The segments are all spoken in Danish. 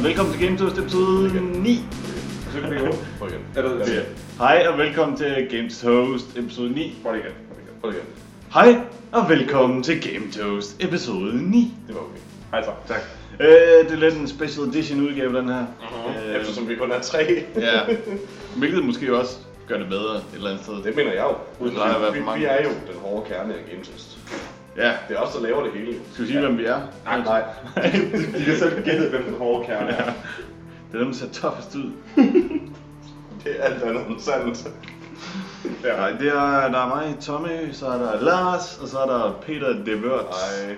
Og velkommen til Game Toast episode 9. Så kan vi gå. Prøv igen. Er det det? Hej, og velkommen til Game Toast episode 9. Prøv det igen. Prøv det igen. Hej, og velkommen til Game Toast episode 9. Det var okay. Hej så. Tak. Øh, det er lidt en special edition udgave, den her. Øh, Eftersom vi kun er tre. Ja, hvilket måske også gør det bedre et eller andet sted. Det mener jeg jo. Være vi, mange. vi er jo den hårde kerne af GameTest. Ja, Det er os, der laver det hele. skal vi sige, hvem vi er? Nej, nej. De kan selv gætte, hvem den hårde kerne er. Det er dem, der ser toughest ud. Det er alt andet end sandt. Ja. Nej, det er, der er mig, Tommy, så er der Lars, og så er der Peter Devert. Nej.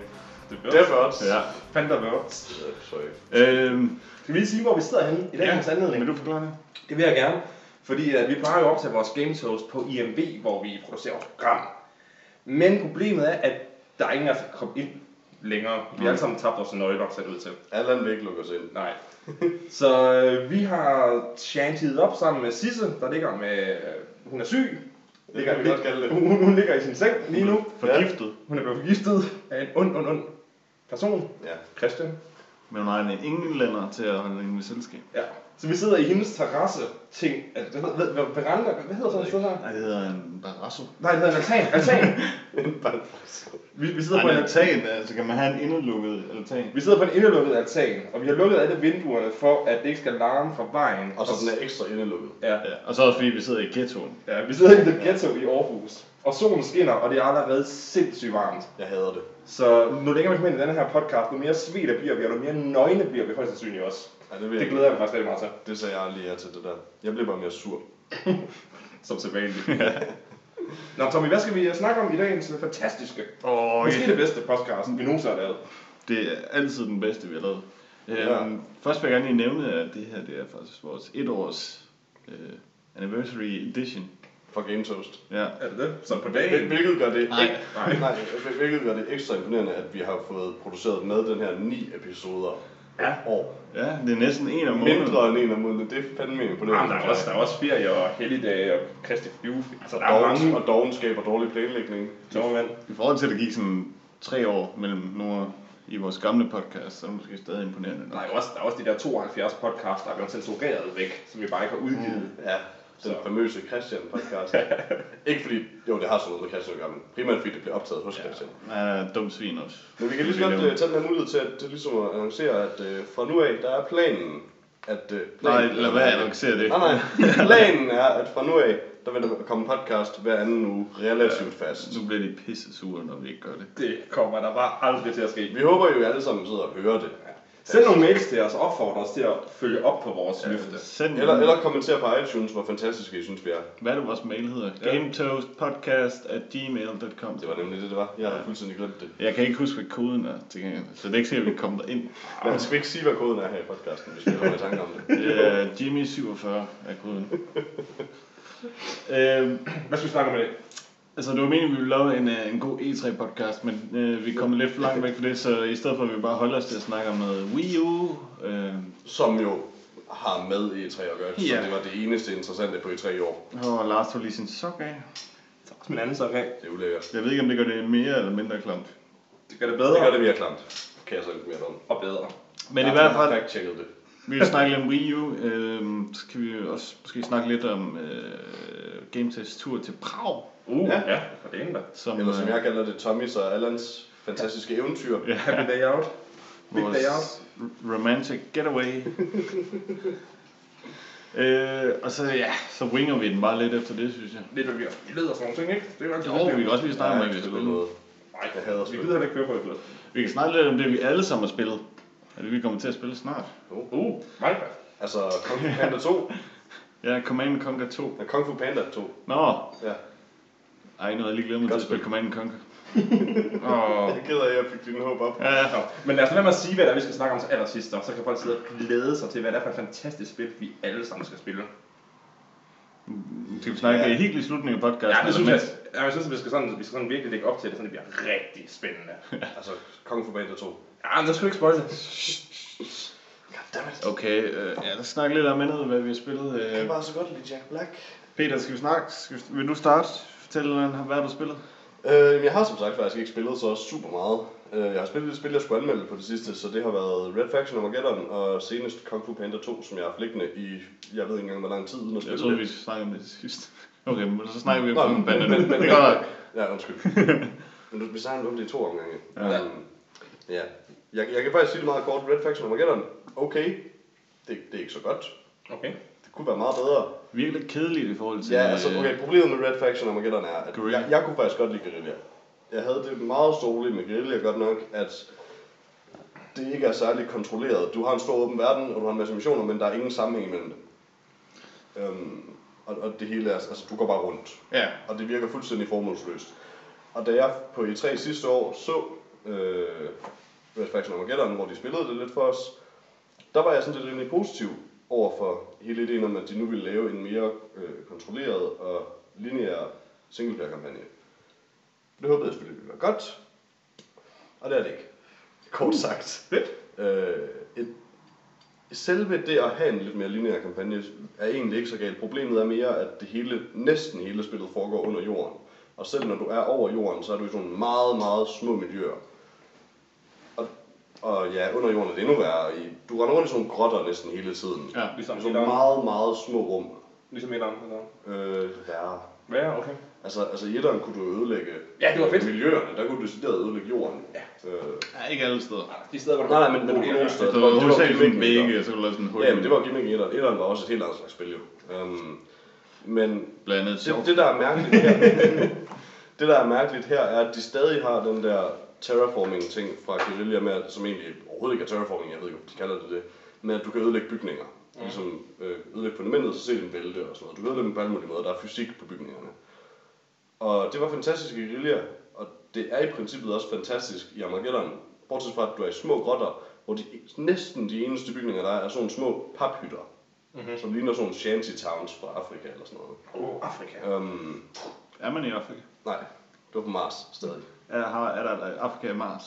Også. Ja. Fandervørts. Sorry. Øhm, Skal vi lige sige, hvor vi sidder henne i dagens ja, anledning? vil du forklare det? Det vil jeg gerne. Fordi at vi plejer jo at optage vores Game Toast på IMV, hvor vi producerer vores program. Men problemet er, at der er ingen af os, der kan komme ind længere. Vi har alle sammen tabt vores nøgler, ser det ud til. Allan vil ikke lukke os ind. Nej. Så øh, vi har shantiet op sammen med Sisse, der ligger med... Øh, hun er syg. Det kan vi godt kalde det. Hun, hun ligger i sin seng lige nu. Forgiftet. Hun er blevet forgiftet af en ond, ond, ond person. Ja. Christian. Har en englænder til at holde hende med selskab. Ja. Så vi sidder i hendes terrasse ting. Altså, hvad, hvad, hvad, veranda, hvad hedder sådan et sted her? Nej, det hedder en barasso. Nej, det hedder en altan. altan. Vi, vi, sidder Nej, på en en, altan, altså kan man have en indelukket altan. vi sidder på en indelukket altan, og vi har lukket alle vinduerne for, at det ikke skal larme fra vejen. Og så den er ekstra indelukket. Ja. Ja, og så også fordi vi sidder i ghettoen. ja, vi sidder i The Ghetto i Aarhus. Og solen skinner, og det er allerede sindssygt varmt. Jeg hader det. Så nu længere vi kommer ind i denne her podcast, nu mere svedt bliver vi, og nu mere nøgne bliver vi højst sandsynligt også. Ja, det, vil Det glæder jeg mig faktisk rigtig meget til, Det sagde jeg aldrig ja til det der. Jeg blev bare mere sur. som sædvanligt. Nå Tommy, hvad skal vi snakke om i dagens fantastiske, Åh, måske det bedste podcast, vi nogensinde har lavet? Det er altid den bedste, vi har lavet. Ja. Øhm, først vil jeg gerne lige nævne, at det her det er faktisk vores etårs øh, anniversary edition. For Game Toast. Ja. Er det det? Sådan på dagen? Hvilket gør det Nej. ikke, nej, nej, hvilket gør det ekstra imponerende, at vi har fået produceret med den her ni episoder Ja. år. ja, det er næsten en om måneden. Mindre end en om måneden, det er fandme imponerende. Jamen, der, er også, der er også ferie og helligdage og Kristi Flyve. Altså, der er Dogens, mange og dogenskab og dårlig planlægning. mænd. I forhold til, at der gik sådan tre år mellem nogle i vores gamle podcast, så er det måske stadig imponerende. Der er jo også, der er også de der 72 podcasts, der er blevet censureret væk, som vi bare ikke har udgivet. Ja, den Så. famøse Christian podcast. ikke fordi, jo det har sådan noget med Christian at gøre, men primært fordi det bliver optaget hos Christian. Han er dumt svin også. Men vi kan lige så godt uh, tage den her mulighed til at, ligesom at annoncere, at uh, fra nu af, der er planen, at... Uh, Nej, lad være at annoncere det. Nej, nej. Planen er, at fra nu af, der vil der komme podcast hver anden uge relativt fast. Nu bliver de pisse sure, når vi ikke gør det. Det kommer der bare aldrig til at ske. Vi håber jo alle sammen sidder og hører det. Send nogle mails til os og opfordre os til at følge op på vores løfte. Send Eller, eller kommenter på iTunes, hvor fantastiske I synes, vi er. Hvad er det, vores mail hedder? Ja. Gametoastpodcast at gmail.com Det var nemlig det, det var. Jeg har fuldstændig glemt det. Jeg kan ikke huske, hvad koden er til gengæld, så det er ikke sikkert, at vi kommer ind. Men skal vi ikke sige, hvad koden er her i podcasten, hvis vi kommer i tanke om det? Det er Jimmy47 er koden. øhm, Hvad skal vi snakke om i dag? Altså, det var meningen, at vi ville lave en, øh, en god E3-podcast, men øh, vi er kommet lidt for langt væk fra det, så i stedet for, at vi bare holder os til at snakke om noget Wii U, øh, Som jo har med E3 at gøre, så Ja. det var det eneste interessante på E3 i år. og Lars tog lige sin sok af. Så også min anden så af. Det er ulækkert. Jeg ved ikke, om det gør det mere eller mindre klamt. Det gør det Det bedre gør det mere klamt. Kan jeg så lidt mere om. og bedre. Men i hvert fald, fact tjekket det. Vi vil snakke lidt om Wii U, øh, så kan vi også måske snakke lidt om øh, GameTest tur til Prag. Uh, Ja. ja, for det ene da. Som, Eller som øh, jeg kalder det, Tommys og Allans fantastiske eventyr. ja, Happy day out. Big day out. vores romantic getaway. øh, og så, ja, så winger vi den bare lidt efter det, synes jeg. Lidt, hvad vi og sådan nogle ting, ikke? Det er jo vi kan også lige snakke om, hvad vi har spillet. Nej, Jeg hader vi spil. gider ikke køre på det. Vi kan snakke lidt om det, vi alle sammen har spillet. Er det, vi kommer til at spille snart. Uh, Minecraft. Altså, Kung Fu Panda 2. Ja, Command Conquer 2. Ja, Kung Fu Panda 2. Nå, Ja. ej, nu havde jeg lige glemt mig til at spille spil. Command Conquer. Åh, Jeg er ked af, at jeg fik din håb op. ja. Nå, men lad os lade at sige, hvad det er, vi skal snakke om til allersidst, og så kan folk sidde og glæde sig til, hvad det er for et fantastisk spil, vi alle sammen skal spille. Skal vi snakke Ja. helt i slutningen af podcasten? Ja, det synes jeg, ja, jeg synes, at vi skal, sådan, vi skal sådan virkelig lægge op til det, så det bliver rigtig spændende. Altså, Kung Fu Panda 2. Ja, men der skal du ikke spoil det. Goddammit. Okay, øh, ja, lad os snakke lidt om andet, hvad vi har spillet. Jeg kan Øh, bare så godt lide Jack Black. Peter, skal vi snakke? Skal vi, vil du starte? Fortælle, hvad du har spillet? Øh, jeg har som sagt faktisk ikke spillet så super meget. Øh, jeg har spillet et spil, jeg skulle anmelde på det sidste, så det har været Red Faction Armageddon og senest Kung Fu Panda 2, som jeg har haft liggende i, jeg ved ikke engang, hvor lang tid uden at spille Jeg troede, det. vi snakkede om det sidst. Okay, men så snakker vi Nå, om men- en bande. men- men- Det er nok. Ja, undskyld. Men du, vi snakkede om det i to omgange. Ja. Um, ja. Jeg, jeg kan faktisk sige det meget kort. Red Faction Armageddon, okay. Det, det er ikke så godt. Okay. Det kunne være meget bedre. Virkelig kedeligt i forhold til... Ja, altså, okay, problemet med Red Faction Armageddon er, at jeg, jeg kunne faktisk godt lide Guerrilla. Jeg havde det meget stort med Guerrilla godt nok, at det ikke er særlig kontrolleret. Du har en stor åben verden, og du har en masse missioner, men der er ingen sammenhæng imellem det. Øhm, og, og det hele er, altså du går bare rundt. Ja, Og det virker fuldstændig formålsløst. Og da jeg på E3 sidste år så øh, Faction Armageddon, hvor de spillede det lidt for os, der var jeg sådan lidt rimelig positiv over for hele ideen om, at de nu ville lave en mere øh, kontrolleret og lineær singleplayer-kampagne. Det håbede jeg selvfølgelig ville være godt, og det er det ikke. Kort sagt. Fedt. Øh, et, selve det at have en lidt mere lineær kampagne er egentlig ikke så galt. Problemet er mere, at det hele, næsten hele spillet foregår under jorden. Og selv når du er over jorden, så er du i sådan nogle meget, meget små miljøer. Og, ja, under jorden er det endnu værre. I, du render rundt i sådan nogle grotter næsten hele tiden. ja. Ligesom I sådan nogle meget, meget små rum. Ligesom i et andet. Øh, værre. Ja, okay. Altså, altså i etteren kunne du ødelægge Ja, det var fedt. miljøerne. Der kunne du decideret ødelægge jorden. Ja. Øh, ja, ikke alle steder. De steder, hvor nej, nej, men, men du kunne nogle steder. det var hovedsageligt sådan vægge, og så kunne du lave sådan en hul. Ja, men det var gimmick i etteren. Etteren var også et helt andet slags spil jo. Um, men blandt andet det, det, der er mærkeligt her, det der er mærkeligt her, er, at de stadig har den der terraforming ting fra Guerrilla med, at- som egentlig overhovedet ikke er terraforming, jeg ved ikke, om de kalder det det, men at du kan ødelægge bygninger. Ligesom øh, ødelægge fundamentet, så se den vælte og sådan noget. Du kan ødelægge dem på alle mulige måder. Der er fysik på bygningerne. Og det var fantastisk i Guerilla, og det er i princippet også fantastisk i Armageddon. Bortset fra, at du er i små grotter, hvor de, næsten de eneste bygninger, der er, er sådan nogle små paphytter. Mm-hmm. Som ligner sådan shanty towns fra Afrika eller sådan noget. Åh, Afrika. Um, Er man i Afrika? nej, det var på Mars stadig. Er, har, er der er Afrika i Mars?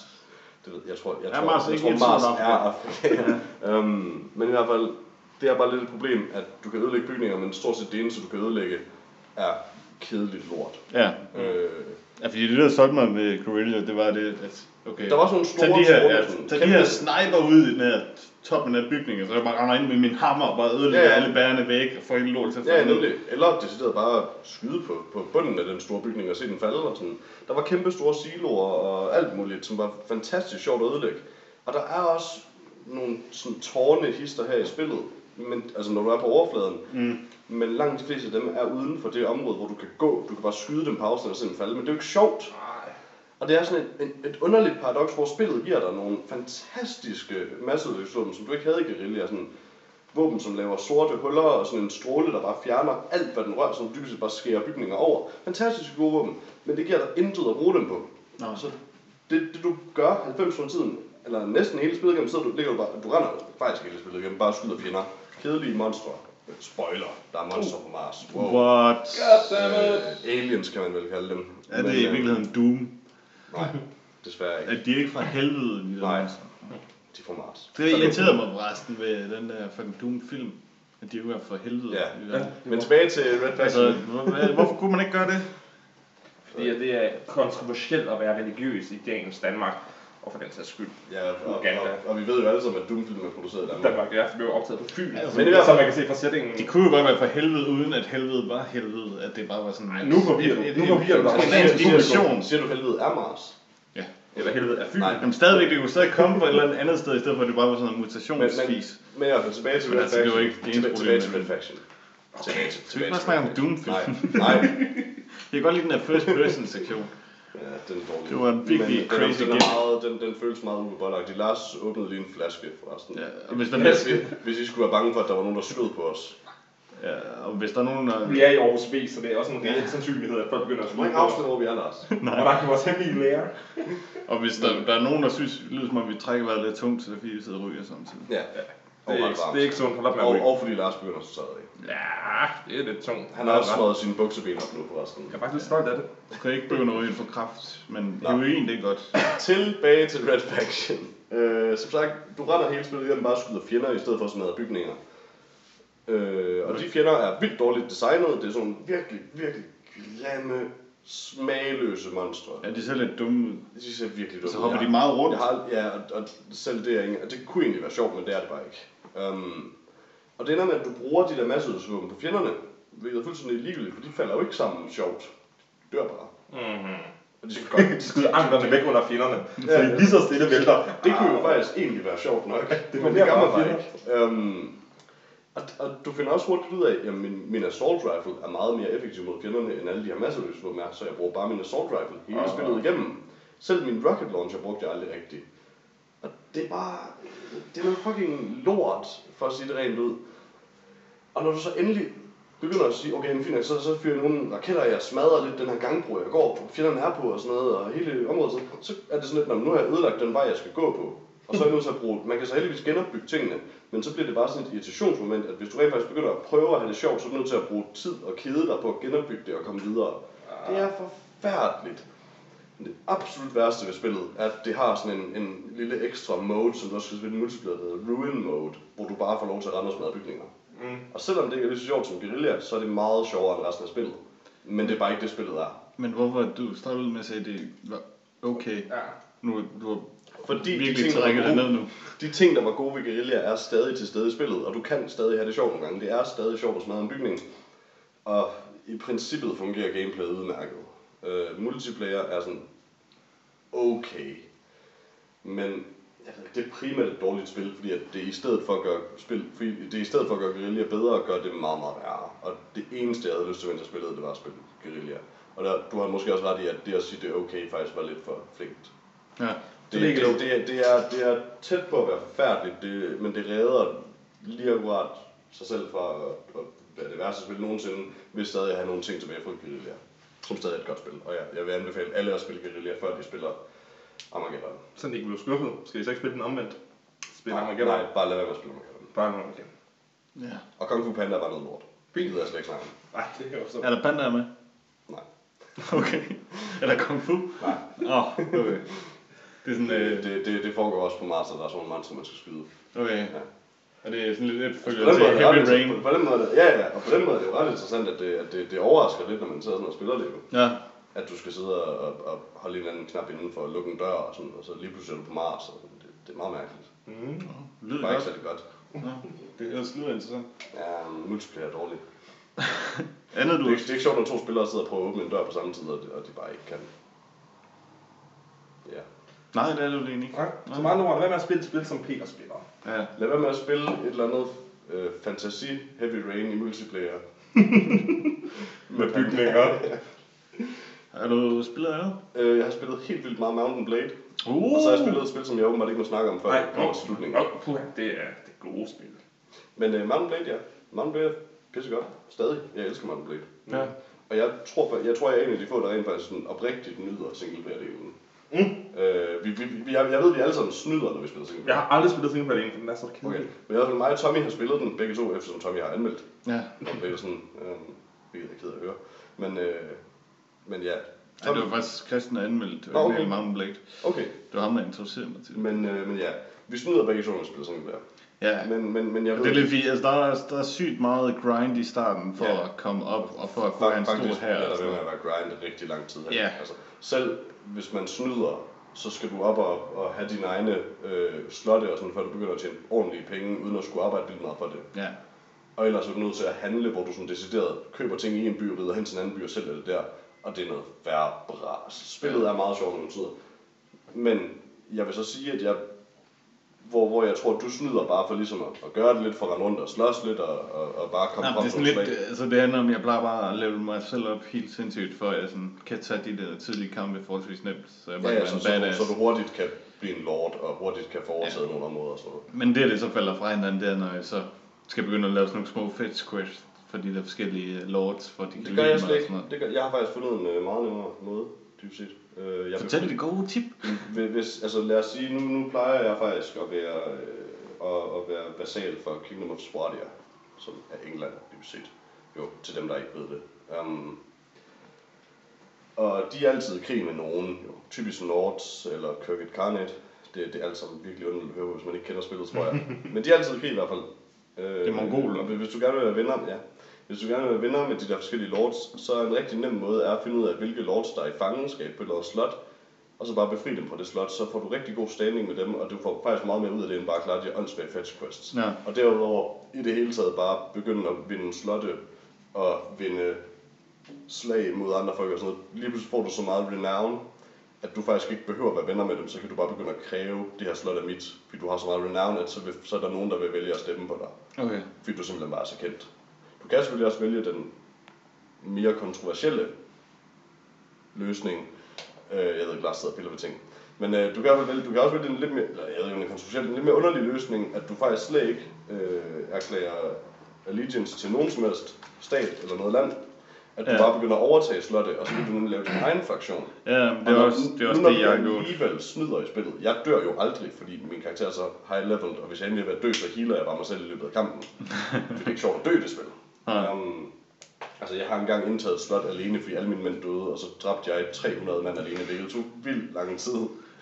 Det ved, jeg tror, jeg Er tror, Mars jeg ikke tror, et Mars stort er Afrika. um, men i hvert fald, det er bare lidt et problem, at du kan ødelægge bygninger, men stort set det eneste, du kan ødelægge, er kedeligt lort. Ja. Øh, Ja, fordi det der solgte mig med Guerrilla, det var det, at okay, Der var sådan nogle store tag de her, ja, tag de her sniper ud i den her toppen af bygningen, så jeg bare render ind med min hammer og bare ødelægger Ja, ja, ja. alle bærene væk og får hele lort til at Ja, falde ned. nemlig. Eller decideret bare skyde på, på bunden af den store bygning og se den falde. Og sådan. Der var kæmpe store siloer og alt muligt, som var fantastisk sjovt at ødelægge. Og der er også nogle sådan tårne hister her i spillet, men, altså når du er på overfladen. Mm. Men langt de fleste af dem er uden for det område, hvor du kan gå. Du kan bare skyde dem på afstand og se dem falde, men det er jo ikke sjovt. Og det er sådan et, et, et underligt paradoks, hvor spillet giver dig nogle fantastiske masseudviklingsvåben, som du ikke havde i Guerrilla. Sådan våben, som laver sorte huller og sådan en stråle, der bare fjerner alt, hvad den rører, som dybest set bare skærer bygninger over. Fantastiske gode våben, men det giver dig intet at bruge dem på. Nå. Så det, det du gør 90 af tiden, eller næsten hele spillet igennem, så du, ligger du bare, du render faktisk hele spillet igennem, bare skyder fjender. Kedelige monstre. Spoiler, der er monster på Mars. Wow. What? Øh, aliens kan man vel kalde dem. Er det Men, i øh, virkeligheden Doom? Nej, desværre ikke. At de er ikke fra helvede? De der Nej. monster? De er fra Mars. Det irriterede mig forresten ved den der fucking Doom-film. At de jo er fra helvede. Ja. De der- Men tilbage til Red Altså, Faction. hvor- hvad- hvorfor kunne man ikke gøre det? Fordi det er kontroversielt at være religiøs i dagens Danmark. Og for den sags skyld. Ja, og, og, Uganda. og, og, vi ved jo alle sammen, at Doom-film er produceret i Danmark. Danmark er blev optaget på Fyn. Altså, men hvert fald- så man kan se fra sætningen. De kunne jo godt være fra helvede, uden at helvede var helvede. At det bare var sådan... Ej, nu forvirrer du. Nu forvirrer du inspiration. Siger du helvede er Mars? Ja. Eller helvede er Fyn. Nej. Jamen stadigvæk, det kunne stadig komme fra et eller andet sted, i stedet for at det bare var sådan en Men, men, men i hvert fald tilbage til Men Red det var Faction. ikke det eneste tilbage, tilbage til Red Faction. Tilbage til, Skal vi ikke bare snakke om Doom-film? Nej, nej. Jeg kan godt lide den der first person sektion. Ja, den er dårlig. Det var en virkelig Men crazy den, er, den, er meget, den, den føles meget ubeboldagtig. Lars åbnede lige en flaske forresten. Ja, og hvis der, Hvis, hvis I skulle være bange for, at der var nogen, der skød på os. ja, og hvis der er nogen, der... Vi er i Aarhus V, så det er også en reel sandsynlighed, at folk begynder at må ikke afsløre, hvor vi er, Lars. Og der kan vores hemmelige lærer. Og hvis der, der er nogen, der synes, det lyder som om vi trækker vejret lidt tungt, så er det fordi, vi sidder og ryger samtidig. Ja. Det er, ikke, det er ikke sundt. Hold op med at Og, og fordi Lars begynder så stadig. Ja, det er lidt tungt. Han har også smået sine bukseben op nu forresten. Jeg er faktisk lidt stolt af det. Du kan ikke begynde at ryge for kraft, men Nej. heroin, det er godt. Tilbage til Red Faction. Øh, som sagt, du render hele spillet igennem bare og skyder fjender, i stedet for at smadre bygninger. Øh, og de fjender er vildt dårligt designet. Det er sådan virkelig, virkelig grimme smagløse monstre. Ja, de ser lidt dumme ud. De ser virkelig dumme Så ud. hopper Jeg- de meget rundt. Jeg har, ja, og, og selv det er ikke, det kunne egentlig være sjovt, men det er det bare ikke. Um, og det ender med, at du bruger de der masseudvåben på fjenderne, hvilket er fuldstændig ligegyldigt, for de falder jo ikke sammen sjovt. De dør bare. Mm-hmm. Og de skal godt. De skyder anklerne væk under fjenderne, så Ja. de lige så stille vælter. Det kunne jo faktisk egentlig være sjovt nok, det men det gør man bare ikke. Um, og, og, du finder også hurtigt ud af, at min, min assault rifle er meget mere effektiv mod fjenderne, end alle de her masseudvåben er, så jeg bruger bare min assault rifle hele Ah. spillet igennem. Selv min rocket launcher brugte jeg aldrig rigtigt. Og det er bare, det er noget fucking lort, for at sige det rent ud. Og når du så endelig begynder at sige, okay, fint, så, så fyrer nogle raketter, jeg smadrer lidt den her gangbro, jeg går på, fjenderne er på og sådan noget, og hele området, så, så er det sådan lidt, "Nå, men nu har jeg ødelagt den vej, jeg skal gå på. Og så er jeg nødt til at bruge, man kan så heldigvis genopbygge tingene, men så bliver det bare sådan et irritationsmoment, at hvis du rent faktisk begynder at prøve at have det sjovt, så er du nødt til at bruge tid og kede dig på at genopbygge det og komme videre. Det er forfærdeligt. Det absolut værste ved spillet er, at det har sådan en, en lille ekstra mode, som du også skal spille i multiplayer, der hedder Ruin Mode, hvor du bare får lov til at rende og smadre bygninger. Mm. Og selvom det ikke er lige så sjovt som Guerilla, så er det meget sjovere end resten af spillet. Men det er bare ikke det, spillet er. Men hvorfor du startede ud med at sige, at det var okay? Ja. Nu du har Fordi de virkelig ting, der var det gode- ned nu. De ting, der var gode ved Guerilla, er stadig til stede i spillet, og du kan stadig have det sjovt nogle gange. Det er stadig sjovt at smadre en bygning. Og i princippet fungerer gameplayet udmærket. Uh, multiplayer er sådan okay. Men det er primært et dårligt spil, fordi at det er i stedet for at gøre spil, fordi det er i stedet for at gøre Guerilla bedre, gør det meget, meget værre. Og det eneste, jeg havde lyst til, mens jeg spillede, det var at spille Guerilla. Og der, du har måske også ret i, at det at sige, det er okay, faktisk var lidt for flinkt. Ja. Det, det er det, det, er, det, er, det er tæt på at være forfærdeligt, det, men det redder lige akkurat sig selv fra at, at være det værste spil nogensinde, hvis stadig have nogle ting tilbage fra Guerilla, som stadig er et godt spil. Og ja, jeg vil anbefale alle at spille Guerilla, før de spiller Armageddon. Sådan de ikke bliver skuffet. Skal I så ikke spille den omvendt? Spille nej, Armageddon? nej, bare lad være med at spille Armageddon. Bare nu, okay. ja. Og Kung Fu Panda er bare noget lort. Det Fint. gider jeg slet ikke snakke om. Nej, det er jo så. Er der pandaer med? Nej. Okay. Er der kung fu? Nej. Åh, oh, okay. Det er sådan, Det, øh, det, det, det foregår også på Mars, og der er sådan nogle monster, man skal skyde. okay. Ja. Og det er sådan lidt et Altså, til måde, er Heavy det, Rain. på, på den måde, er det- ja, ja, og på den måde er det jo ret interessant, at det, at det, det overrasker lidt, når man sidder sådan og spiller det jo. Ja. At du skal sidde og, og, og holde en eller anden knap inden for at lukke en dør, og, sådan, og så lige pludselig er du på Mars. Og det, det er meget mærkeligt. Mm. Det lyder Bare ikke godt. særlig godt. Ja, det ellers lyder interessant. Ja, multiplayer er dårligt. Andet Det du... er, ikke, det er ikke sjovt, når to spillere sidder og prøver at åbne en dør på samme tid, og de, og de bare ikke kan. Ja. Nej, det er du egentlig ikke. Nej, som andre ord, hvad med at spille et spil, som Peter spiller? Ja. Lad være med at spille et eller andet øh, fantasi heavy rain i multiplayer. Med bygninger. Er du spillet andet? Øh, jeg har spillet helt vildt meget Mountain Blade. Uh. Og så har jeg spillet et spil, som jeg åbenbart ikke må snakke om før Nej, det til slutningen. Åh, puha, det er det gode spil. Men uh, Mountain Blade, ja. Mountain Blade er pissegodt. Stadig. Jeg elsker Mountain Blade. Ja. Og jeg tror, jeg tror, jeg er en af de få, der rent faktisk sådan oprigtigt nyder singleplayer-delen. Mm. Øh, vi, vi, vi, jeg, jeg ved, vi alle sammen snyder, når vi spiller Jeg singleplayer. har aldrig spillet Single Player for den er så kedelig. Okay. Men i hvert fald mig og Tommy har spillet den begge to, eftersom Tommy har anmeldt. Ja. Og det er sådan, øh, jeg er ked af at høre. Men, øh, men ja. Ja, det var faktisk Christian, der anmeldte Nå, okay. okay. Mountain Blade. Okay. Det var ham, der introducerede mig til det. Men, øh, men ja, vi snyder begge to, når vi spiller singleplayer. Ja. Men, men, men jeg ved, det er lidt fint. Altså, der, er, der er sygt meget grind i starten for Ja. at komme op og for at få en stor Faktisk her. og der sådan vil man være grind rigtig lang tid. her. Ja. Altså, selv hvis man snyder, så skal du op og, og have dine egne øh, slotte og sådan, før du begynder at tjene ordentlige penge, uden at skulle arbejde vildt meget for det. Ja. Og ellers er du nødt til at handle, hvor du sådan decideret køber ting i en by og rider hen til en anden by og sælger det der. Og det er noget værre bras. Spillet er meget sjovt nogle tider. Men jeg vil så sige, at jeg hvor, hvor jeg tror, du snyder bare for ligesom at, at gøre det lidt, for at rende rundt og slås lidt, og, og, og bare komme Jamen, frem det er sådan lidt, slag. altså det handler om, jeg plejer bare at level mig selv op helt sindssygt, for at jeg sådan kan tage de der tidlige kampe forholdsvis nemt, så jeg bare Ja, ja, så, så, så, du hurtigt kan blive en lord, og hurtigt kan få overtaget Ja. nogle områder noget. Men det, det så falder fra hinanden, det er, når jeg så skal begynde at lave sådan nogle små fetch quests for de der forskellige lords, for de kan Det gør jeg slet ikke. Det gør, jeg har faktisk fundet en øh, meget nemmere måde, dybest set. Øh, jeg Fortæl det gode tip. Hvis- altså lad os sige, nu, nu plejer jeg faktisk at være, øh, at, at være basal for Kingdom of Swadia, som er England, dybest set. Jo, til dem, der ikke ved det. Um, og de er altid i krig med nogen, jo. typisk Nords eller Kirkit Carnet. Det, det er alt sammen virkelig underligt at høre, hvis man ikke kender spillet, tror jeg. Men de er altid i krig i hvert fald. Øh, Det er mongoler. og Hvis du gerne vil være venner, ja. Hvis du gerne vil være venner med de der forskellige lords, så er en rigtig nem måde er at finde ud af, hvilke lords der er i fangenskab på et eller andet slot, og så bare befri dem fra det slot, så får du rigtig god standing med dem, og du får faktisk meget mere ud af det, end bare at klare de åndssvage fetch quests. Ja. Og derudover i det hele taget bare begynde at vinde slotte og vinde slag mod andre folk og sådan noget. Lige pludselig får du så meget renown, at du faktisk ikke behøver at være venner med dem, så kan du bare begynde at kræve, det her slot er mit, fordi du har så meget renown, at så, vil, så er der nogen, der vil vælge at stemme på dig, Okay. fordi du simpelthen bare er så kendt. Du kan selvfølgelig også vælge den mere kontroversielle løsning. Øh, jeg ved ikke, Lars sidder og piller ved ting. Men øh, du, kan også vælge, du kan også vælge en lidt mere, eller, jeg ved ikke, er kontroversiel, en lidt mere underlig løsning, at du faktisk slet ikke øh, erklærer allegiance til nogen som helst stat eller noget land. At du Ja. bare begynder at overtage slotte, og så kan du nemlig lave din egen fraktion. Ja, det er også, det, er også nu, det, jeg har gjort. alligevel snyder i spillet. Jeg dør jo aldrig, fordi min karakter er så high level, og hvis jeg endelig er ved at dø, så healer jeg bare mig selv i løbet af kampen. Det er ikke sjovt at dø i det spil. Nej. Um, altså, jeg har engang indtaget et slot alene, fordi alle mine mænd døde, og så dræbte jeg 300 mand alene, hvilket tog vildt lang tid.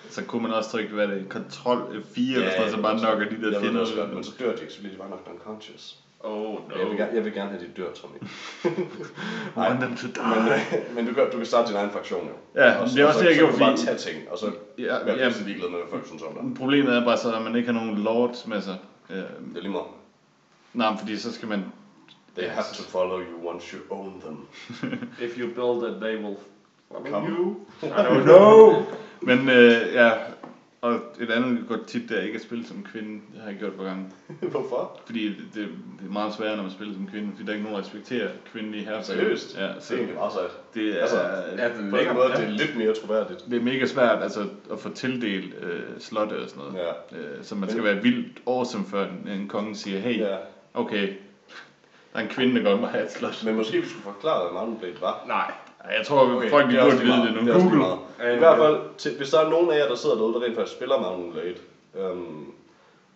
Så kunne man også trykke, hvad er det, Ctrl F4 eller sådan så bare nokker de der Jeg fjender. også godt, men så dør de ikke, så bliver de bare nok unconscious. Oh no. Jeg, vil gerne, jeg vil gerne have, at de dør, Tommy. Want them to die. Men, øh, men du, kan, du kan starte din egen fraktion, jo. Ja, og, så- det er også og det, jeg gjorde, så kan du bare tage ting, og så Ja, være ja. pisse ligeglad med, hvad folk synes om dig. Problemet er bare så, at man ikke har nogen lords med sig. Øh, Det er lige meget. nej, men fordi så skal man... They have to follow you once you own them. If you build it, they will follow Come. you. I don't know! Men øh, ja, og et andet godt tip, det er ikke at spille som kvinde. Det har jeg gjort på gange. Hvorfor? Fordi det, det, det er meget sværere, når man spiller som kvinde, fordi der er ikke nogen, der respekterer kvindelige herrer. Seriøst? Ja, Det så er egentlig meget sejt. det er, Altså, Ja, den På en måde, ja. det er lidt mere troværdigt. det er mega svært altså, at få tildelt øh, slotte og sådan noget. Ja. Øh, så man skal være vildt awesome, før en, en konge siger, hey, ja. okay, der er en kvinde, der godt må have et slot. Men måske vi skulle forklare, hvad Mountain Blade var. Nej. Ej, Jeg tror, okay, folk de burde vide det nu. Google. I hvert fald, til, hvis der er nogen af jer, der sidder derude, der rent faktisk spiller Mountain Blade, øhm,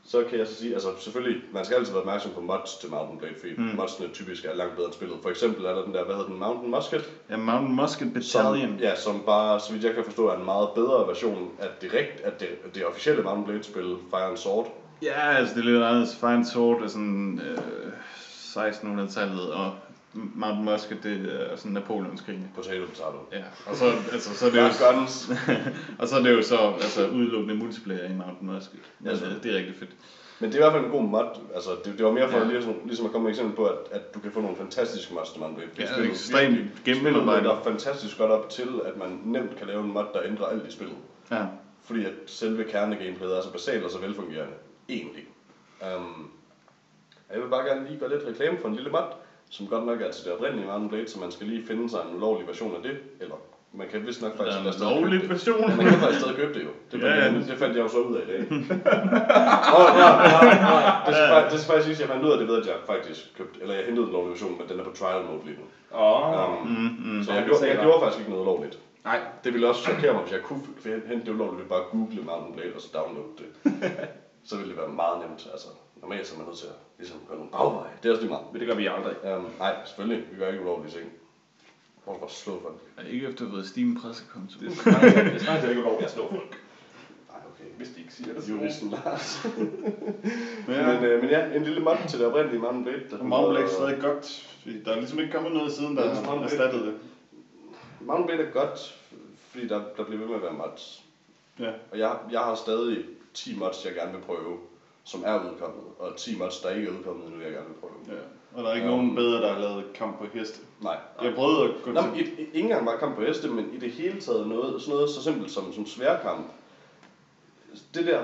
så kan jeg så sige, altså selvfølgelig, man skal altid være opmærksom på mods til Mountain Blade, fordi mm. modsene typisk er langt bedre end spillet. For eksempel er der den der, hvad hedder den, Mountain Musket, Ja, Mountain Musket som, Battalion. ja, som bare, så vidt jeg kan forstå, er en meget bedre version af det, rigt, af det, det officielle Mountain Blade-spil, Fire and Sword. Ja, altså det er lidt andet. Fine Sword er sådan øh, 1600-tallet, og Mountain Musket, det er sådan Napoleonskrigene. Potato, potato. Ja, og så, altså, så er det jo, guns. og så er det jo så altså, udelukkende multiplayer i Mountain Musket. Men, Altså. det er rigtig fedt. Men det er i hvert fald en god mod. Altså, det, det var mere for Ja. ligesom, ligesom at komme med et eksempel på, at, at du kan få nogle fantastiske mods til Blade. Ja, det er ekstremt gennemarbejdet. Spillet er fantastisk godt op til, at man nemt kan lave en mod, der ændrer alt i spillet. Ja. Fordi at selve kernegameplayet er så basalt og så velfungerende. Egentlig. Um, jeg vil bare gerne lige gøre lidt reklame for en lille mod, som godt nok er til det oprindelige Mountain Blade, så man skal lige finde sig en ulovlig version af det. Eller man kan vist nok Der faktisk er endda en stadig købe lovlig det. version. Ja, man kan faktisk stadig købe det jo. Det, Ja, ja, ja. ja. det fandt jeg jo så ud af i dag. Nå, nej, nej, nej. Det skal, faktisk, det skal faktisk sige, at jeg fandt ud af det ved, at jeg faktisk købte, eller jeg hentede en lovlig version, men den er på trial mode lige nu. Åh. Um, Mm, mm. så jeg, gjorde, jeg gjorde faktisk ikke noget lovligt. Nej. Det ville også chokere mig, hvis jeg kunne hente det ulovligt ved bare at google Mountain Blade og så downloade det. så ville det være meget nemt. Altså, normalt så er man nødt til at ligesom, gøre nogle bagveje. Det er også lige meget. Men det gør vi aldrig. Um, nej, selvfølgelig. Vi gør ikke ulovlige ting. Hvor er slå folk? Ikke efter at have været Steam pressekonto. Det er snart, er snart ikke lov at slå folk. Nej, okay. Hvis de ikke siger det. Juristen Lars. Ja. Men, øh, men ja, en lille mod til det oprindelige Mountain Blade. Der Mountain Blade er stadig godt. fordi Der er ligesom ikke kommet noget siden, der Ja, Blade- erstattede det. Mountain Blade er godt, fordi der, der bliver ved med at være mods. Ja. Og jeg, jeg har stadig 10 mods, jeg gerne vil prøve, som er udkommet, og 10 mods, der ikke er udkommet endnu, jeg gerne vil prøve. ja. Og der er ikke Ja. nogen bedre, der har lavet kamp på heste. Nej. Jeg prøvede at gå Nå, til... ikke, ikke engang bare kamp på heste, men i det hele taget noget, sådan noget så simpelt som, som sværkamp. Det der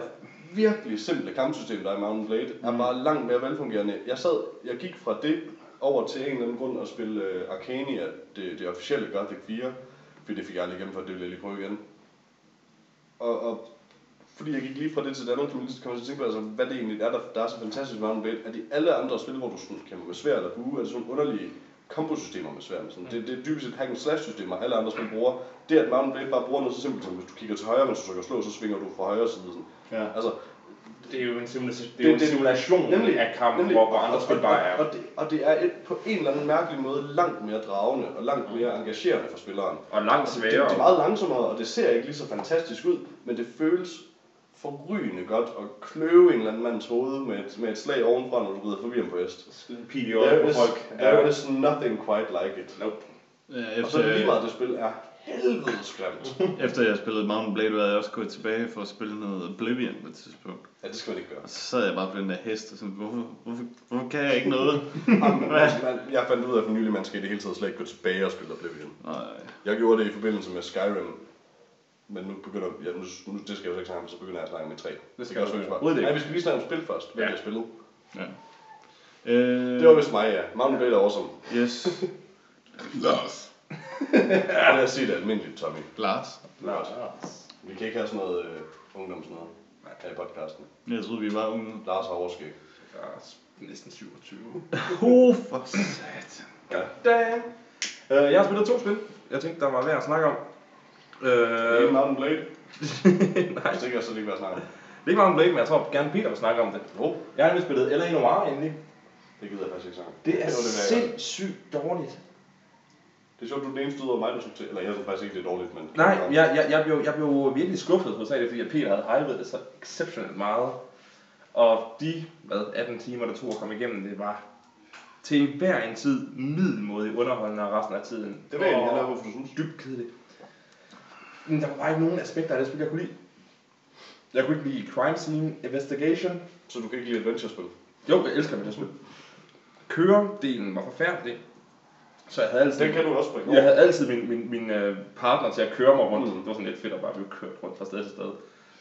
virkelig simple kampsystem, der er i Mountain Blade, er Mm. bare langt mere velfungerende. Jeg sad, jeg gik fra det over til en eller anden grund at spille uh, Arcania, det, det officielle Gothic 4, fordi det fik jeg aldrig igennem, for det ville jeg lige prøve igen. Og, og fordi jeg gik lige fra det til det andet, kan man lige komme til at tænke på, altså, hvad det egentlig er, der, der er så fantastisk med Mountain Blade. Er de alle andre spil, hvor du sådan kæmper med svær eller bue, er det sådan underlige kombosystemer med svær. Sådan. Det, det er dybest set hack and slash systemer, alle andre spil bruger. Det at Mountain Blade bare bruger noget så simpelt som, hvis du kigger til højre, mens du trykker slå, så svinger du fra højre side. Sådan. Ja. Altså, Det er jo en simulation, det er jo en simulation nemlig- af kamp, nemlig, hvor, hvor andre spil bare er. Og det, og det er et, på en eller anden mærkelig måde langt mere dragende og langt mere engagerende for spilleren. Og langt Altså, det, sværere. det er meget langsommere, og det ser ikke lige så fantastisk ud, men det føles forrygende godt at kløve en eller anden mands hoved med et, med et slag ovenfra, når du rider forbi ham på hest. Skide en pil i øjet på folk. there is nothing quite like it. Nope. Ja, Og så er det lige efter, meget, det spil er helvedes grimt. efter jeg spillede Mountain Blade, var jeg også gået tilbage for at spille noget Oblivion på et tidspunkt. Ja, det skal man ikke gøre. Og så sad jeg bare på den der hest og sådan, hvorfor, hvorfor, hvorfor kan jeg ikke noget? Jamen, man, jeg fandt ud af for nylig, man skal i det hele taget slet ikke gå tilbage og spille Oblivion. Nej, Jeg gjorde det i forbindelse med Skyrim, men nu begynder ja, nu, nu, det skal jeg jo ikke snakke om, så begynder jeg at snakke med 3. Det skal kan også ikke. Nej, vi skal lige snakke om spil først. Hvad Ja. ja. jeg spillet? ja. Øh, Det var vist mig, ja. Mountain Blade er awesome. Yes. Lars. Lad os sige det almindeligt, Tommy. Lars. Lars. Vi kan ikke have sådan noget øh, ungdoms noget her i podcasten. Jeg troede, vi var unge. Lars har overskæg. Jeg er næsten 27. Oh, for satan. Damn. Uh, jeg har spillet to spil, jeg tænkte, der var værd at snakke om. Øh, Mountain Blade. nej, Det kan jeg så ikke være snakke om. det er ikke Mountain Blade, men jeg tror gerne Peter vil snakke om det. Oh, Jeg har nemlig spillet L.A. Noir endelig. det gider jeg faktisk ikke snakke. Det er det, jeg- sindssygt dårligt. Det er sjovt, du er den eneste ud af mig, der synes til. Eller jeg synes faktisk ikke, det er dårligt, men... Nej, jeg, jeg, jeg, blev, jeg blev virkelig skuffet hos det, fordi at Peter havde hypet det så exceptionelt meget. Og de hvad, 18 timer, der tog at komme igennem, det var til hver en tid middelmodig underholdende resten af tiden. Det var egentlig hvorfor du synes. dybt kedeligt. Men der var bare ikke nogen aspekter af det spil, jeg kunne lide. Jeg kunne ikke lide crime scene investigation. Så du kan ikke lide adventure-spil? Jo, jeg elsker det spil. Køredelen var forfærdelig. Så jeg havde altid... Den kan du også springe Jeg havde altid min, min, min øh, partner til at køre mig rundt. Mm. Det var sådan lidt fedt at bare blive kørt rundt fra sted til sted.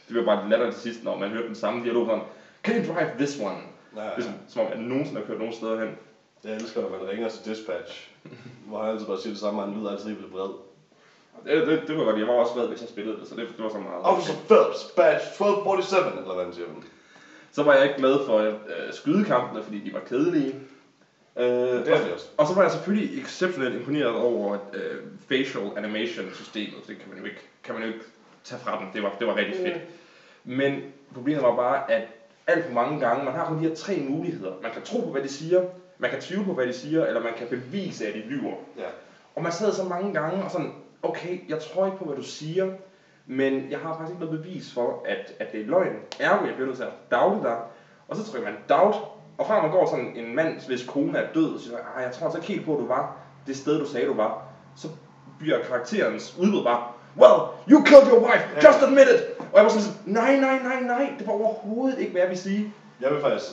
Det var bare latter til sidst, når man hørte den samme dialog sådan, Can you drive this one? Ja, ja. Ligesom, som om jeg nogensinde har kørt nogen steder hen. Jeg elsker, når man ringer til dispatch. Hvor han altid bare siger det samme, og han lyder altid helt bred. Det, det, det var godt, jeg var også glad, hvis jeg spillede det, så det, det var så meget. Officer Phelps, badge 1247, eller hvad han siger. Så var jeg ikke glad for øh, skydekampene, fordi de var kedelige. Øh, Det er det også. Og så var jeg selvfølgelig exceptionelt imponeret over øh, facial animation systemet. Det kan man jo ikke, kan man jo ikke tage fra dem. Det var, det var rigtig fedt. Men problemet var bare, at alt for mange gange, man har kun de her tre muligheder. Man kan tro på, hvad de siger, man kan tvivle på, hvad de siger, eller man kan bevise, at de lyver. Ja. Og man sad så mange gange og sådan, okay, jeg tror ikke på, hvad du siger, men jeg har faktisk ikke noget bevis for, at, at det er løgn. Ergo, jeg bliver nødt til at doubte dig. Og så trykker man doubt, og fra man går sådan en mand, hvis kone er død, og siger, "Ej, jeg tror altså ikke helt på, at du var det sted, du sagde, du var. Så bliver karakterens udbud bare, well, you killed your wife, just admit it! Og jeg var sådan, nej, nej, nej, nej, det var overhovedet ikke, hvad jeg vil sige. Jeg vil faktisk,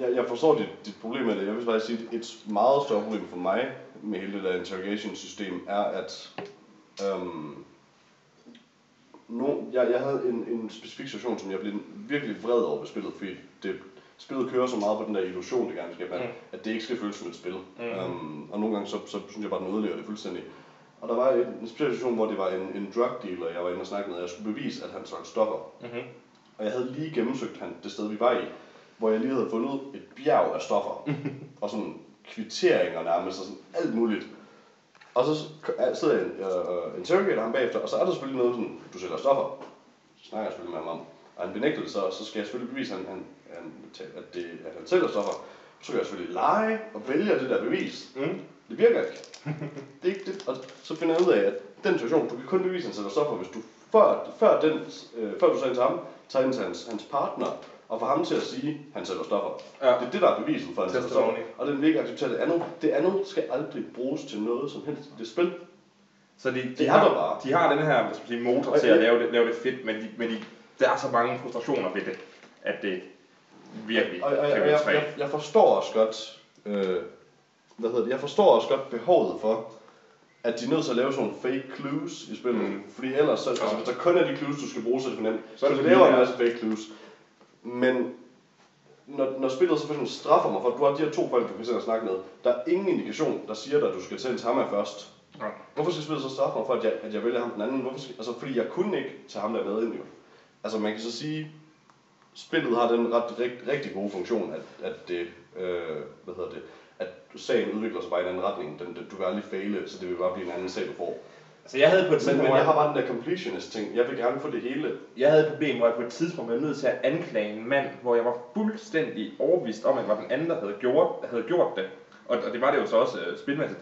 jeg, jeg forstår dit, dit problem med det. Jeg vil faktisk sige, at et meget større problem for mig med hele det der interrogation system er, at øhm, no, jeg, jeg havde en, en specifik situation, som jeg blev virkelig vred over ved spillet, fordi det, spillet kører så meget på den der illusion, det gerne skal være, Mm. at det ikke skal føles som et spil. Mm. Um, og nogle gange, så, så synes jeg bare, den ødelægger det fuldstændig. Og der var en, en speciel situation, hvor det var en, en drug dealer, jeg var inde og snakke med, og jeg skulle bevise, at han solgte stoffer. Mm-hmm. Og jeg havde lige gennemsøgt han, det sted, vi var i, hvor jeg lige havde fundet et bjerg af stoffer. og sådan kvitteringer nærmest, og sådan alt muligt. Og så sidder jeg og uh, interrogater ham bagefter, og så er der selvfølgelig noget sådan, du sælger stoffer. Så snakker jeg selvfølgelig med ham om. Og han benægter det så, og så skal jeg selvfølgelig bevise, at han, han, at, det, at han sælger stoffer. Så kan jeg selvfølgelig lege og vælge det der bevis. Mm. Det virker ikke. det ikke det. Og så finder jeg ud af, at den situation, du kan kun bevise, at han sætter stoffer, hvis du før, før, den, øh, før du sagde til ham, tager ind til hans, hans partner, og får ham til at sige, at han sætter stoffer. Ja. Det er det, der er beviset for, at han sætter stoffer. Og den vil ikke acceptere det andet. Det andet skal aldrig bruges til noget som helst det spil. Så de, de, Det er har, bare. de har den her hvad skal sige, motor Og til at lave det, lave det fedt, men, de, men de, der er så mange frustrationer ved det, at det virkelig Og, og, og kan jeg, jeg, jeg, jeg forstår også godt, øh, hvad hedder det, jeg forstår også godt behovet for, at de er nødt til at lave sådan nogle fake clues i spillet. Mm. Fordi ellers, så, altså, hvis der kun er de clues, du skal bruge, så er det for nemt. Så er det Så for vi laver en ja. masse fake clues. Men når, når spillet så for straffer mig for, at du har de her to folk, du kan sidde og snakke med, der er ingen indikation, der siger dig, at du skal til ham her først. Ja. Hvorfor skal spillet så straffe mig for, at jeg, at jeg vælger ham den anden? Hvorfor skal, altså, fordi jeg kunne ikke tage ham der med ind, jo. Altså, man kan så sige, spillet har den ret, rigt, rigtig gode funktion, at, at det, øh, hvad hedder det, at sagen udvikler sig bare i en anden retning. Den, den, du kan aldrig fejle, så det vil bare blive en anden sag, du får. Altså jeg havde på et Men, tidspunkt, men hvor jeg har bare den der completionist ting. Jeg vil gerne få det hele. jeg havde et problem, hvor jeg på et tidspunkt var nødt til at anklage en mand, hvor jeg var fuldstændig overbevist om, at det var den anden, der havde gjort, havde gjort det. Og, og det var det jo så også uh, spilmæssigt.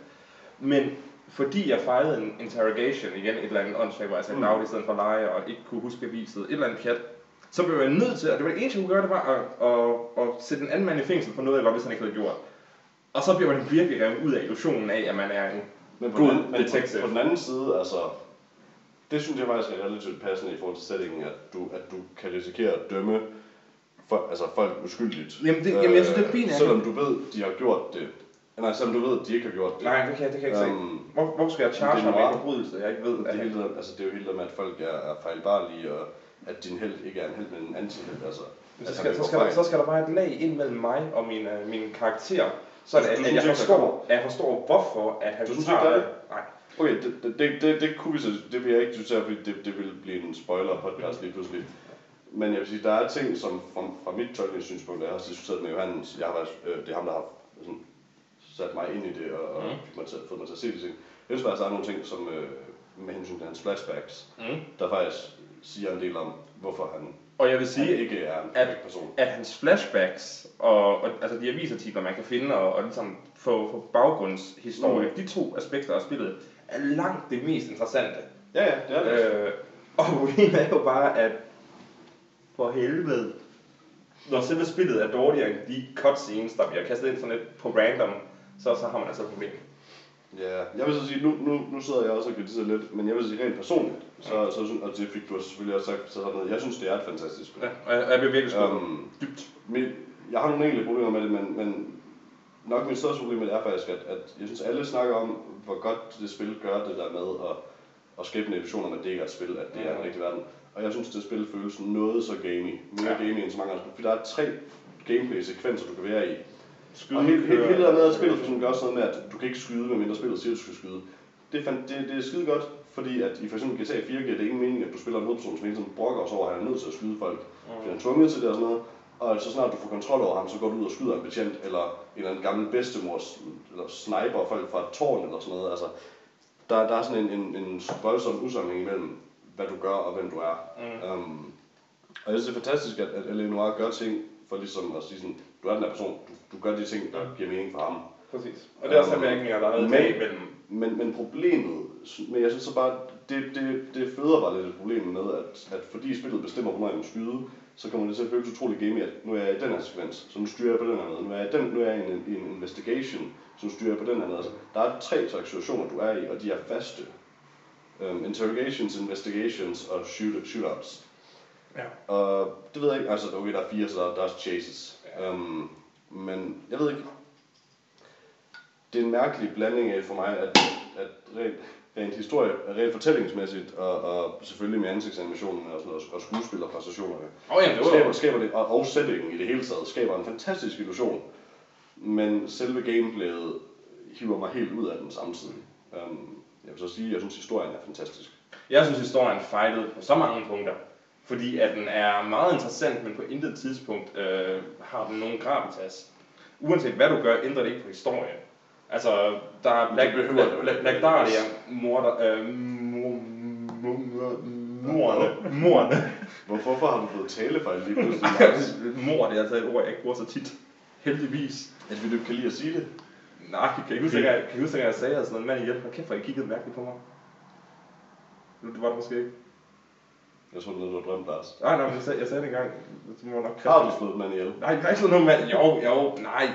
Men fordi jeg fejlede en interrogation igen, et eller andet åndssvagt, hvor jeg sagde Mm. mm. i stedet for lege, og ikke kunne huske beviset, et eller andet pjat, så blev jeg nødt til, og det var det eneste, jeg kunne gøre, det var at, at, at sætte en anden mand i fængsel for noget, jeg godt vidste, han ikke havde gjort. Og så bliver man virkelig revet ud af illusionen af, at man er en Men på, god den, men detective. på, på den anden side, altså, det synes jeg faktisk er relativt passende i forhold til settingen, at du, at du kan risikere at dømme for, altså folk uskyldigt. Øh, Jamen, det- jamen, jeg synes, det er fint, jeg Selvom du ved, de har gjort det. Nej, selvom du ved, de ikke har gjort det. Nej, det kan, jeg- det kan jeg ikke Øhm, se. Hvor, hvorfor skal jeg charge det er ham med en forbrydelse, jeg ikke ved, Det at er, han... hele, altså, det er jo hele det med, at folk er, er fejlbarlige, og at din held ikke er en held, men en antiheld. Altså, Så at skal, så, skal der, så skal der bare et lag ind mellem mig og min, uh, min karakter, så Du- at, du at, jeg, forstår, at jeg forstår, hvorfor at han Du synes tager ikke, det. Nej. Okay, det, det, det, det, kunne vi så, det vil jeg ikke diskutere, fordi det, det vil blive en spoiler podcast lige pludselig. Men jeg vil sige, der er ting, som fra, fra mit tolkningssynspunkt, jeg har også diskuteret med Johannes, jeg har været, øh, det er ham, der har sådan, sat mig ind i det, og, og fik mig til, fået mig til at se de ting. Jeg synes faktisk, der er nogle ting, som øh, med hensyn til hans flashbacks, Mm. der faktisk siger en del om, hvorfor han, Og jeg vil han sige, ikke er en at- person. at hans flashbacks og, og altså de avisartikler, man kan finde og, og ligesom få, få baggrundshistorie, mm. de to aspekter af spillet, er langt det mest interessante. Ja, ja, det er det. Øh, og problemet er jo bare, at for helvede, når selve spillet er dårligere end de cutscenes, der bliver kastet ind sådan lidt på random, så, så har man altså et problem. Ja, jeg vil så sige, nu, nu, nu sidder jeg også og kritiserer lidt, men jeg vil sige rent personligt, så, så, synes- og det fik du selvfølgelig også sagt, så sådan noget, jeg synes, det er et fantastisk spil. Ja, og jeg, jeg bliver virkelig skuffet. Øhm, Dybt. Mit, jeg har nogle enkelte problemer med det, men, men nok mit største problem med det er faktisk, at, at jeg synes, alle snakker om, hvor godt det spil gør det der med at, at skabe en illusion om, at det ikke er et spil, at det er en rigtig verden. Og jeg synes, det spil føles noget så gamey. Mere Ja. ja. gamey end så mange andre. Fordi der er tre gameplay-sekvenser, du kan være i. Skyde, Og hele, hele, hele der med, at spillet for gør sådan noget med, at du kan ikke skyde, medmindre spillet siger, at du skal skyde. Det er, fan- det, det er skide godt, fordi at i for eksempel GTA 4 giver det ingen mening, at du spiller en hovedperson, som hele tiden brokker os over, at han er nødt til at skyde folk. Fordi han er tvunget til det og sådan noget. Og så snart du får kontrol over ham, så går du ud og skyder en betjent, eller en eller anden gammel bedstemor, eller sniper folk fra et tårn eller sådan noget. Altså, der, der er sådan en, en, en voldsom usammenhæng imellem, hvad du gør og hvem du er. Mm. Um, og jeg synes, det er fantastisk, at, at L.A. Noir gør ting for ligesom at sige sådan, du er den her person, du, du gør de ting, der giver mening for ham. Præcis. Og det er også Øhm, jeg ikke mener, der er men- tag imellem. Men, men problemet, men jeg synes så bare, det, det, det føder bare lidt et problem med, at, at fordi spillet bestemmer, hvornår jeg må skyde, så kommer det til at føles utrolig gamey, at nu er jeg i den her sekvens, så nu styrer jeg på den her måde. Nu er jeg, den, nu er jeg i en, i en investigation, så nu styrer jeg på den her måde. Altså, der er tre slags situationer, du er i, og de er faste. Um, interrogations, investigations og shoot, shootouts. Ja. Og det ved jeg ikke, altså okay, der er fire, så der, der er chases. Ja. Um, men jeg ved ikke, det er en mærkelig blanding af for mig, at, at rent, rent historie, rent fortællingsmæssigt, og, og selvfølgelig med ansigtsanimationen og, sådan noget, og skuespillerpræstationerne, Åh, jamen, det var skaber, skaber det, og, og settingen i det hele taget, skaber en fantastisk illusion. Men selve gameplayet hiver mig helt ud af den samtidig. Um, jeg vil så sige, at jeg synes, historien er fantastisk. Jeg synes, historien fejlede på så mange punkter. Fordi at den er meget interessant, men på intet tidspunkt øh, har den nogen gravitas. Uanset hvad du gør, ændrer det ikke på historien. Altså, der er Black, Black, Black. Black Dahlia, morder, øh, mor, mor, mor, morerne, morerne. Hvor, hvorfor har du fået talefejl lige pludselig? Mor, det er altså et ord, jeg ikke bruger så tit. Heldigvis. at vi ikke kan lide at sige det. Nej, kan I huske, at jeg, kan I huske, at jeg sagde, at sådan noget mand ihjel? Hold kæft, hvor I kiggede mærkeligt på mig. Det var det måske ikke. Jeg tror, det er noget, du har drømt, Lars. Nej, nej, men jeg sagde, jeg sagde det engang. Det må nok Har du slået mand ihjel? Nej, jeg har ikke slået nogen mand. Jo, jo, nej.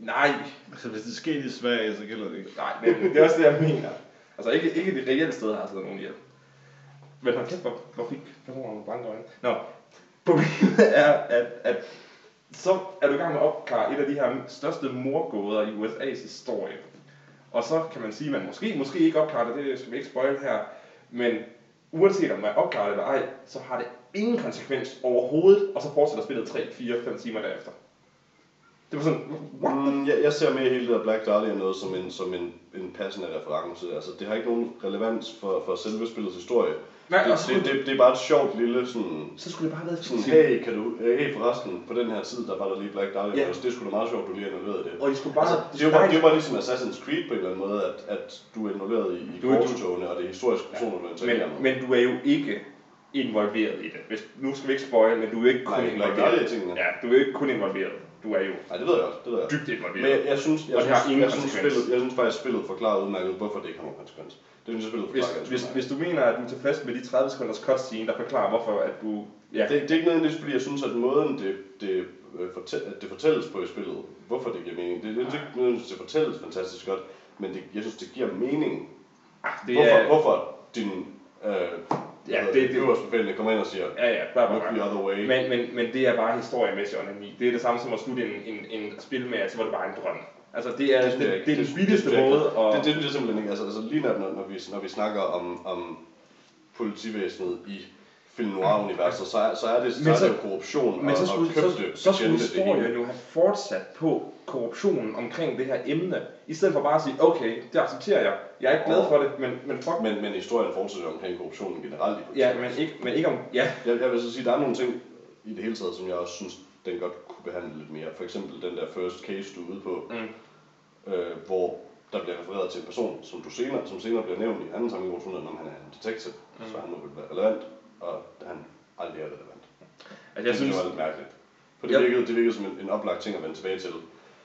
Nej, Så hvis det sker i Sverige, så gælder det ikke. nej, det, det er også det, jeg mener. Altså ikke, ikke det reelle sted har jeg slået nogen ihjel. Men hold kæft, hvor, hvor fik personerne nogle blanke øjne. Nå, problemet er, at, at så er du i gang med at opklare et af de her største morgåder i USA's historie. Og så kan man sige, at man måske, måske ikke opklarer det, det skal vi ikke spoil her, men uanset om man opklarer det eller ej, så har det ingen konsekvens overhovedet, og så fortsætter spillet 3, 4, 5 timer derefter. Det var sådan, what? Mm, jeg, jeg ser mere hele det der Black Dahlia noget som en, som en, en passende reference. Altså, det har ikke nogen relevans for, for selve spillets historie. Nej, det, det, skulle, det, det, er bare et sjovt lille sådan... så skulle det bare have været Sådan, hey, kan du, øh, hey forresten, på den her tid, der var der lige Black Dahlia, Ja. yeah. det er sgu da meget sjovt, du lige er involveret i det. Og I skulle bare... Altså, det, bare, det bare ligesom Assassin's Creed på en eller anden måde, at, at du er involveret i, i Du korstogene, og det er historiske personer, du interagerer med. men, men du er jo ikke involveret i det. Hvis, nu skal vi ikke spoil, men du er ikke kun Nej, Black involveret. Dahlia-tingene. Ja, du er ikke kun involveret. Du er jo Nej, det ved jeg også. Det ved jeg. dybt Men involveret. jeg, jeg synes, jeg Og det har synes, ingen jeg synes, konsekvens. spillet, jeg synes faktisk, spillet forklarer udmærket, hvorfor det ikke har nogen konsekvens. Det synes jeg, spillet Hvis, hvis, hvis du mener, at du er tilfreds med de 30 sekunders cutscene, der forklarer, hvorfor at du... Ja, Det, det er ikke nødvendigvis, fordi jeg synes, at måden, det, det, øh, fortæl, at det fortælles på i spillet, hvorfor det giver mening, det, det er ikke nødvendigvis, det fortælles fantastisk godt, men det, jeg synes, det giver mening. ah, det hvorfor, er... hvorfor din øh, Ja, det- det, det- det, øverste befalende kommer ind og siger, Ja, ja, bare, look bare, the other way. Men, men, men det er bare historiemæssig onani. Det er det samme som at slutte en, en, en spil med, at så var det bare en drøm. Altså, det er, det, det, det er den ikke. måde at... Det, det synes jeg simpelthen ikke. Altså, altså lige når, når, vi, når vi snakker om, om politivæsenet i film noir-universet, så er, så er det, så, Men er så- det jo korruption Men så og, skulle, og så, købte så skulle betjente, det hele. historien jo have fortsat på korruptionen omkring det her emne, i stedet for bare at sige, okay, det accepterer jeg. Jeg er ikke glad for det, men, men fuck Men, men historien fortsætter omkring korruptionen generelt i Ja, politiet. men ikke, men ikke om... Ja, Jeg, jeg vil så sige, der er nogle ting i det hele taget, som jeg også synes, den godt kunne behandle lidt mere. For eksempel den der first case, du er ude på, Mm. øh, hvor der bliver refereret til en person, som, du senere, som senere bliver nævnt i en anden sammenhæng, hvor du om han er en detective, mm. så han må være relevant, og han aldrig er relevant. altså jeg synes... det var lidt mærkeligt. For det Ja. virkede, det virkede som en, en oplagt ting at vende tilbage til.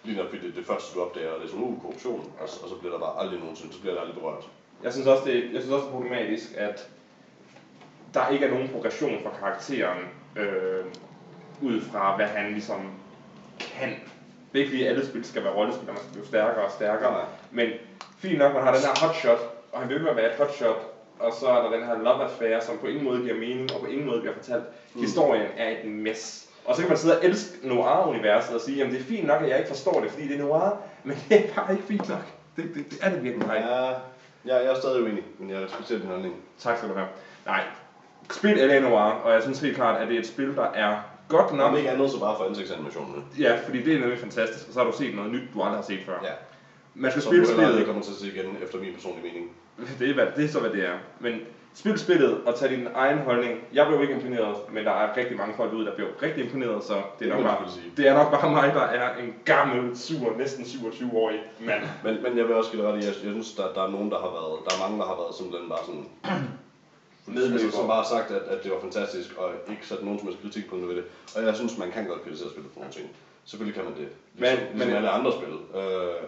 Lige når fordi det, det første du opdager, det er sådan, uh, korruption, og, så- og så bliver der bare aldrig nogensinde, så bliver der aldrig berørt. Jeg synes også, det, jeg synes også, det er problematisk, at der ikke er nogen progression for karakteren, øh, ud fra hvad han ligesom kan. Det er ikke fordi alle spil skal være rollespil, man skal blive stærkere og stærkere. Nej. Men fint nok, man har den her hotshot, og han vil med at være et hotshot, og så er der den her love affair, som på ingen måde giver mening, og på ingen måde bliver fortalt. Mm. Historien er et mess. Og så kan man sidde og elske noir-universet og sige, jamen det er fint nok, at jeg ikke forstår det, fordi det er noir, men det er bare ikke fint nok. Det, det, det er det virkelig ikke. Ja, jeg, jeg er stadig uenig, men jeg respekterer din holdning. Tak skal du have. Nej, spil L.A. Noir, og jeg synes helt klart, at det er et spil, der er godt nok. Om ikke andet, så bare for ansigtsanimationen. Ja, fordi det er nemlig fantastisk, og så har du set noget nyt, du aldrig har set før. Ja. Man skal Som spille spillet, kommer til at se igen, efter min personlige mening. det er, hvad, det er så hvad det er. Men spil spillet og tag din egen holdning. Jeg blev ikke imponeret, men der er rigtig mange folk ude, der blev rigtig imponeret, så det er, nok bare, det er nok bare mig, der er en gammel, sur, næsten 27-årig mand. Men, men jeg vil også give ret i, jeg, jeg synes, der, der er nogen, der har været, der er mange, der har været simpelthen bare sådan, Nedløber. som bare har sagt, at, at det var fantastisk, og ikke sat nogen som helst kritikpunkter ved det. Og jeg synes, man kan godt kritisere spillet for nogle ting. Selvfølgelig kan man det. Ligesom, Men- men, ligesom men- alle andre spil. Øh,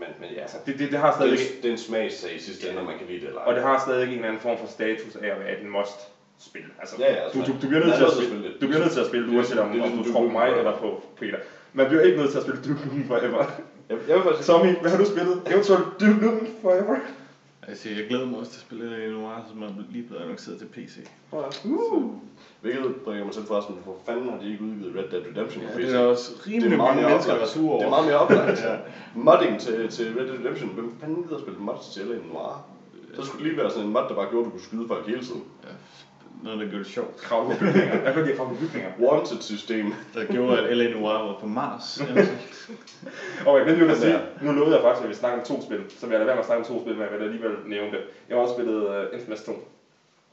men, men ja, Altså, det, det, det har det, stadig er, det er en smagssag i sidste ende, om man kan lide det eller ej. Og det har stadig en eller anden form for status af at være et must-spil. Altså, Ja, ja, altså, du, du, du, bliver nødt til er at nødt til at spille, spille det. du bliver nødt til at spille, Det er uanset om, ligesom- det er om du ligesom tror på mig eller på Peter. Man bliver ikke nødt til at spille Duke Nukem Forever. Jeg, jeg vil faktisk Tommy, hvad har du spillet? Eventuelt Duke Nukem Forever? Altså, jeg glæder mig også til at spille det Noir, som er lige blevet annonceret til PC. Uh. Hvilket bringer mig til forresten, hvor fanden har de ikke udgivet Red Dead Redemption på Ja, PC? det er også rimelig meget mange mere mennesker, der er sure over. Det er meget mere oplagt. ja. Modding til, til Red Dead Redemption. Hvem fanden gider at spille mods til LA Noir? Så skulle det lige være sådan en mod, der bare gjorde, at du kunne skyde folk hele tiden. Ja, noget, der gjorde det sjovt. Kravle på bygninger. Jeg kan godt lide at kravle på bygninger. Wanted system. Der gjorde, at LA Noir var på Mars. Og jeg vil lige Men sige, nu lovede jeg faktisk, at vi snakker om to spil, så vil jeg lade være med at snakke om to spil, men jeg vil alligevel nævne det. Jeg har også spillet uh, Infamous 2.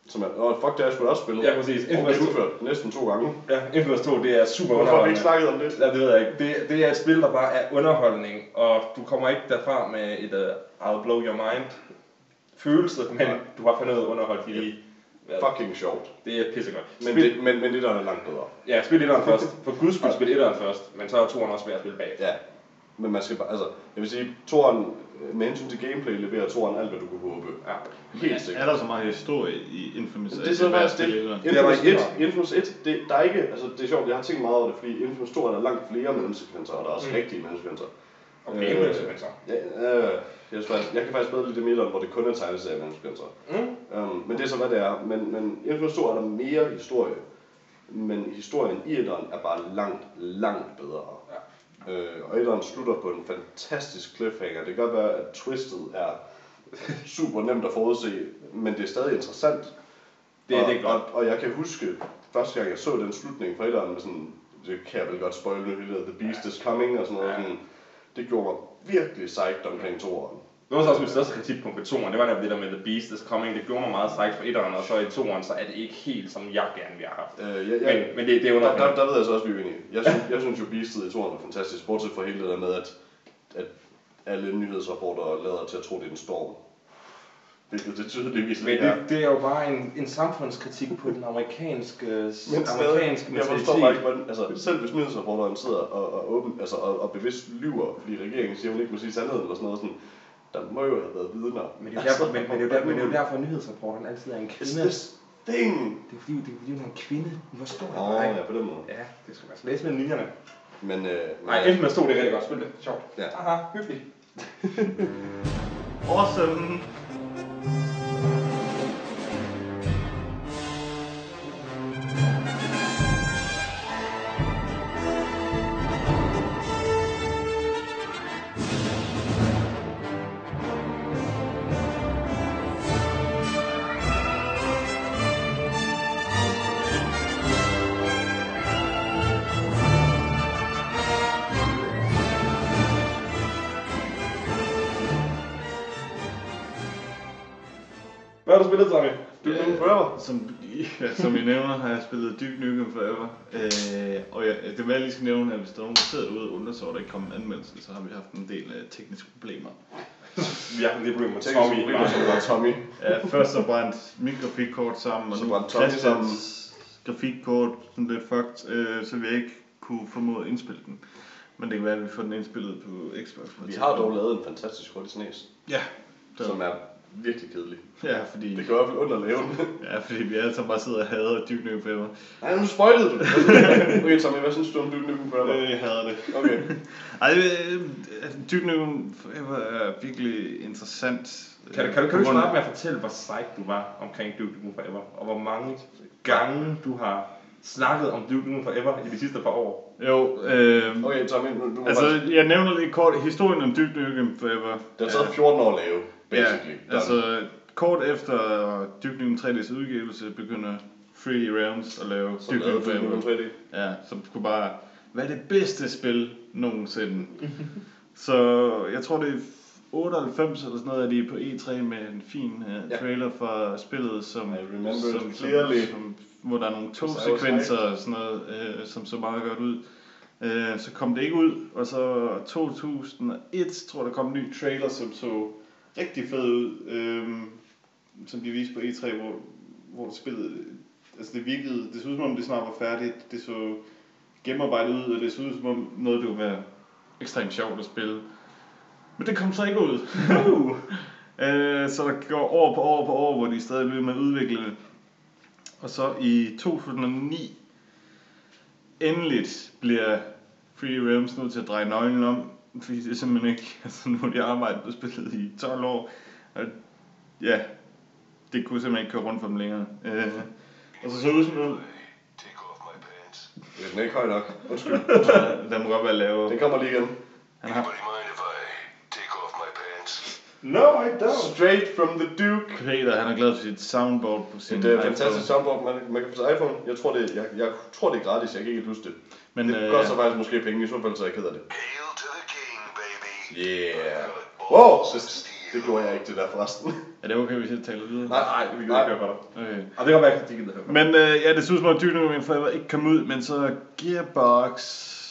Som er, åh, fuck, det har jeg sgu da også spillet. Ja, præcis. Og Infamous 2. udført næsten to gange. Ja, Infamous 2, det er super Hvorfor har vi ikke snakket om det? Ja, det ved jeg ikke. Det, det er et spil, der bare er underholdning, og du kommer ikke derfra med et uh, I'll blow your mind følelse, men du har fundet underholdt i hvad, Fucking sjovt. Det er pissegodt. Men, Spil, det, men, men det der er langt bedre. Ja, spil etteren først. For guds skyld spil etteren først, men så er toeren også værd at spille bag. Ja. Men man skal bare, altså, jeg vil sige, toren, med hensyn til gameplay, leverer toren alt, hvad du kunne håbe. Ja. Helt sikkert. Er der så meget historie i Infamous? Det er så faktisk det. er Infamous ikke 1, Infamous 1 det, der er ikke, altså det er sjovt, jeg har tænkt meget over det, fordi Infamous 2 er der langt flere mellemsekvenser, og der er også Mm. rigtige mellemsekvenser. Og Øh, gameplay-sekvenser. Ja, øh, jeg, faktisk, jeg kan faktisk bedre lide det midleren, hvor det kun er tegneserier mellemsekvenser. Mm. Um, men det er så, hvad det er. Men, men Infamous 2 er der mere historie. Men historien i etteren er bare langt, langt bedre. Ja. Øh, og etteren slutter på en fantastisk cliffhanger. Det kan godt være, at twistet er super nemt at forudse, men det er stadig interessant. Det og, det er godt. Og, og jeg kan huske, første gang jeg så den slutning fra etteren, med sådan, det kan jeg vel godt spoil nu, det hedder The Beast is Coming og sådan noget. Ja. Sådan, det gjorde mig virkelig psyched omkring toeren. Det var så også mit største kritikpunkt ved toeren. Det var nemlig det der med The Beast is Coming. Det gjorde mig meget psyched for etteren, og så i toeren, så er det ikke helt som jeg gerne vil have haft. Øh, jeg, jeg, Men, men det, det er Der, under... der, der ved jeg så også, vi er uenige. Jeg synes, jeg synes jo, Beastet i toren var fantastisk, bortset fra hele det der med, at, at alle nyhedsrapporter lader til at tro, det er en storm. Hvilket det tydeligvis Men ikke det, er. det er jo bare en, en samfundskritik på den amerikanske, Men stadig, amerikanske jeg forstår bare ikke, hvordan, altså selv hvis nyhedsreporteren sidder og, og, åben, altså, og, og bevidst lyver, fordi regeringen siger, hun ikke må sige sandheden eller sådan noget, sådan, der må jo have været vidner. Men det er jo derfor, men, men, det er jo der, men det er derfor at altid er en kvinde. this thing! Det er fordi, det er fordi hun er en kvinde. Hun forstår det Åh, oh, ja, på den måde. Ja, det skal man altså læse mellem linjerne. Men, øh, Nej, enten man stod det rigtig godt. Spil det. Sjovt. Ja. Aha, hyggeligt. Awesome. Hvad har du spillet, Tommy? Du er Ja, forever. Som, ja, som I nævner, har jeg spillet Duke Nukem Forever. Øh, og jeg, det vil jeg lige skal nævne, at hvis der er nogen, der sidder derude og undrer sig over, at der ikke kommer en anmeldelse, så har vi haft en del øh, tekniske problemer. Vi har haft det problem med Teknisk Tommy. problemer, som var Tommy. Ja, først så brændte mit grafikkort sammen, og Så nu Tommy Christians grafikkort sådan lidt fucked, øh, så vi ikke kunne formå at indspille den. Men det kan være, at vi får den indspillet på Xbox. Vi har dog lavet en fantastisk hurtig snes, Ja, så, som er virkelig kedelig. ja, fordi, Det gør i hvert fald ondt at lave den. ja, fordi vi alle sammen bare sidder og hader Duke Nukem Forever. Nej, nu spoilede du det. Okay, Tommy, hvad synes du om Duke Nukem Forever? Øh, Jeg hader det. Okay. Ej, øh, Duke Nukem Forever er virkelig interessant. Kan, du- kan, du, kan du starte med at fortælle, hvor sejt du var omkring Duke Nukem Forever? Og hvor mange gange du har snakket om Duke Nukem Forever i de sidste par år? Jo, øh, Okay, Tommy, nu, du må altså faktisk... jeg nævner lige kort historien om Duke Nukem Forever. Det har taget 14 år at lave, basically. Done. altså kort efter Nukem 3D's udgivelse begynder Free Realms at lave Som Forever. Nukem 3D. Ja, som skulle bare være det bedste spil nogensinde. så jeg tror det er 98 eller sådan noget, at de er på E3 med en fin uh, Ja. trailer fra spillet, som, som, som, clearly. som, hvor der er nogle togsekvenser og sådan noget, uh, som så meget godt ud. Uh, så kom det ikke ud, og så 2001 tror jeg, der kom en ny trailer, som så rigtig fed ud, uh, som de viste på E3, hvor, hvor spillet, altså det virkede, det så ud som om det snart var færdigt, det så gennemarbejdet ud, og det så ud som om noget, det kunne være ekstremt sjovt at spille. Men det kom så ikke ud. Øh, så der går år på år på år, hvor de stadig bliver med at udvikle det. Og så i 2009, endeligt bliver Free Realms nødt til at dreje nøglen om, fordi det er simpelthen ikke, altså nu har de arbejdet på spillet i 12 år, og ja, det kunne simpelthen ikke køre rundt for dem længere. Øh, og så så ud som noget, Take off my pants. Det er den ikke høj nok. Undskyld. der må godt være lavere. Den kommer lige igen. Han har, Anybody mind if I take off my pants? No, I don't. Straight from the Duke. Peter, han er glad for sit soundboard på sin Det er et iPhone. fantastisk soundboard, man, man kan få til iPhone. Jeg tror, det, jeg, jeg tror, det er gratis. Jeg kan ikke helt huske det. Men, Men, det øh, koster faktisk måske penge. I så fald så er jeg ked af det. Hail to the king, baby. Yeah. Wow, of det, gjorde jeg ikke det der forresten. Er det okay, hvis jeg taler videre? Nej, Nej, vi Nej. ikke høre på dig. Okay. Og det kan være, at de gider. Men øh, ja, det synes om Duke Nukem Forever ikke kom ud, men så Gearbox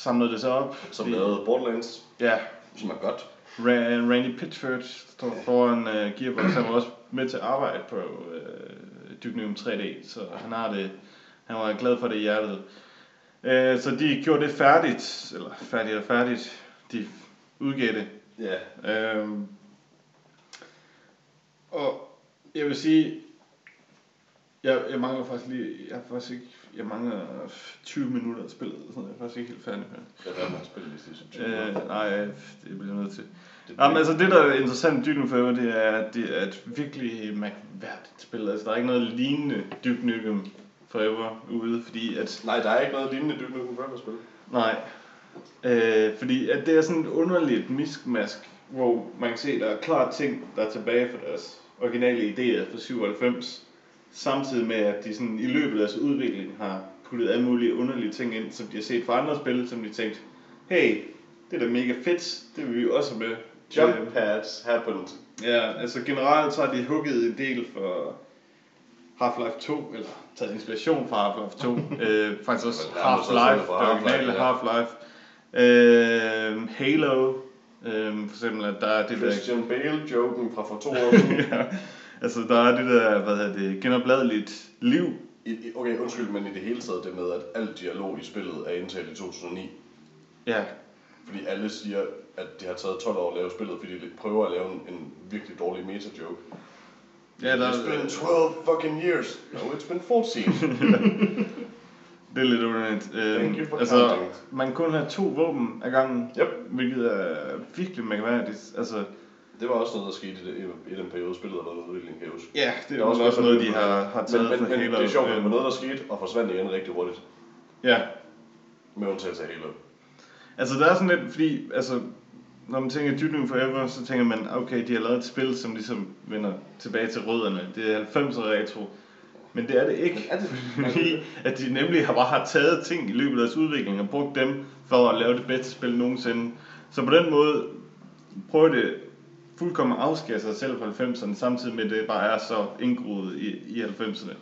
samlede det så op. Som Fordi- lavede Borderlands, Ja, som er godt. Ra- Randy Pitchford står foran uh, Gearbox. Han var også med til at arbejde på uh, Duke Nukem 3D, så han har det. Han var glad for det i hjertet. Uh, så de gjorde det færdigt, eller færdigt og færdigt. De udgav det. Ja. Øhm, og jeg vil sige, jeg, jeg mangler faktisk lige, jeg har faktisk ikke, jeg mangler 20 minutter af spillet, så jeg er faktisk ikke helt færdig med det. Er hvad man spiller i sidste 20 Øh, nej, det bliver jeg nødt til. Det- Jamen, altså det, der er interessant med Duke Forever, det er, at det er et virkelig mærkværdigt spil. Altså, der er ikke noget lignende Duke Nukem Forever ude, fordi at Nej, der er ikke noget lignende Duke Nukem Forever spil. Nej. Øh, fordi at det er sådan et underligt miskmask, hvor man kan se, at der er klart ting, der er tilbage fra deres originale idéer fra 97, samtidig med, at de sådan i løbet af deres udvikling har puttet alle mulige underlige ting ind, som de har set fra andre spil, som de tænkt, hey, det er da mega fedt, det vil vi også have med. Jump Øh, pads happened. Ja, altså generelt så har de hugget en del for Half-Life 2, eller taget inspiration fra Half-Life 2. øh, faktisk også Half-Life, det originale Half-Life. Øh, Halo, øh, for eksempel, at der er det der... Christian Bale-joken fra for to år siden. ja. Altså, der er det der, hvad hedder det, genopladeligt liv. I, i- okay, undskyld, men i det hele taget det med, at al dialog i spillet er indtalt i 2009. Ja, Fordi alle siger, at det har taget 12 år at lave spillet, fordi de prøver at lave en, en virkelig dårlig meta-joke. ja der, It's been 12 fucking years. No, it's been 14. det er lidt underligt. For altså, counting. man kan kun have to våben ad gangen, Yep. hvilket er virkelig mærkværdigt. Altså, Det var også noget, der skete i, det, i den periode, spillet været under udvikling, kan jeg huske. ja, det er er også, også noget, de har, har taget Men, men, men Halo. det er sjovt, at det Øhm, var noget, der skete, og forsvandt igen rigtig hurtigt. Ja, Med undtagelse af Halo. Altså, der er sådan lidt, fordi, altså, når man tænker Duke Forever, så tænker man, okay, de har lavet et spil, som ligesom vender tilbage til rødderne. Det er 90'er retro. Men det er det ikke. er det? Fordi at de nemlig har bare har taget ting i løbet af deres udvikling og brugt dem for at lave det bedste spil nogensinde. Så på den måde prøver det fuldkommen at afskære sig selv fra 90'erne, samtidig med at det bare er så indgroet i, i 90'erne.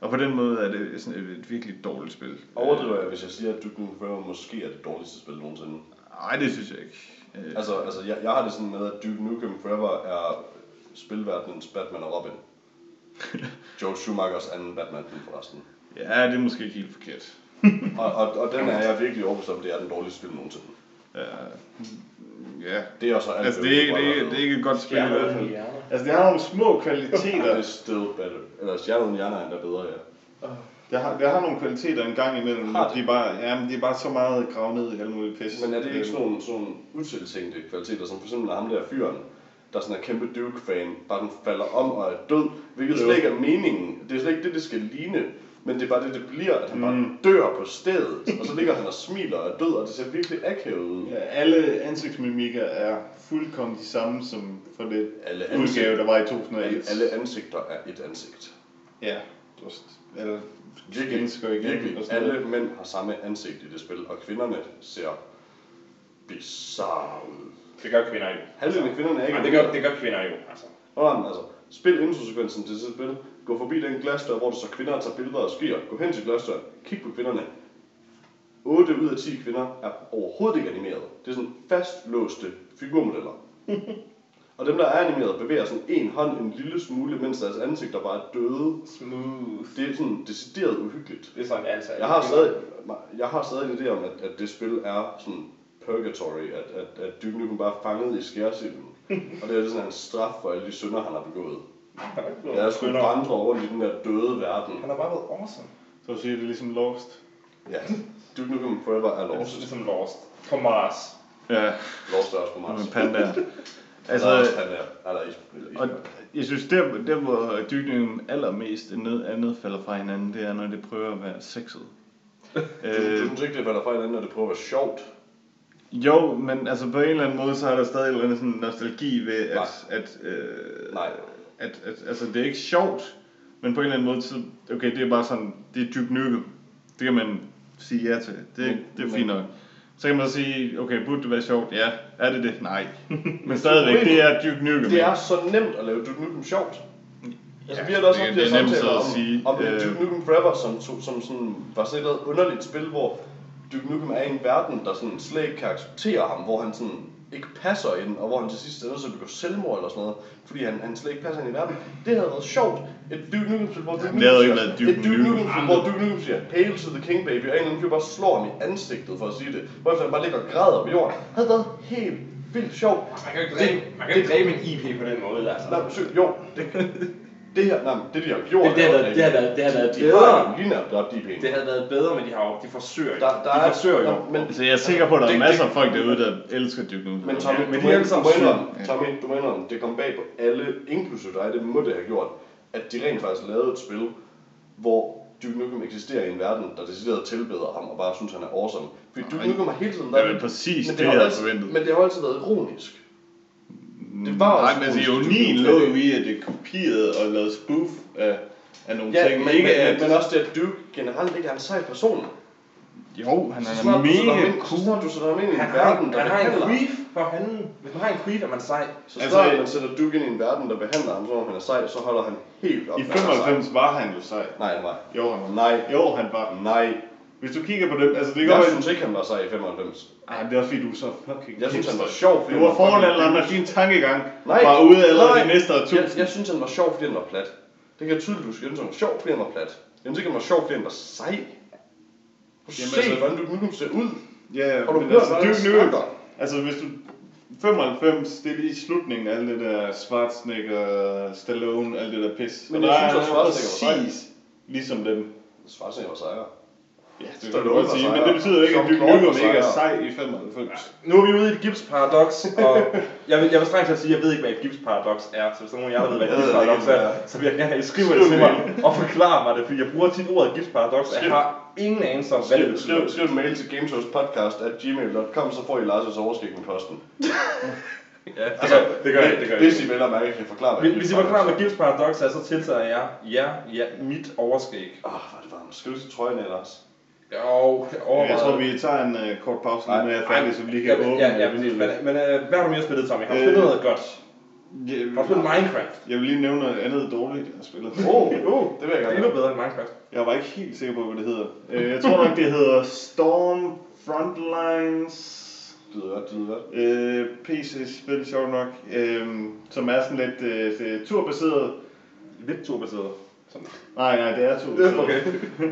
Og på den måde er det sådan et, et virkelig dårligt spil. Overdriver jeg, hvis jeg siger, at Duke Nukem Forever måske er det dårligste spil nogensinde. Nej, det synes jeg ikke. Øh, Altså, altså jeg, jeg har det sådan med, at Duke Nukem Forever er spilverdenens Batman og Robin. Joe Schumachers anden Batman-film forresten. Ja, det er måske ikke helt forkert. Og, og, og den er jeg virkelig overbevist om, det er den dårligste film nogensinde. Ja, ja. Det er også alt Altså, det er, ikke, det, er, ikke- det er ikke et godt spil i hvert fald. Altså, det har nogle små Det kvaliteter. er still better. Eller Stjernen uden hjerner er endda bedre, ja. Det har, det har nogle kvaliteter en gang imellem. Har men De er bare, ja, men de er bare så meget gravet ned i alle mulige pis. Men er det ikke sådan nogle, sådan nogle utiltænkte kvaliteter, som for eksempel ham der fyren, der sådan er kæmpe Duke-fan, bare den falder om og er død, hvilket slet ikke er meningen. Det er slet ikke det, det skal ligne. Men det er bare det, det bliver, at han bare Mm. dør på stedet, og så ligger han og smiler og er død, og det ser virkelig akavet ud. Ja, alle ansigtsmimikker er fuldkommen de samme som for det Alle udgave, ansigter, der var i alle, 2001. alle ansigter er et ansigt. Ja, just, eller Virkelig, igen. virkelig. og Alle noget. mænd har samme ansigt i det spil, og kvinderne ser bizarre ud. Det gør kvinder jo. Halvdelen af kvinderne er ikke Nej, det gør, det gør kvinder jo, altså. Nå, altså, spil introsekvensen til det spil. Gå forbi den glasdør, hvor der så kvinder tager billeder og skriger. Gå hen til glasdøren. Kig på kvinderne. 8 ud af 10 kvinder er overhovedet ikke animeret. Det er sådan fastlåste figurmodeller. og dem, der er animeret, bevæger sådan en hånd en lille smule, mens deres ansigter bare er døde. Smooth. Det er sådan decideret uhyggeligt. Det er sådan, altså. Jeg har stadig, jeg har stadig en idé om, at, at det spil er sådan purgatory, at, at, at Duke Nukem bare er fanget i skærsilden. og det er sådan en straf for alle de synder, han har begået. Han er ikke blevet Jeg skulle skønnere. vandre rundt i den der døde verden. Han har bare været awesome. Så at sige, det er ligesom Lost. Ja, Duke Nukem Forever er Det er lost. ligesom Lost. På Mars. Ja, Lost er også på Mars. med pandaer. Altså, Altså, der er også pandaer. Eller is, eller og isbjørn. jeg synes, der, der hvor dykningen allermest ned, er nedfalder fra hinanden, det er, når det prøver at være sexet. Du, du synes ikke, det falder fra hinanden, når det prøver at være sjovt? Jo, men altså på en eller anden måde, så er der stadig en eller anden sådan nostalgi ved, at, Nej. at, øh, Nej. at, at, altså det er ikke sjovt, men på en eller anden måde, så, okay, det er bare sådan, det er Duke Nukem. Det kan man sige ja til. Det, Men- det er men- fint nok. Så kan man så sige, okay, burde det være sjovt? Ja. Er det det? Nej. men stadigvæk, det er Duke Nukem. Det er så nemt at lave Duke Nukem sjovt. Altså, Ja, vi har da også haft de det her er samtaler om, sige. om Øh. Duke Nukem Forever, som, som, som sådan, var sådan et underligt spil, hvor Duke Nukem er i en verden, der sådan slet ikke kan acceptere ham, hvor han sådan ikke passer ind, og hvor han til sidst er nødt til at begå selvmord eller sådan noget, fordi han, han slet ikke passer ind i verden. Det havde været sjovt. Et Duke Nukem-spil, hvor Duke ikke siger- Duke et Duke Nukem. Nukem-spil, hvor Duke Nukem siger, Hail to the King, baby, og en eller anden bare slår ham i ansigtet for at sige det, hvorefter han bare ligger og græder på jorden. Det havde været helt vildt sjovt. Man kan jo ikke dræbe, man kan ikke dræbe en IP på den måde, altså. Nej, jo, det, det her, nej, det de har gjort, Det, det, er har været, det, har været, det har været de har bedre. jo lige nær dræbt de penge. Det havde været bedre, men de har jo, de forsøger jo. Der, der de er, forsøger jo. Men, Altså, jeg er sikker på, at der er Det- masser af det- folk derude, der elsker Duke Nukem. men Tommy, Ja, men du, de må, er alle du, sammen må indrømme. Tommy, du må indrømme, det kom bag på alle, inklusive dig, det må det have gjort, at de rent faktisk lavede et spil, hvor Duke Nukem eksisterer i en verden, der decideret tilbeder ham og bare synes, han er awesome. Fordi Duke Nukem har hele tiden det er været... vel præcis det, har jeg havde forventet. Men det har jo altid været ironisk. Det var Nej, også men altså, ironisk, ironien lå jo i, at det kopierede og lavede spoof af, af nogle Ja, ting. men, ikke men, at, men, også det, at Duke generelt ikke er en sej person. jo, han Så er snart, du sætter ham mega ind, så cool. snart du sætter ham ind i en verden, en, der han har en queef for handen. Hvis man har en queef, er man sej. Så Altså, snart man sætter Duke ind i en verden, der behandler ham, som om han er sej, så holder han helt op. I med at være 95 var han jo sej. sej. Nej, han var. Jo, han var. Nej. Jo, han var. Nej. Hvis du kigger på dem, altså det kan Jeg synes ikke, han var sej i 95. Ej, men det er også fordi, du er så fucking Jeg synes, han var sjov, fordi Du var andre, hipster. din tankegang Nej, var ude allerede nej. de næste Jeg, tusind. jeg synes, han var sjov, fordi han var plat. Det kan jeg tydeligt huske. Jeg synes, han var sjov, fordi han var plat. Jeg synes ikke, han var sjov, fordi han var sej. Prøv at Jamen, se, altså- hvordan du nu ser ud. Ja, ja, Har du men altså, Nukem, snakker? altså hvis du 95, det er lige i slutningen af alt det der Schwarzenegger, Stallone, alt det der pis. Men Og jeg der synes er han Schwarzenegger var præcis ligesom dem. Schwarzenegger var sejere. Ja, det Stallone du sige, men det betyder ikke, at Duke Claude Nukem ikke er sej i 95. Nu er vi ude i et gipsparadoks, og jeg vil, jeg vil strengt taget sige, at jeg ved ikke, hvad et gipsparadoks er. Så hvis der er nogen af jer, der ved, hvad et ikke, er, så vil jeg gerne have, at I skriver det til mig og forklarer mig det, fordi jeg bruger tit ordet gipsparadoks, og jeg har ingen anelse om, hvad det betyder. skriv, skriv en mail til gameshowspodcast at gmail.com, så får I Lars' overskæg med posten. Ja, det gør, det gør jeg, det gør jeg. Hvis I vel og mærke kan forklare, hvad Hvis, I forklarer, hvad gipsparadoks er, så tiltager jeg ja, ja, mit overskæg. Åh, hvor er det varmt. Skal du til trøjen af, Lars? Jo, jeg overvejer. Jeg tror, vi tager en uh, kort pause, når jeg er færdig, så vi lige kan ja, åbne. Ja, ja, øh, præcis. Men, men øh, hvad har du mere spillet, Tommy? Har du Øh, spillet noget godt? Ja, Har du spillet Minecraft? Jeg vil lige nævne noget andet dårligt, jeg har spillet. Åh, oh, det vil jeg Det er bedre end Minecraft. Jeg var ikke helt sikker på, hvad det hedder. Øh, Jeg tror nok, det hedder Storm Frontlines. Det lyder godt, det lyder godt. Øh, PC-spil, sjovt nok. Øh, som er sådan lidt øh, er turbaseret. Lidt turbaseret. Sådan. Nej, nej, det er turbaseret. Okay.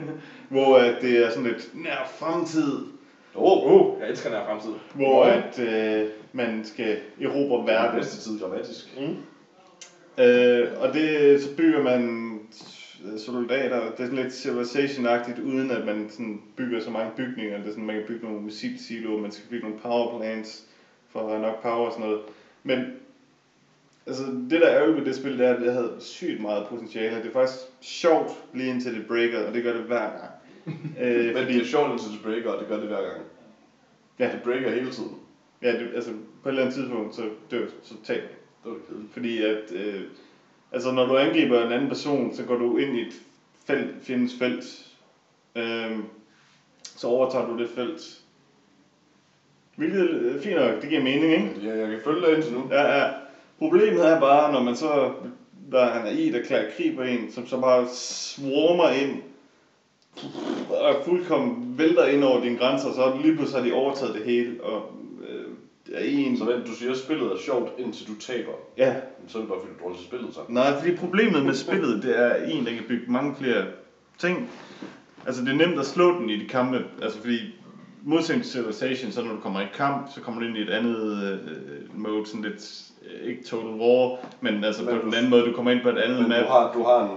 hvor at det er sådan lidt nær fremtid. Åh, oh, Uh, jeg elsker her fremtid. Hvor at øh, man skal erobre verden. næste tid grammatisk. Mm. Øh, og det, så bygger man soldater, det er sådan lidt civilization-agtigt, uden at man sådan bygger så mange bygninger. Det er sådan, man kan bygge nogle missilsiloer, man skal bygge nogle power plants for at have nok power og sådan noget. Men altså, det der er ærgerligt ved det spil, det er, at det havde sygt meget potentiale. Det er faktisk sjovt lige indtil det breaker, og det gør det hver gang. Øh, Men det er sjovt indtil det breaker, og det gør det hver gang. Ja. Det breaker hele tiden. ja, det, altså, på et eller andet tidspunkt, så dør så taber. Det var kedeligt. Fordi at, øh, altså når du angriber en anden person, så går du ind i et felt, fjendens felt. Øh, så overtager du det felt. Hvilket er fint nok, det giver mening, ikke? Jeg, jeg kan følge dig indtil nu. Ja, ja. Problemet er bare, når man så, der han er i, der klæder krig på en, som så bare swarmer ind, og fuldkommen vælter ind over dine grænser, så det lige pludselig har de overtaget det hele, og øh, er en... Så vent, du siger, at spillet er sjovt, indtil du taber. Ja, Så er det bare, fordi du er dårlig til spillet, så. Nej, fordi problemet med spillet, det er en, der kan bygge mange flere ting. Altså, det er nemt at slå den i de kampe, altså fordi modsætning til Civilization, så når du kommer i kamp, så kommer du ind i et andet øh, mode, sådan lidt, øh, ikke total war, men altså Men på du- den anden måde, du kommer ind på et andet Men map. du har, du har en,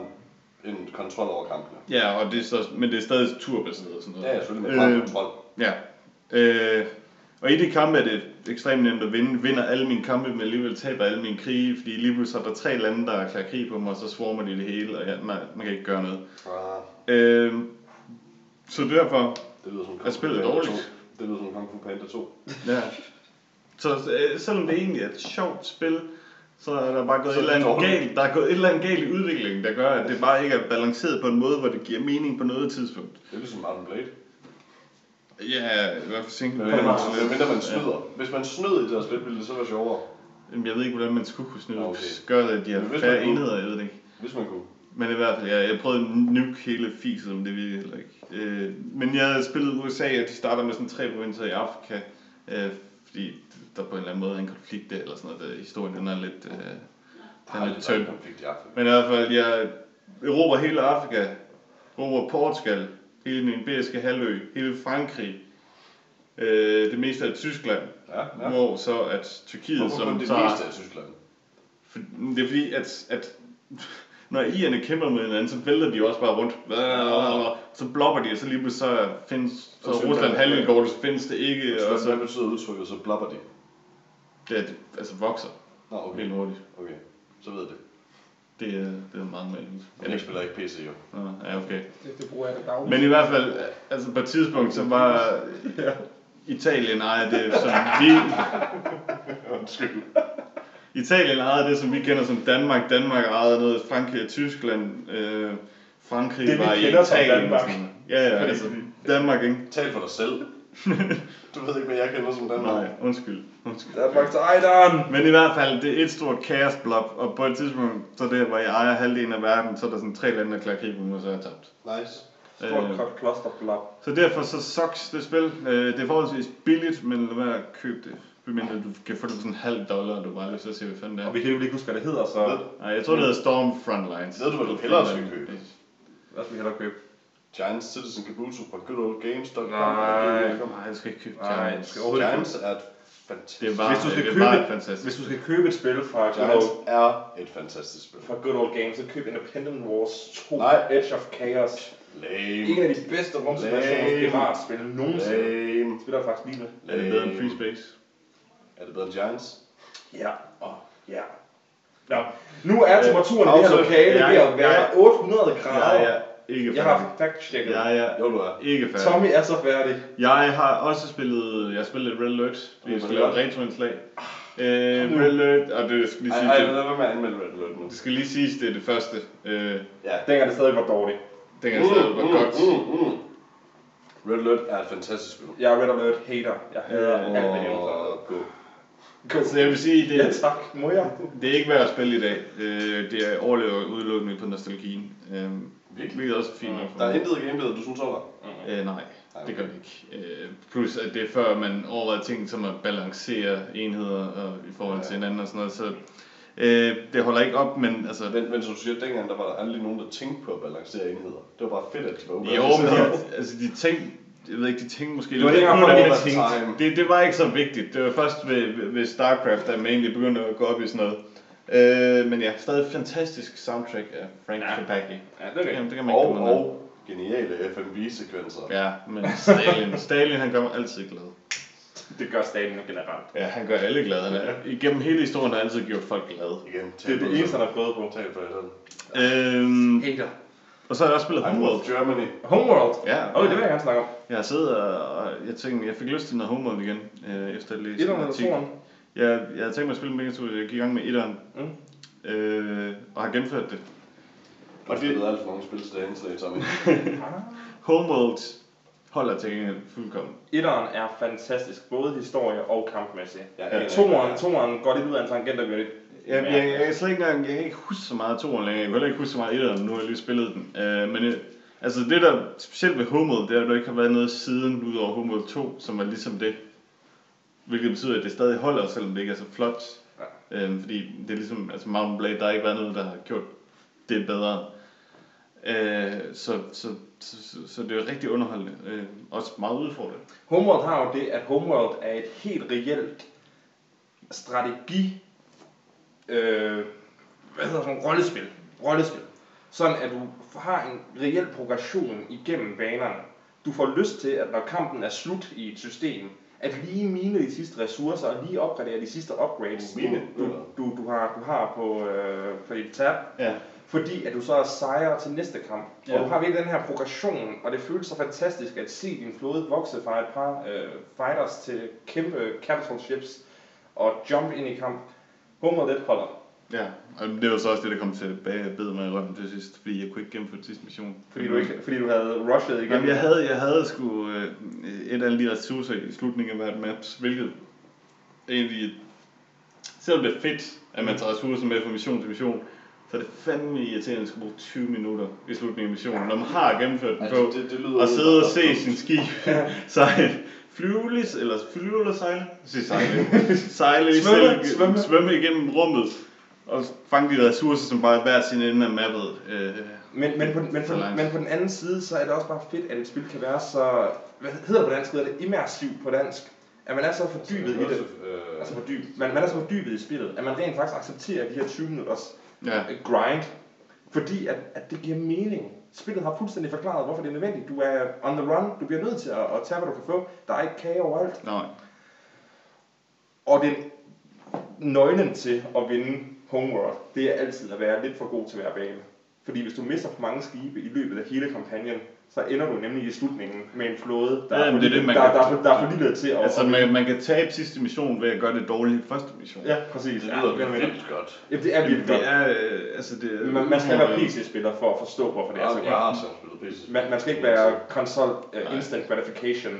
en kontrol over kampene. Ja, og det er så, men det er stadig turbaseret og sådan noget. Ja, selvfølgelig, har Øh, kontrol. Ja. Øh, og i de kampe er det ekstremt nemt at vinde. Vinder alle mine kampe, men alligevel taber alle mine krige, fordi lige pludselig er der tre lande, der erklærer krig på mig, og så swarmer de det hele, og ja, nej, man kan ikke gøre noget. Ah, Øh, så derfor, det lyder som Er spillet dårligt? 2. Det lyder som Kung Fu Panda 2. ja. Så øh, selvom det egentlig er et sjovt spil, så er der bare gået et er eller det andet galt. Der er gået et eller andet galt i udviklingen, der gør, at det bare ikke er balanceret på en måde, hvor det giver mening på noget tidspunkt. Det er ligesom Martin Blade. Ja, i hvert fald single Men player. mindre, man snyder. Hvis man snød i det her spil, ville det så være sjovere. Jamen, jeg ved ikke, hvordan man skulle kunne snyde. Okay. Gør det, at de har færre enheder, jeg ved det ikke. Hvis man kunne. Men i hvert fald, jeg, jeg prøvede at nuke hele fiset, men det ville heller ikke. Øh, men jeg spillet USA, og de starter med sådan tre provinser i Afrika, øh, fordi der på en eller anden måde er en konflikt der, eller sådan noget. Der, historien den er lidt, øh, den er lidt tynd. Men i hvert fald, jeg erobrer hele Afrika, erobrer Portugal, hele den iberiske halvø, hele Frankrig, øh, det meste af Tyskland, Ja, ja. hvor så at Tyrkiet, Hvorfor som det tager... meste af Tyskland? For, det er fordi, at, at når ierne kæmper med hinanden, så vælter de jo også bare rundt. Så blopper de, og så lige pludselig så findes så Rusland halvøgård, så findes det ikke, og Så hvad så betyder udtrykket, så blopper de? det, er- det altså vokser Nå, okay. helt hurtigt. Okay, så ved jeg det. Det er, det er meget malende. Men jeg spiller ikke PC, jo. Nå, Ja, okay. Det, det bruger jeg da dagligt. Men i hvert fald, altså på et tidspunkt, så var Italien ejer det, som vi... Undskyld. Italien ejede det, som vi kender som Danmark. Danmark ejede noget Frankrig og Tyskland. Øh, Frankrig Det, var i kender som Italien. og Danmark. sådan noget. Ja, ja, altså Danmark, ikke? Tal for dig selv. du ved ikke, hvad jeg kender som Danmark. Nej, undskyld. undskyld. Danmarks Ejderen! Men i hvert fald, det er et stort kaosblop, og på et tidspunkt, så der, hvor jeg ejer halvdelen af verden, så er der sådan tre lande, der klarer krig på mig, så er jeg tabt. Nice. Stort Øh, øh. cluster blob. Så derfor så sucks det spil. Øh, det er forholdsvis billigt, men lad være at købe det. Medmindre du kan få det for sådan en halv dollar, og du bare har lyst til at se, hvad fanden det Og er. vi kan jo ikke huske, hvad det hedder, så Nej, jeg tror, det hedder Storm Frontlines. Ved du, hvad du hellere skal købe? hvad skal vi hellere købe? Giants Citizen Kabuto fra goodoldgames.com. Nej. Nej, jeg skal ikke købe Nej, Giants. du skal Giants er et fantastisk Det var, Hvis du skal det købe- var fantastisk. Hvis du skal købe et spil fra Good Giants Old, er et fantastisk spil. fra Good Old Games, så køb Independent Wars 2 Nej. Edge of Chaos. Lame. En af de bedste Lame. piratspil nogensinde. Lame. Spiller faktisk lige med. Er det bedre end Free Space? Er det bedre end Giants? Ja, og ja. Nå, nu er temperaturen i det her lokale Ja, ved at være ja. 800 grader. Ja, ja. Ikke Jeg færdig. har fact-checket. Ja, ja. Jo, du er. Ikke færdig. Tommy er så færdig. Jeg har også spillet, jeg har spillet lidt Red Alert, fordi jeg Hvor skal er lave det et retroindslag. Øh, Red Alert, og det skal lige Ej, sige, ej, det, lad være med at anmelde Red Alert nu. det skal lige siges, det er det første. Øh, Ja. Dengang det stadig var dårligt. den kan stadig var godt. mm, mm. Red Alert er et fantastisk spil. Jeg er Red Alert hater. Jeg hader Øh, alt det her. Så jeg vil sige, det, Ja tak, må jeg? det er ikke værd at spille i dag. Øh, det er overlever udelukkende på nostalgien. Øh, Virkelig? hvilket er også fint for Der er intet i gameplayet, du synes holder. Øh, nej, det gør det ikke. Øh, plus at det er før man overvejer ting som at balancere enheder og, i forhold til hinanden og sådan noget, så øh, det holder ikke op, men altså... Men, men som du siger, dengang der var der aldrig nogen, der tænkte på at balancere enheder. Det var bare fedt, at de var Jo, men de, altså de tænkte, jeg ved ikke, de tænkte måske Det var lidt på det, tænkte- time. det, det var ikke så vigtigt. Det var først ved, ved StarCraft, at man egentlig begyndte at gå op i sådan noget. Øh, men ja, stadig fantastisk soundtrack af Frank Ja. Capacchi. Ja, det er Det kan, rigtigt. det kan man ikke Og, komme ud af. og geniale FMV-sekvenser. Ja, men Stalin, Stalin han gør mig altid glad. Det gør staten generelt. Ja, han gør alle glade. Han er, igennem hele historien har han altid gjort folk glade. Igen, Det er det eneste, han har prøvet på. Tal for det. Øhm, Hater. Og så har jeg også spillet Homeworld. Germany. Homeworld. Ja, Åh, det vil jeg gerne snakke om. Jeg har siddet og, og jeg tænkte, jeg fik lyst til noget Homeworld igen, øh, efter at læse Etteren en eller toeren? Jeg, jeg havde tænkt mig at spille dem begge to, jeg gik i gang med etteren, Mm. øh, og har gennemført det. Du har spillet alt for mange spil til dagens dag, Tommy. Homeworld holder til gengæld fuldkommen. Etteren er fantastisk, både historie og kampmæssigt. Ja, Toeren, ikke, toeren går lidt ud af en tangent, der bliver lidt... Jeg, jeg, jeg, kan slet ikke engang, jeg kan ikke huske så meget toeren længere, jeg kan heller ikke huske så meget etteren, nu har jeg lige spillet den. Øh, men øh, altså det der specielt ved Homeworld, det er, at der ikke har været noget siden, udover Homeworld 2, som var ligesom det. Hvilket betyder, at det stadig holder, selvom det ikke er så flot. Ja. Øh, fordi det er ligesom, altså Mountain Blade, der har ikke været noget, der har gjort det bedre. Øh, så, så, så, så, så det er rigtig underholdende. Øh, også meget udfordrende. Homeworld har jo det, at Homeworld er et helt reelt strategi... Øh, hvad hedder sådan rollespil. Rollespil. Sådan at du har en reel progression igennem banerne. Du får lyst til, at når kampen er slut i et system, at lige mine de sidste ressourcer og lige opgradere de sidste upgrades, Mine? du, du, du, har, du har på, øh, på dit tab. Ja. Fordi at du så er sejre til næste kamp. Ja. Og du har virkelig den her progression, og det føles så fantastisk at se din flåde vokse fra et par øh, fighters til kæmpe capital ships og jump ind i kamp. Homeworld 1 holder. Ja, og det jo så også det, der kom tilbage og bed mig i røven til sidst, fordi jeg kunne ikke gennemføre sidste mission. Fordi du, ikke, fordi du havde rushet igennem. Jamen, jeg havde, jeg havde sgu øh, et af alle de ressourcer i slutningen af hvert maps, hvilket egentlig, selvom det er fedt, at man tager ressourcer med fra mission til mission, så er det fandme irriterende, at man skal bruge 20 minutter i slutningen af missionen, når man har gennemført den Altså, på, det- det lyder og sidde og se sin skib sejle, flyve, eller flyve eller sejle, Jeg siger sejle, sejle, i Svømme, selv- svømme. svømme igennem rummet, og fange de ressourcer, som bare er hver sin ende af mappet. Øh, Men, men, på, men, Så på, langt. men på den anden side, så er det også bare fedt, at et spil kan være så... Hvad hedder det på dansk? Hedder det immersiv på dansk? At man er så fordybet i det. Øh, Altså fordyb. Man, man er så fordybet i spillet, at man rent faktisk accepterer de her 20 minutters ja. grind. Fordi at, at det giver mening. Spillet har fuldstændig forklaret, hvorfor det er nødvendigt. Du er on the run, du bliver nødt til at, at tage, hvad du kan få. Der er ikke kage overalt. Nej. Og det nøglen til at vinde Homeworld, det er altid at være lidt for god til hver bane. Fordi hvis du mister for mange skibe i løbet af hele kampagnen, så ender du nemlig i slutningen med en flåde, der, Ja, er, for det man der, kan- der, er for, der er for lille til at... Altså, man, man kan tabe sidste mission ved at gøre det dårligt i første mission. Ja, præcis. det Ja, lyder er vildt godt. ja, det er vildt godt. det er, øh, altså det er, Man, man skal være PC-spiller for at forstå, hvorfor det er så godt. Man, man skal ikke være console uh, instant gratification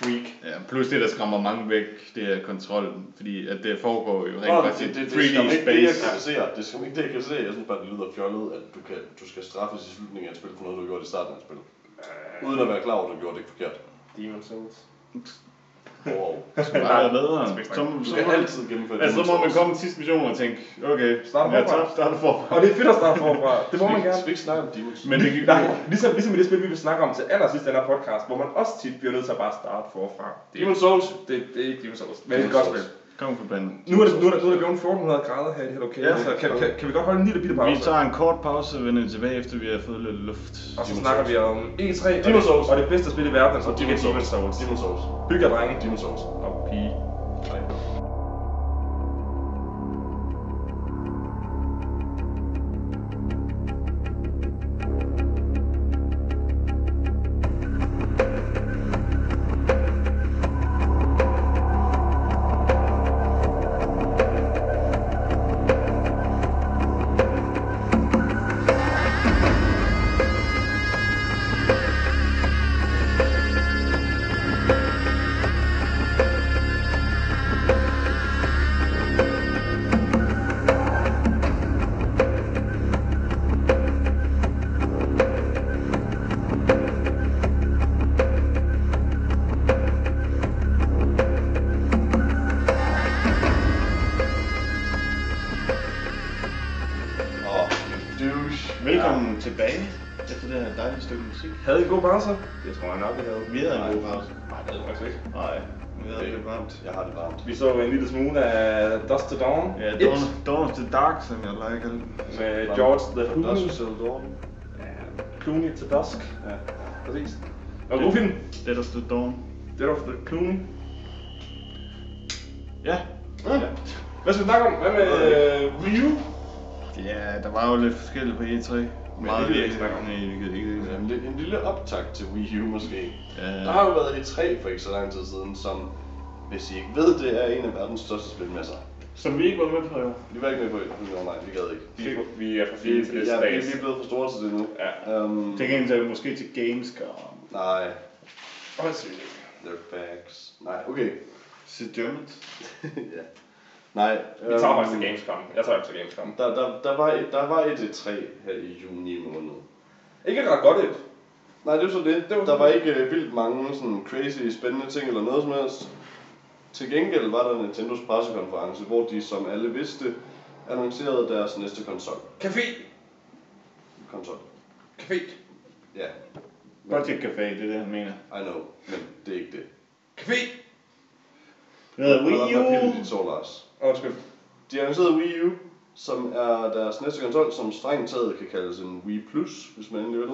freak. Ja, plus det, der skræmmer mange væk, det er kontrollen, fordi at det foregår jo rent Nå, faktisk det, det, det, skal 3D man ikke det, jeg space. kritiserer. Det skal man ikke det, jeg kritiserer. Jeg synes bare, det lyder fjollet, at du, kan, du skal straffes i slutningen af et spil for noget, du gjorde i starten af et spil. Uden at være klar over, at du gjorde det forkert. Demon Souls. Wow. Det skulle bare være bedre. Det Så, så, Du så, kan må, altid gennemføre altså, så må man komme til sidste mission og tænke, okay, Start jeg forfra. starter forfra. Og det er fedt at starte forfra. Det må man Skal vi- gerne. Skal vi ikke snakke om Demon's? Men det gik Nej, ligesom, ligesom i det spil, vi vil snakke om til allersidst i den her podcast, hvor man også tit bliver nødt til at bare starte forfra. Det, Demon's Souls. det, det er ikke Demon's Souls, men det er et godt spil. Kom for banden. Nu er, det, nu, er det, nu er det blevet 1400 grader her i det her lokale, Ja. så kan, kan, kan, vi godt holde en lille bitte Vi pause. tager en kort pause og vender tilbage, efter vi har fået lidt luft. Og så snakker vi om E3 og Demon's det, Souls. og det bedste spil i verden, er Demon's Souls. Demon's Souls. Hygge drenge. Demon's Souls. Og pige. Musik. Havde I en god pause? Det tror jeg nok, vi havde. Vi havde en god pause. Nej, det havde vi faktisk ikke. Nej, vi havde det varmt. Jeg har det varmt. Vi så en lille smule af Dust to Dawn. Ja, Dawn, Dawn the Dark, som jeg den. Med George the Clooney. Dusk Till Dawn. Clooney to Dusk. Ja. Præcis. Og god film. Dead of the Dawn. Dead of the Clooney. Ja. Ja. Hvad skal vi snakke om? Hvad med øh, Wii U? Ja, der var jo lidt forskelligt på E3. Det vil jeg ikke snakke om. Nej, vi kan ikke. En, li- en lille optag til Wii U måske. Ja. Der har jo været E3 for ikke så lang tid siden, som, hvis I ikke ved, det er en af verdens største spilmesser. Som vi ikke var med på, jo. Vi var ikke med på det. Nej, vi gad ikke. Vi, vi er for Vi, fine til det ja, vi, vi er blevet for store til det nu. Ja. Um, Det kan tage måske til Gamescom. nej, Hold sygt. they're facts. Nej, okay. Sit German. ja. Nej. Vi tager øhm, faktisk til Gamescom. Jeg tager til Gamescom. Der, der, der, var et, der var et E3 her i juni måned. Ikke ret godt et. Nej, det er så det. Det var der var ikke øh, vildt mange sådan crazy, spændende ting eller noget som helst. Til gengæld var der Nintendos pressekonference, hvor de, som alle vidste, annoncerede deres næste konsol. Café. Konsol. Café. Ja, Project Café, det er det, han mener. I know, men det er ikke det. Café. Det Wii hvad piller U. dit så, Lars. Undskyld. De annoncerede Wii U, som er deres næste konsol, som strengt taget kan kaldes en Wii Plus, hvis man endelig vil.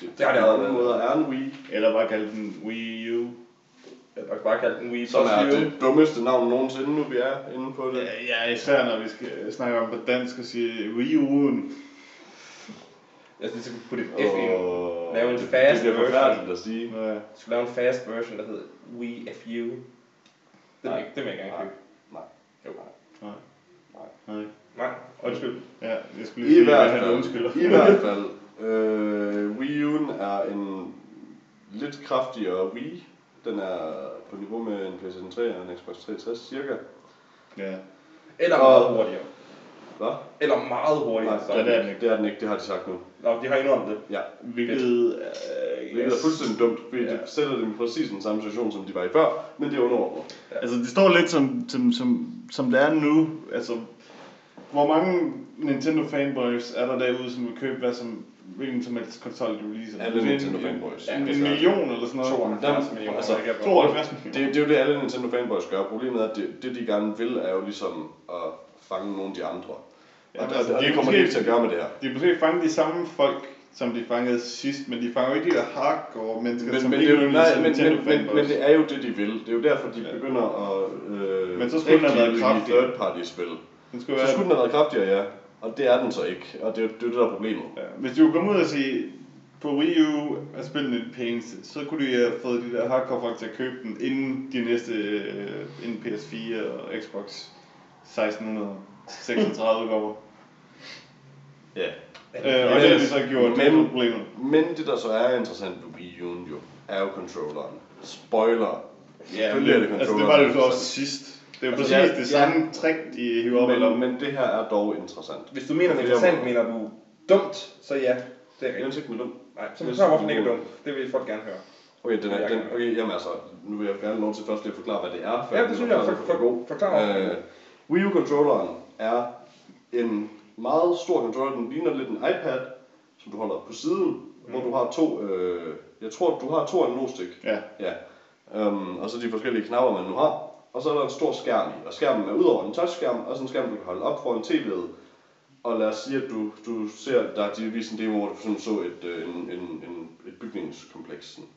Det, Det har det aldrig mange været. måder er en Wii, Eller bare kalde den Wii U. Jeg har bare kaldt den Wii som er U. det dummeste navn nogensinde, nu vi er inde på det. Ja, især når vi skal snakke om på dansk og sige Wii U'en. Jeg synes, jeg skulle putte et F ind. Åh, Lave en det, fast det version. at sige. Ja. Jeg skulle lave en fast version, der hedder Wii FU. Det Nej. det vil jeg gerne købe. Nej. Jo. Nej. Nej. Nej. Nej, undskyld. Ja, jeg skulle I lige sige, hvert han fald, undskylder. i hvert fald øh, Wii U'en er en lidt kraftigere Wii. Den er på niveau med en PlayStation 3 og en Xbox 360 cirka. Ja. Eller Og- meget hurtigere. Hvad? Eller meget hurtigere. Nej, det er den ikke. Det er den ikke, det har de sagt nu. Nå, de har indrømmet det. Ja, Hvilket er... hvilket er fuldstændig dumt, fordi Ja. de sætter dem i præcis den samme situation, som de var i før, men det er underordnet. Altså, det står lidt som, som, som, som det er nu. Altså, hvor mange Nintendo fanboys er der derude, som vil købe hvad som, hvilken som helst konsol, de releaser? Alle En- Nintendo en- fanboys. En, Det en gør million eller sådan noget? 72 Dem- millioner. altså, ikke? 72 Det, millioner. det er jo det, alle Nintendo fanboys gør. Problemet er, at det, det de gerne vil, er jo ligesom at fange nogle af de andre. Jamen, og, altså, og de det er kommer de ikke til at gøre med det her. De er måske fange de samme folk, som de fangede sidst, men de fanger jo ikke de der hardcore mennesker, Men, som men, ikke det, nej, men, men, men, men det er jo det, de vil. Det er jo derfor, de Ja. begynder at øh, Men så skulle den have været kraftig. third party spil. Den skulle Så være, skulle den have været kraftigere, ja. Og det er den så ikke. Og det er det, er der er problemet. ja. Hvis de kunne komme ud og sige, på Wii U er spillene det pæneste, så kunne de have fået de der hardcore folk til at købe den, inden de næste, øh, inden PS4 og Xbox 1636 udgaver. Ja. Øh, og det har de så gjort, det er Men- problemet. Men det, der så er interessant ved Wii U'en jo, er jo controlleren. Spoiler. Ja, Selvfølgelig er det altså det var det jo er også sidst. Det er jo Altså, præcis ja, det ja. samme trick, de hiver op Men, lommen. men det her er dog interessant. Hvis du mener det er interessant, mener du dumt, så ja. Det er rigtigt. ikke med dem. Nej, så forklar, hvorfor den ikke er dum. Det vil folk gerne høre. Okay, den er, den, okay, jamen altså, nu vil jeg gerne lov til først lige at forklare, hvad det er. før Ja, det synes jeg. For- er for- god. forklar mig. Øh, Wii U-controlleren er en meget stor controller. Den ligner lidt en iPad, som du holder på siden, mm. hvor du har to, øh, jeg tror, du har to analogstik. Ja. Ja. Um, og så de forskellige knapper, man nu har. Og så er der en stor skærm i, og skærmen er udover en touchskærm, også en skærm, du kan holde op foran tv'et. Og lad os sige, at du, du ser, der er de vist en demo, hvor du for så et, øh, en, en, en, et bygningskompleks. Sådan.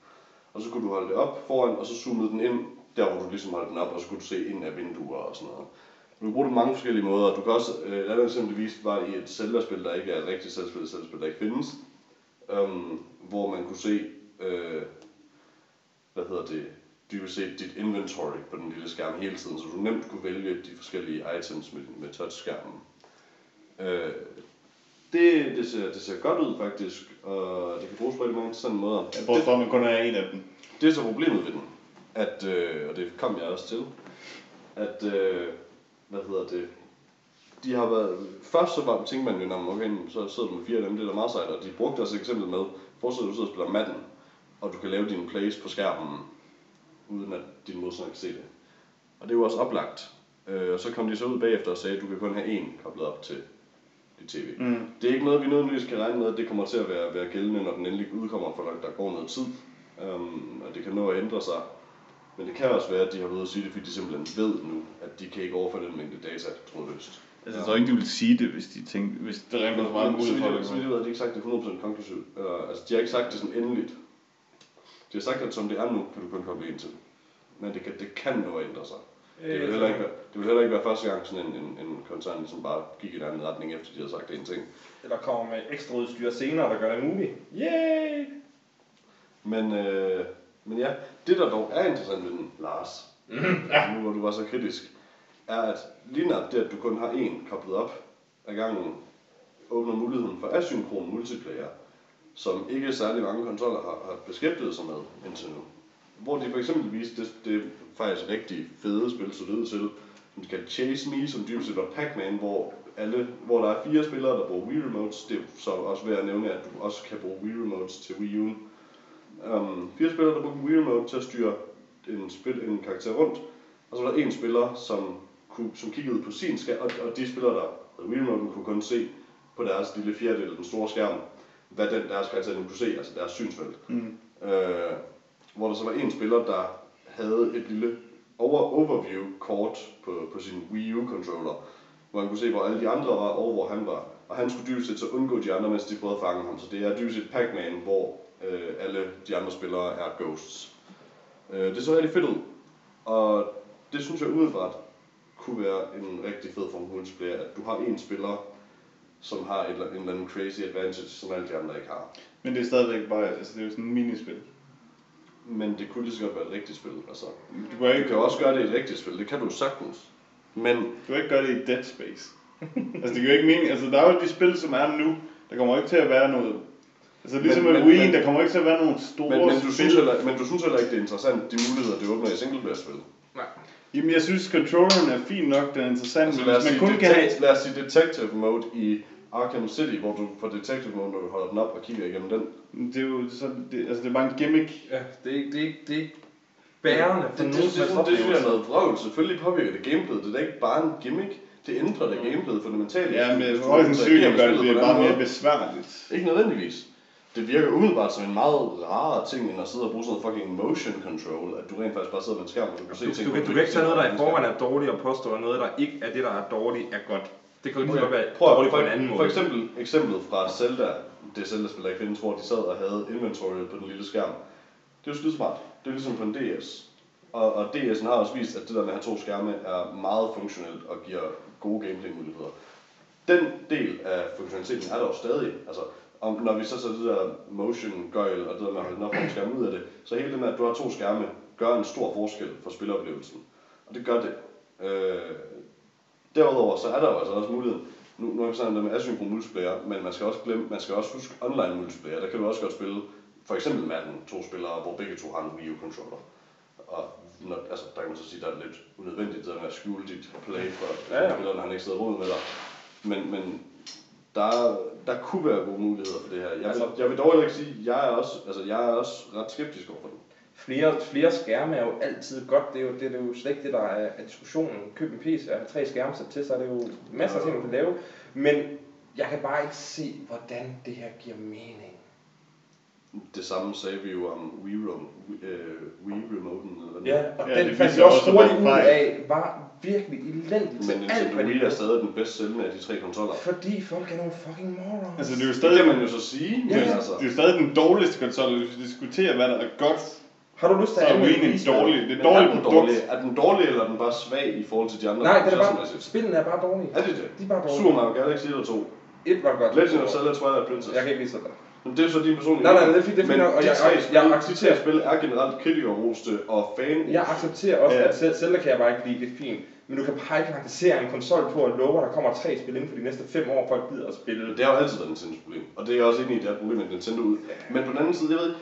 Og så kunne du holde det op foran, og så zoomede den ind, der hvor du ligesom holdt den op, og så kunne du se ind af vinduer og sådan noget. Du kan bruge det på mange forskellige måder. Du kan også, øh, eksempel viste, var i et Zelda-spil, der ikke er et rigtigt Zelda-spil, et Zelda-spil, der ikke findes. Um, hvor man kunne se, øh, hvad hedder det, dybest set dit inventory på den lille skærm hele tiden, så du nemt kunne vælge de forskellige items med, med touchskærmen. Øh, det, det, ser, det ser godt ud faktisk, og det kan bruges på rigtig mange sådan måder. Jeg fra, at man kun er en af dem. Det er så problemet ved den, at, øh, og det kom jeg også til, at, øh, hvad hedder det, de har været, først så var, tænkte man jo, "Nå, okay, så sidder du med fire af dem, det er da meget sejt, og de brugte også et eksempel med, forestil dig, du sidder og spiller Madden, og du kan lave dine plays på skærmen, uden at din modstander kan se det. Og det er jo også oplagt. Øh, og så kom de så ud bagefter og sagde, at du kan kun have én koblet op til dit tv. Mm. Det er ikke noget, vi nødvendigvis skal regne med, at det kommer til at være, være gældende, når den endelig udkommer, for der, der går noget tid. Um, og det kan nå at ændre sig. Men det kan også være, at de har været ude at sige det, fordi de simpelthen ved nu, at de kan ikke overføre den mængde data trådløst. Altså, jeg tror ikke, de ville sige det, hvis de tænkte, hvis det rent var så meget vidt for jeg, det. så vidt jeg ved, at de ikke sagt det 100% konklusivt. Uh, altså, de har ikke sagt det sådan endeligt. De har sagt, at som det er nu, kan du kun koble ind til. Men det kan, det kan at ændre sig. Det vil, heller ikke være, det vil heller ikke være første gang, sådan en, en, en koncern som bare gik i en anden retning, efter de havde sagt en ting. Eller kommer med ekstra udstyr senere, der gør det muligt. Yay! Men, øh, men ja, det der dog er interessant ved den, Lars, ja. nu hvor du var så kritisk, er at lige nok det, at du kun har én koblet op ad gangen, åbner muligheden for asynkron multiplayer, som ikke særlig mange kontroller har, har beskæftiget sig med indtil nu. Hvor de for eksempel viste, det, det er faktisk rigtig fede spil, så det ud til, som kan Chase Me, som dybest set var Pac-Man, hvor, alle, hvor der er fire spillere, der bruger Wii Remotes. Det er så også ved at nævne, at du også kan bruge Wii Remotes til Wii U. Um, fire spillere, der bruger Wii Remote til at styre en, spil, en karakter rundt. Og så var der en spiller, som, kunne, som kiggede på sin skærm, og, og de spillere, der havde Wii Remote, kunne kun se på deres lille fjerdedel, den store skærm, hvad den deres karakter kunne se, altså deres synsfelt. Mm. Øh, hvor der så var en spiller, der havde et lille over overview-kort på, på sin Wii U-controller, hvor han kunne se, hvor alle de andre var, og hvor han var. Og han skulle dybest set så undgå de andre, mens de prøvede at fange ham. Så det er dybest set Pac-Man, hvor øh, alle de andre spillere er ghosts. Øh, det så rigtig fedt ud, og det synes jeg umiddelbart kunne være en rigtig fed form for multiplayer, at du har en spiller, som har et, eller- en eller anden crazy advantage, som alle de andre ikke har. Men det er stadigvæk bare, altså det er jo sådan en minispil. Men det kunne lige så godt være et rigtigt spil. Altså, Du kan du ikke, kan jo også gøre det i et rigtigt spil, det kan du sagtens. Men du kan ikke gøre det i Dead Space. altså det giver ikke mening, altså der er jo de spil, som er nu, der kommer ikke til at være noget... Altså ligesom Men- med Wii, der kommer ikke til at være nogle store Men, men, du spil. synes heller, men du synes heller ikke, det er interessant, de muligheder, det åbner i singleplayer-spil. Nej. Jamen jeg synes, controlleren er fin nok, den er interessant, Altså, men man kun kan have... detect, lad os sige detective mode i Arkham City, hvor du på detective mode, når du holder den op og kigger igennem den. Det er jo så, det, altså det er bare en gimmick. Ja, det er ikke, det er ikke, det er ikke bærende for Det, det, nogen det, det, det, det, synes jeg er noget vrøvl. Selvfølgelig påvirker det gameplayet. Det er da ikke bare en gimmick. Det ændrer da gameplayet fundamentalt. Ja, men højst sandsynligt gør det det bare mere besværligt. Ikke nødvendigvis. Det virker umiddelbart som en meget rarere ting, end at sidde og bruge sådan noget fucking motion control, at du rent faktisk bare sidder med en skærm, og du kan se Du, ting. du, kan, du kan ikke tage noget, der i forvejen er dårligt og påstå, at noget, der ikke er det, der er dårligt, er godt. Det kan så godt være Prøv at, dårligt for, på en anden måde. For eksempel eksemplet fra Zelda, det Zelda-spil, der ikke findes, hvor de sad og havde inventory på den lille skærm. Det er jo skide smart. Det er ligesom på en DS. Og, og DS'en har også vist, at det der med at have to skærme er meget funktionelt og giver gode gameplay-muligheder. Den del af funktionaliteten er der jo stadig. Altså, om, når vi så tager det der motion gøjl og det der med at holde den op på ud af det, så hele det med, at du har to skærme, gør en stor forskel for spiloplevelsen. Og det gør det. Øh, derudover så er der jo altså også muligheden, nu, nu har vi snakket med asynkron multiplayer, men man skal også glemme, man skal også huske online multiplayer. Der kan du også godt spille, for eksempel Madden, to spillere, hvor begge to har en Wii U-controller. Og når, altså, der kan man så sige, der er det lidt unødvendigt, det der med at skjule dit play for Ja, ja. spilleren, han ikke sidder rundt med dig. Men, men der, der kunne være gode muligheder for det her. Jeg vil, Altså- jeg vil dog ikke sige, at jeg er også, altså, jeg er også ret skeptisk over for den. Flere, flere skærme er jo altid godt. Det er jo, det, er jo slet ikke det, der er, er diskussionen. Køb en PC og have tre skærme sat til, så er det jo masser af ting, man kan lave. Men jeg kan bare ikke se, hvordan det her giver mening. Det samme sagde vi jo om Wii, Rem, øh, Wii Remoten, eller hvad den Ja, og Ja, den det fandt vi også hurtigt den ud af, var virkelig elendig Men Nintendo de Wii er stadig den bedst sælgende af de tre konsoller. Fordi folk er nogle fucking morons. Altså, det er jo Det stadig, kan man jo så sige, Ja, men ja. altså... det er jo stadig den dårligste konsol, hvis vi diskuterer, hvad der er godt. har du lyst til Så at er anmelde Wii en Wii-spil? dårlig, det er dårligt er den produkt. dårlig? Er den dårlig, eller er den bare svag i forhold til de andre? Nej, det er bare, spillene er bare dårlige. Er det det? De er bare dårlige. Super Mario Galaxy 1 og 2. Et var godt. Legend of Zelda Twilight Princess. Jeg kan ikke vise dig det. Men det er så din personlige Nej, nej, det er fint- det er fint Men nok, og jeg- jeg- spil, jeg de accepterer- spil er generelt kritikerroste og fan Jeg accepterer også, Ja. at Zel- Zelda kan jeg bare ikke lide, det er fint. Men du kan bare ikke lancere en konsol på at love, at der kommer tre spil inden for de næste fem år, folk gider at spille. Det har jo altid været Nintendos problem. Og det er jeg også enig i, det er et problem med Nintendo ud. Men på den anden side, jeg ved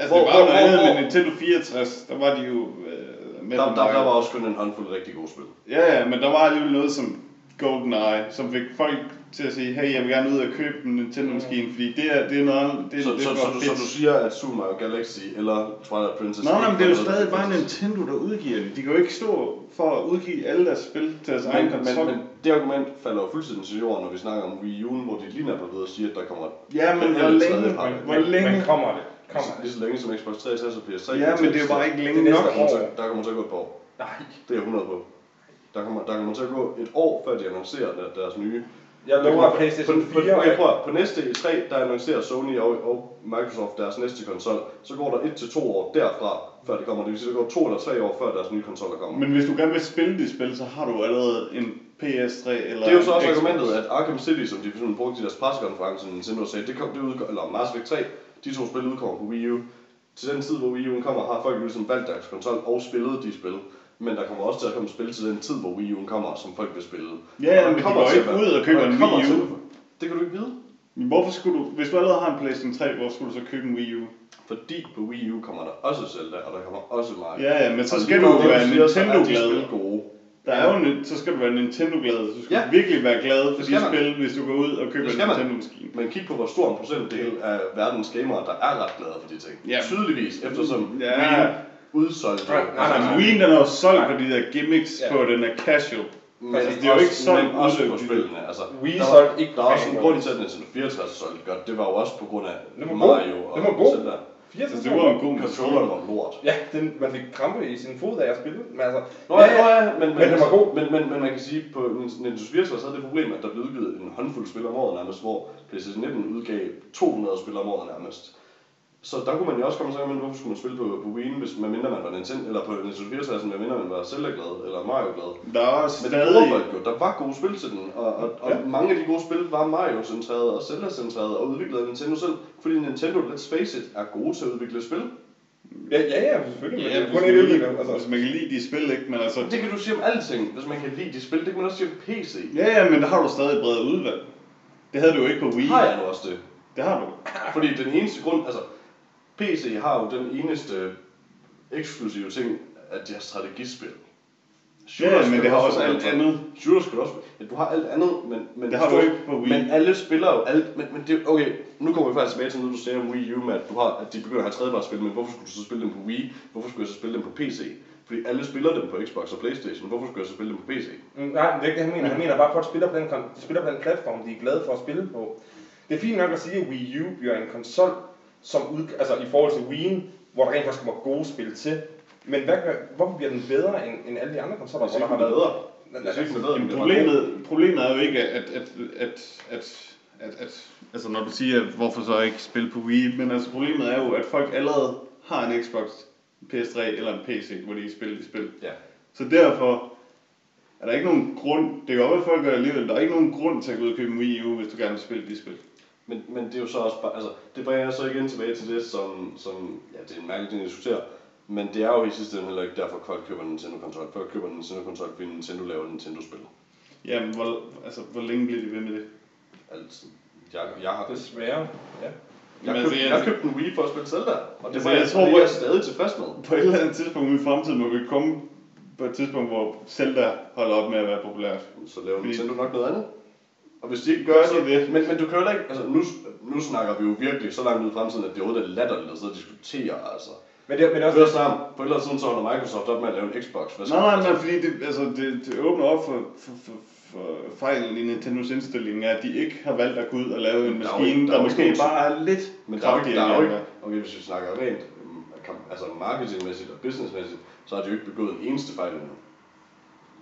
Altså, Hvor- det var jo noget andet med Nintendo 64, der var de jo øh, med der, der, der var også kun en håndfuld rigtig gode spil. Ja, ja, men der var alligevel noget som GoldenEye, som fik folk til at sige, hey, jeg vil gerne ud og købe en Nintendo-maskine, fordi det er, det er noget, det, Så, det så, så, du, så du siger, at Super Mario Galaxy eller Twilight Princess... Nej, ikke men det er jo stadig bare Nintendo, der udgiver det. De kan jo ikke stå for at udgive alle deres spil til deres egen Men, men, konsol. men det argument falder jo fuldstændig til jorden, når vi snakker om Wii U'en, hvor de lige er blevet ved at sige, at der kommer... Ja, men hvor længe, hvor længe... men kommer det? Kommer Lige det? så længe som Xbox 360 og PS3. Ja, men det er jo bare ikke længe næste Der kommer, år. der kommer at gå et par år. Nej. Det er jeg 100 på. Der kommer, der kommer til at gå et år, før de annoncerer der- deres nye. Jeg lover, at PlayStation på, 4... På, okay, prøv, på næste E3, der annoncerer Sony og, og Microsoft deres næste konsol. Så går der 1-2 år derfra, før det kommer. Det vil sige, der går 2 eller 3 år, før deres nye konsoller kommer. Men hvis du gerne vil spille de spil, så har du allerede en PS3 eller det er jo så også Xbox. argumentet, at Arkham City, som de for brugte i deres pressekonference, Nintendo sagde, det kom, det udgår, eller Mass Effect 3, de to spil udkommer på Wii U. Til den tid, hvor Wii U'en kommer, har folk jo ligesom valgt deres konsol og spillet de spil. Men der kommer også til at komme spil til den tid, hvor Wii U'en kommer, som folk vil spille. Ja, ja, men de kommer går til ikke ud og køber en Wii U. Det kan du ikke vide. Men hvorfor skulle du, hvis du allerede har en PlayStation 3, hvor skulle du så købe en Wii U? Fordi på Wii U kommer der også Zelda, og der kommer også Mario. Ja, ja, men så Og skal du det, være Nintendo-glad. Der er jo en, så skal du være Nintendo-glad. Du skal Ja. virkelig være glad for de spil, hvis du går ud og køber en. Nintendo-maskine. Men kig på, hvor stor en procentdel af verdens gamere, der er ret glade for de ting. Ja. Tydeligvis, eftersom Ja. Wii udsolgte. Nej, nej, nej, Altså, nej. Wien den er jo solgt på de der gimmicks Ja. på den er casual. Men Altså, det er jo ikke solgt men også på spillene. Altså, Wii der, var- solgte ikke Der er også en grund til, at Nintendo 64 solgte godt. Det var jo også på grund af Den var god. Mario og Den var god. Zelda. 80 Altså, det var en god Controlleren var lort. Ja, den, man fik krampe i sin fod af at spille. Men altså, Nå ja, nå ja, men, Men den var god. Men, men, men man kan sige, på Nintendo 64 havde det problem, at der blev udgivet en håndfuld spil om året nærmest, hvor PlayStation 19 udgav 200 spil om året nærmest. Så der kunne man jo også komme og sige, men hvorfor skulle man spille på, på Wii, hvis man mindre man var Nintendo, eller på Nintendo 64, med mindre man var Zelda-glad, eller Mario-glad. Der er også Men det stadig... Der var gode spil til den, og, og, og Ja. mange af de gode spil var Mario-centrerede og Zelda-centrerede, og udviklet af Nintendo selv. Fordi Nintendo, let's face it, er gode til at udvikle spil. ja, ja, ja, selvfølgelig. Ja, hvis man, lide, Altså, hvis man kan lide de spil, ikke? Men altså... Det kan du sige om alting, hvis man kan lide de spil. Det kan man også sige om PC. Ja, ja, men der har du stadig et bredt udvalg. Det havde du jo ikke på Wii. Har jeg nu også det? Det har du. Fordi den eneste grund, altså PC har jo den eneste eksklusive ting, at de har strategispil. Ja, ja, men det har også alt andet. Shooter skal du også ja, du har alt andet, men, men Det har du ikke på Wii. Men alle spiller jo alt, men, men det, okay, nu kommer vi faktisk tilbage til noget, du sagde om Wii U, med at, du har, at de begynder at have tredjepartsspil, men hvorfor skulle du så spille dem på Wii? Hvorfor skulle jeg så spille dem på PC? Fordi alle spiller dem på Xbox og Playstation, hvorfor skulle jeg så spille dem på PC? Mm, Nej, det er ikke det, han mener. Han mener bare, at folk spiller på den, de spiller på den platform, de er glade for at spille på. Det er fint nok at sige, at Wii U bliver en konsol, som ud, altså i forhold til Wii'en, hvor der rent faktisk kommer gode spil til. Men hvad gør, hvorfor bliver den bedre end, end alle de andre konsoller, hvor der har er været... bedre. Jeg den er er problemet, problemet er jo ikke, at, at, at, at, at, at, altså når du siger, at hvorfor så ikke spille på Wii, men altså problemet er jo, at folk allerede har en Xbox, en PS3 eller en PC, hvor de kan spille de spil. Ja. Så derfor er der ikke nogen grund, det kan godt være, at folk gør det alligevel, der er ikke nogen grund til at gå ud og købe en Wii U, hvis du gerne vil spille de spil. Men, men det er jo så også bare, altså, det bringer jeg så igen tilbage til det, som, som ja, det er en mærkelig ting at diskutere, men det er jo i sidste ende heller ikke derfor, folk køber en Nintendo-konsol. Folk køber en Nintendo-konsol, fordi Nintendo laver Nintendo-spil. Jamen, hvor, altså, hvor længe bliver de ved med det? Altså, jeg, jeg har, Desværre, ja. jeg, Men købte, altså, jeg- købte en Wii for at spille Zelda, og det Altså, var jeg jeg, tror, jeg er stadig tilfreds med. På et eller andet tidspunkt i fremtiden må vi komme på et tidspunkt, hvor Zelda holder op med at være populært. Så laver Fordi- Nintendo nok noget andet. Og hvis de ikke gør, Gør så... de det? Men, men du kan jo ikke... Altså, nu, nu snakker vi jo virkelig så langt ud i fremtiden, at det overhovedet er latterligt at sidde og diskutere, altså. Men det, men det er Hør også... sammen, på et eller andet tidspunkt så holder Microsoft op med at lave en Xbox. Hvad skal- Nej, nej, altså, nej, fordi det, altså, det, det åbner op for, for, for, for fejlen i Nintendos indstilling, er, at de ikke har valgt at gå ud og lave en Der er jo maskine, der der, er jo måske ikke nogen- bare er lidt Men der er jo ikke, der er jo ikke, okay, hvis vi snakker rent, mm, altså marketingmæssigt og businessmæssigt, så har de jo ikke begået en eneste fejl endnu.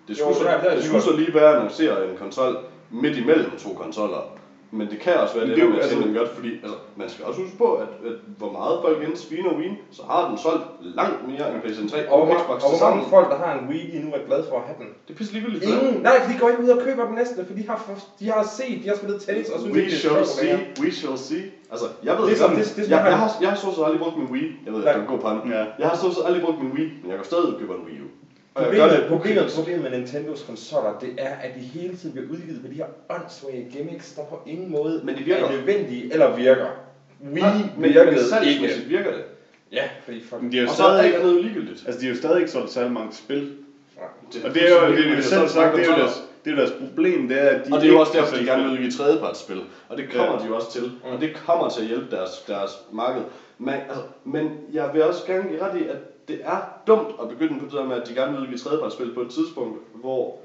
Det Jo, skulle, det så, er- det det sikkert. skulle så lige være at annoncere en konsol midt imellem to konsoller. Men det kan også være, det, det er det altså- altså, godt, fordi altså, man skal også huske på, at, at hvor meget folk end sviner Wii, så har den solgt langt mere end PlayStation 3 Og og Xbox og hvor mange folk, der har en Wii lige nu, er glade for at have den? Det er pisse ligegyldigt. Ingen. Nej, for de går ikke ud og køber den næste, for de har, de har set, de har spillet tennis og synes We det er shall see, we shall see. Altså, jeg ved er ikke, det- jeg, jeg har- jeg har set aldrig brugt min Wii. Jeg ved, Nej. det er en god pande. Ja. Jeg har set aldrig brugt min Wii, men jeg kan stadig købe en Wii U. Problemet, det problemet, problemet med Nintendos konsoller, det er, at de hele tiden bliver udgivet med de her åndssvage gimmicks, der på ingen måde Men de virker. er nødvendige eller virker. Wii Nej, men, virkede men ikke. salgsmæssigt virker det. Ja, fordi folk... Men de er jo Og stadig, alt andet ligegyldigt. altså, de har jo stadig ikke solgt særlig mange spil. Det Og det er jo, det, er jo ligegyldigt, selv sagt, det er jo deres, det er deres problem, det er, at de Og det er jo ikke også derfor, kan de sælge gerne vil udgive tredjepartsspil. Og det kommer Ja. de jo også til. Og det kommer til at hjælpe deres, deres marked. Men, altså, men jeg vil også gerne give ret i, at det er dumt at begynde på det der med, at de gerne vil udgive tredjepartsspil på et tidspunkt, hvor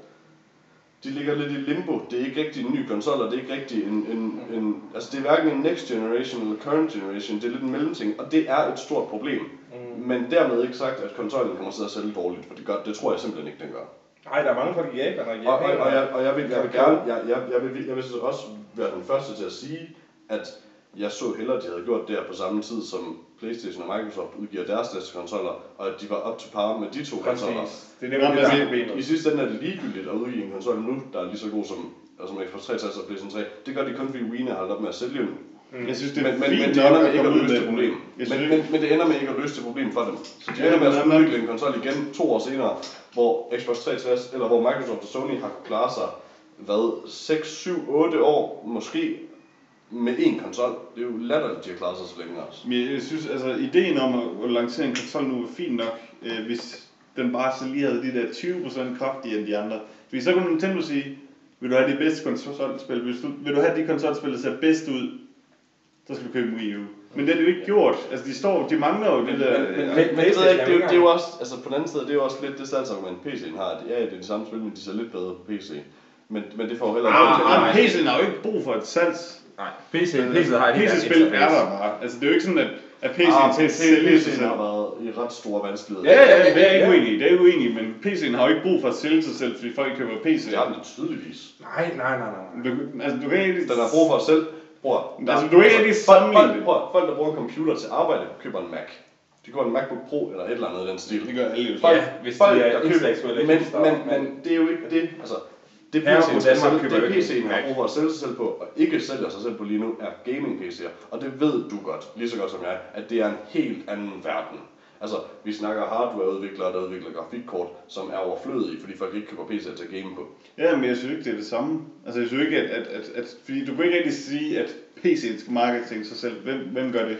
de ligger lidt i limbo. Det er ikke rigtig en ny konsol, og det er ikke rigtig en, en, en... Altså, det er hverken en next generation eller current generation. Det er lidt en mellemting, og det er et stort problem. Mm. Men dermed ikke sagt, at konsollen kommer til at sælge dårligt, for det, gør, det tror jeg simpelthen ikke, den gør. Nej, der er mange folk i Japan og Og, og, og, jeg, og jeg vil, jeg vil gerne, jeg, jeg, jeg, vil, jeg vil så også være den første til at sige, at jeg så hellere, at de havde gjort det her på samme tid, som Playstation og Microsoft udgiver deres næste konsoller, og at de var op til par med de to konsoller. Præcis. Det er nemlig men det, er det- problemet. I sidste ende er det ligegyldigt at udgive en konsol nu, der er lige så god som, altså som Xbox 360 og PlayStation 3. Det gør de kun, fordi Wii har holdt op med at sælge dem. Jeg synes, det er Men, men, fint men det ender med ikke at løse det problem. Men, men, men det ender med ikke at løse det problem for dem. Så de Ja, ender med at skulle udvikle en konsol igen to år senere, hvor Xbox 360, eller hvor Microsoft og Sony har kunnet klare sig, hvad, 6, 7, 8 år måske med én konsol. Det er jo latterligt, at de har klaret sig så længe også. Men jeg synes, altså, ideen om at, lancere en konsol nu er fin nok, øh, hvis den bare så lige havde de der 20% kraftigere end de andre. Fordi så kunne Nintendo sige, vil du have de bedste konsolspil, hvis du, vil du have de konsolspil, der ser bedst ud, så skal du købe en Wii U. Men det er det jo ikke gjort. Altså, de står, de mangler jo det der... Men, men, ja. men, men det, ved jeg ikke, det, er det er jo også, altså på den anden side, det er jo også lidt det salgsargument, PC'en har. at Ja, det er de samme spil, men de ser lidt bedre på PC. Men, men det får jo heller ikke Ah, at- ah, PC'en har jo ikke brug for et salgs... Nej, PC, PC har andet PC-spil er der bare. Altså, det er jo ikke sådan, at, at PC'en Ah, til at sælge sig selv. har været i ret store vanskeligheder. Ja, ja, ja, det er ikke Ja. uenig det er ikke uenig men PC'en har jo ikke brug for at sælge sig selv, fordi folk køber PC. Det har den tydeligvis. Nej, nej, nej, nej. Du, altså, du kan ikke... Den har brug for at selv. Bror, Altså, du kan ikke rigtig folk, sammenligne folk, folk, der bruger en computer til arbejde, køber en Mac. De køber en MacBook Pro eller et eller andet i den stil. Det gør alle jo. Folk, Ja, hvis folk, de er der køber- men, men, men- men det er jo ikke det. Altså, det PC'en på Danmark køber det PC'en en har brug for at sælge sig selv på, og ikke sælger sig selv på lige nu, er gaming PC'er. Og det ved du godt, lige så godt som jeg, at det er en helt anden verden. Altså, vi snakker hardwareudviklere, der udvikler grafikkort, som er overflødige, fordi folk ikke køber PC'er til at game på. Ja, men jeg synes ikke, det er det samme. Altså, jeg synes ikke, at... at, at, at fordi du kan ikke rigtig sige, at PC'en skal marketing sig selv. Hvem, hvem gør det?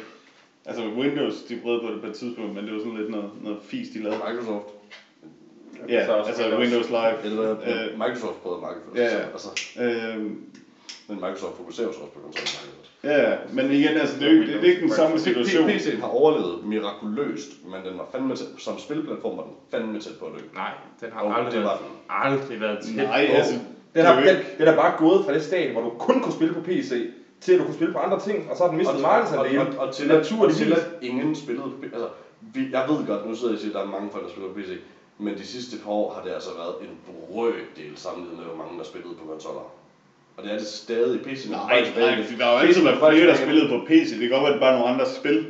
Altså, Windows, de brød på det på et tidspunkt, men det var sådan lidt noget, noget fis, de lavede. Microsoft. Ja, Så også altså Windows. Windows Live. Eller Øh, Microsoft prøvede at markedsføre ja. Altså, Øhm, men Microsoft fokuserer jo også på konsolmarkedet. ja, ja, men igen, altså, det er ikke, det er ikke den samme situation. PC'en har overlevet mirakuløst, men den var fandme tæt, som spilplatform var den fandme tæt på at dø. Nej, den har Og aldrig det var været, den. aldrig været tæt Nej, på. altså, Den det har, er den, den er bare gået fra det stadie, hvor du kun kunne spille på PC, til at du kunne spille på andre ting, og så har den mistet markedsandel. og, og, og, til, at, og naturligvis. til at ingen spillede på PC. Altså, vi, jeg ved godt, nu sidder jeg og siger, at der er mange folk, der spiller på PC, men de sidste par år har det altså været en brøkdel sammenlignet med, hvor mange der spillede på konsoller. Og det er det stadig. PC Nej, nej, fordi der har jo altid været flere, der spillede på PC. Det kan godt være, det bare nogle andre spil.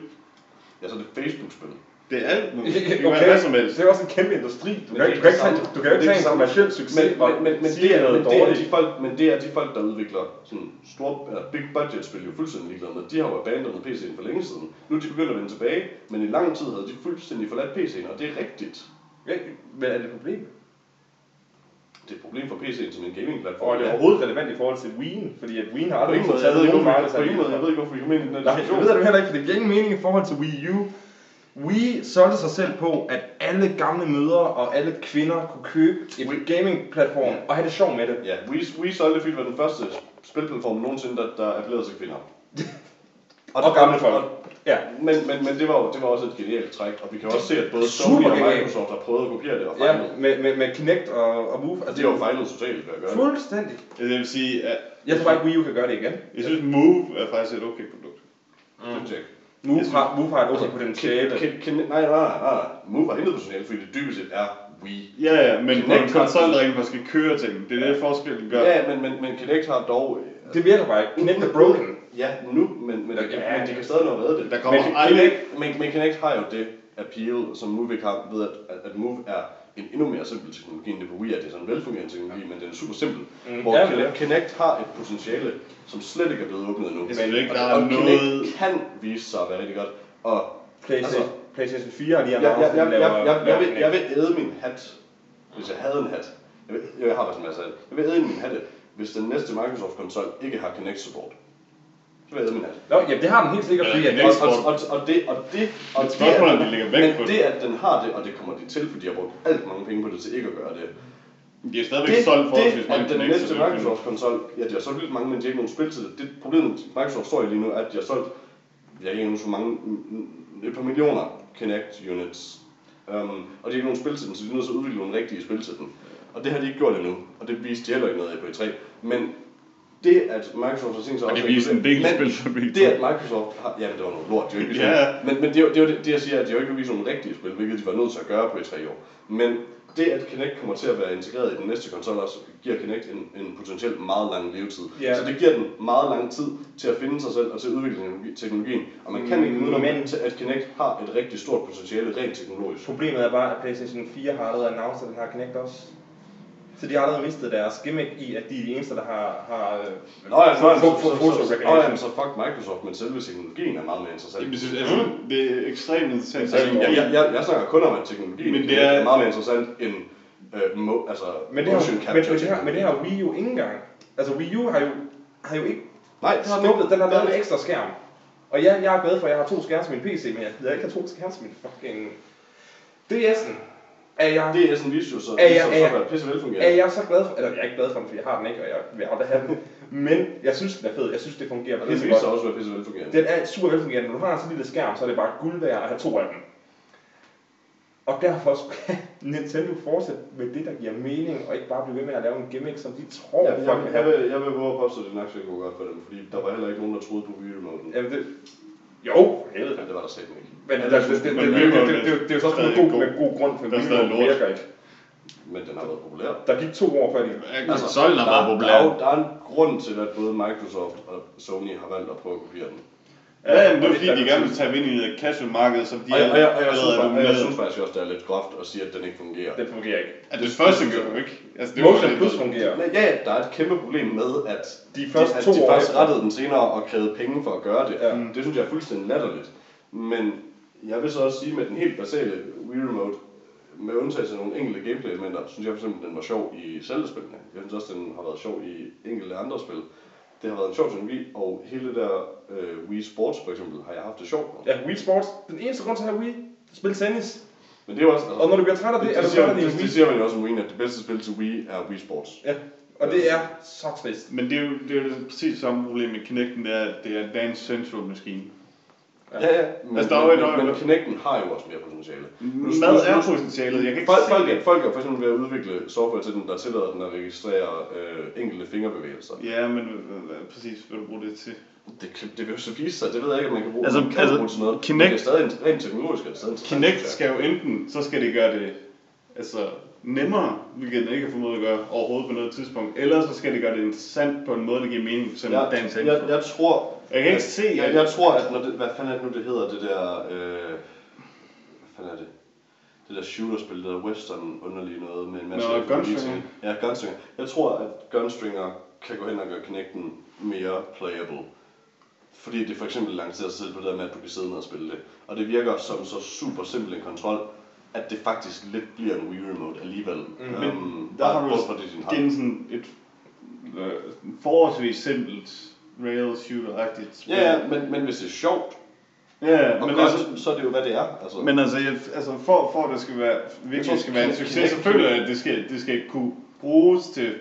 Ja, så er det Facebook-spil. Det er alt muligt. Det kan være hvad som helst. det er også en kæmpe industri. Du Men kan, ikke- er du kan tage, du jo ikke tage en er kommersiel Men, succes men, men, men, sige det er, noget men, det er de folk, men det er de folk, der udvikler sådan store, eller big budget spil jo fuldstændig ligeglade med. De har jo abandoned PC'en for længe siden. Nu er de begyndt at vende tilbage, men i lang tid havde de fuldstændig forladt PC'en, og det er rigtigt. Ja, Men er det et problem? Det er et problem for PC'en som en gaming-platform. Og er det Ja. overhovedet relevant i forhold til Wii'en? Fordi at Wii'en har aldrig måde, jeg taget ikke, nogen ingen måde, jeg ved ikke, hvorfor ind i den her det diskussion. ved jeg heller ikke, for det giver ingen mening i forhold til Wii U. Wii solgte sig selv på, at alle gamle mødre og alle kvinder kunne købe et gaming-platform og have det sjovt med det. Ja, Wii, Wii solgte det var den første spilplatform nogensinde, der, der appellerede til kvinder. Og gamle folk. Ja. Men, men, men det, var, jo- det var også et genialt træk, og vi kan også se, at både Sony og. Microsoft har prøvet at kopiere det og Ja, fejlet. med, med, med Kinect og, og Move. Altså, de har jo fejlet totalt ved at gøre det. Fuldstændig. Det vil sige, at Jeg tror bare ikke, Wii U kan gøre det igen. jeg synes, Move er faktisk et okay produkt. Det synes ikke. Move har, Move har et okay potentiale. Kin- Kin- nej, nej, nej, nej. Move har intet potentiale, fordi det dybest set er Wii. Ja, ja, men på Kinect en har- konsol, der rent faktisk skal køre ting. Det er det, forskellen gør. Ja, men, men, men Kinect har dog... Det virker bare ikke. Kinect er broken. Ja, nu, men, men, Ja, ja, men de kan stadig nå at redde det. Der kommer men, aldrig- Kinect, men, men Kinect har jo det appeal, som Move ikke har, ved at, at, Move er en endnu mere simpel teknologi end det på Wii er. Det er sådan en velfungerende teknologi, men den er super simpel. Mm, Hvor ja, Kinect, ja. Kinect har et potentiale, som slet ikke er blevet åbnet endnu. Jeg synes ikke, Og- der er og noget- Kinect kan vise sig at være rigtig godt. Og PlayStation, Altså- PlayStation 4 har lige jeg, jeg, announced, jeg, at de jeg, vil, jeg vil æde min hat, hvis jeg havde en hat. Jeg, vil, jeg har faktisk en masse hat. Jeg vil æde min hatte, hvis den næste Microsoft-konsol ikke har Kinect support. Så vil jeg min hat. Nå, ja, det har den helt sikkert, Ja, fordi at Og, og, og, og det, og det, og det, spørgsmålet er, at- de lægger vægt men på det. det, at den har det, og det kommer de til, fordi de har brugt alt mange penge på det til ikke at gøre det. De er stadigvæk Det, solgt forholdsvis det mange at den Kinect, næste er. Microsoft-konsol, ja, de har solgt vildt mange, men de har ikke nogen spil til det. Det problemet, Microsoft står i lige nu, er, at de har solgt, jeg kan ikke huske, hvor mange, et par millioner Kinect units. Um, og de har ikke nogen spil til den, så de er nødt til at udvikle nogle rigtige spil til den. Og det har de ikke gjort endnu, og det viste de heller ikke noget af på E3. Men det, at Microsoft har tænkt sig Og også det at viste en del spil for mig. Det, at Microsoft har... Ja, men det var noget lort, de har ikke Ja. Men, men det, er jo- det, er jo det, det, jeg siger, at de jo ikke vist nogle rigtige spil, hvilket de var nødt til at gøre på i tre år. Men det, at Kinect kommer til at være integreret i den næste konsol også, giver Kinect en, en potentielt meget lang levetid. Ja. Så det giver den meget lang tid til at finde sig selv og til at udvikle teknologi- teknologien. Og man kan ikke uden Men- men... at Kinect har et rigtig stort potentiale rent teknologisk. Problemet er bare, at PlayStation 4 har allerede announced, at den har Kinect også. Så de har allerede mistet deres gimmick i, at de er de eneste, der har, har øh, Nå ja, så, så, så, så, så, recognition. så, så fuck Microsoft, men selve teknologien er meget mere interessant. Jamen, jeg synes, altså, det er ekstremt interessant. Altså, jeg, jeg, jeg, jeg snakker kun om, at teknologien Men men det det er, er- meget mere interessant end øh, mo, altså, Men det, har, motion men, capture men, det har, men det har Wii U ikke engang. Altså Wii U har jo, har jo ikke Nej, den har, snuppet, den har lavet en ekstra skærm. Og ja, jeg er glad for, at jeg har to skærme til min PC, men jeg gider ikke have to skærme til min fucking... DS'en er jeg, Det er sådan viste jo så, Er det jeg- er jeg- være pisse er velfungerende. jeg så glad for, eller jeg er ikke glad for den, fordi jeg har den ikke, og jeg vil aldrig have den. Men jeg synes, den er fed. Jeg synes, det fungerer Og det pisse viser godt. også være pisse velfungerende. Den er super velfungerende. Når du har en så lille skærm, så er det bare guld værd at have to af dem. Og derfor skal Nintendo fortsætte med det, der giver mening, og ikke bare blive ved med at lave en gimmick, som de tror, Jeg, folk jeg, jeg, vil, jeg vil våge at påstå, at det nok skal gå godt for dem, fordi der var heller ikke nogen, der troede på Wii Remoten. Jamen det... Jo, helvede. Men det var der ikke. Men Ja, det, jeg det, det, det, det, det, det, det, det er jo så også god, god. med god grund, for er lort. virker ikke. Men den har været populær. Der gik to år før de... Altså, konsollen har været der, populær. Der er, der er en grund til, at både Microsoft og Sony har valgt at prøve at kopiere den. Ja, men det er fordi, det- de gerne vil tage ind i det casual-marked, som de Og jeg, og jeg, og jeg, synes, er og jeg domineret. synes faktisk også, det er lidt groft at sige, at den ikke fungerer. Det fungerer ikke. At det første gør jo ikke. Altså, det Motion Plus fungerer. Ja, der er et kæmpe problem med, at De første at to de år faktisk efter- rettede den senere og krævede penge for at gøre det. Ja. Det synes jeg er fuldstændig latterligt. Men jeg vil så også sige, med den helt basale Wii Remote, med undtagelse af nogle enkelte gameplay-elementer, synes jeg for eksempel, den var sjov i Zelda-spillene. Jeg synes også, den har været sjov i enkelte andre spil. Det har været en sjov teknologi, og hele det der øh, Wii Sports for eksempel, har jeg haft det sjovt med. Ja, Wii Sports. Den eneste grund til at have Wii, spil tennis. Men det er jo også... Altså, Og når du bliver træt af det, det, er det, du siger, træt af det, din det, Wii. siger man jo også om Wii, at det bedste spil til Wii er Wii Sports. Ja, og det er så trist. Men det er jo, det er jo præcis samme problem med Kinecten, det er, det er Dance Central maskine. Ja, ja. Men, Altså, der er jo et men, men Kinecten har jo også mere potentiale. Nu- er potentialet? Jeg kan ikke Folk, se folk, det. er, folk er for eksempel ved at udvikle software til den, der tillader den at registrere øh, enkelte fingerbevægelser. Ja, men hvad, hvad, præcis, hvad du bruge det til? Det, det vil jo så vise sig, det ved jeg ikke, om man kan bruge, Altså- man kan altså, bruge til noget. Kinect- det er stadig en- rent teknologisk, er det stadig Kinect skal jo enten, så skal det gøre det altså, nemmere, hvilket den ikke har formået at gøre overhovedet på noget tidspunkt, eller så skal det gøre det interessant på en måde, der giver mening, som jeg, Dance jeg, jeg, tror, Jeg kan ikke se, jeg, jeg tror, at når det, hvad fanden er det nu, det hedder, det der, øh, hvad fanden er det? Det der shooterspil, det der western underlige noget med en masse... Nå, Gunstringer. Ja, Gunstringer. Jeg tror, at Gunstringer kan gå hen og gøre Kinecten mere playable. Fordi det for eksempel lancerer sig selv på det der med, at du kan sidde ned og spille det. Og det virker som så super simpel en kontrol, at det faktisk lidt bliver en Wii Remote alligevel. Mm. Men Um, der har du det, hånd. igen sådan et øh, forholdsvis simpelt rail shooter-agtigt spil. Ja, ja, men, men hvis det er sjovt, ja og men, godt, altså, så er det jo, hvad det er. Altså. men altså, jeg, altså for, for at det skal være, virkelig tror, skal være en succes, så føler jeg, at det skal, det skal kunne bruges til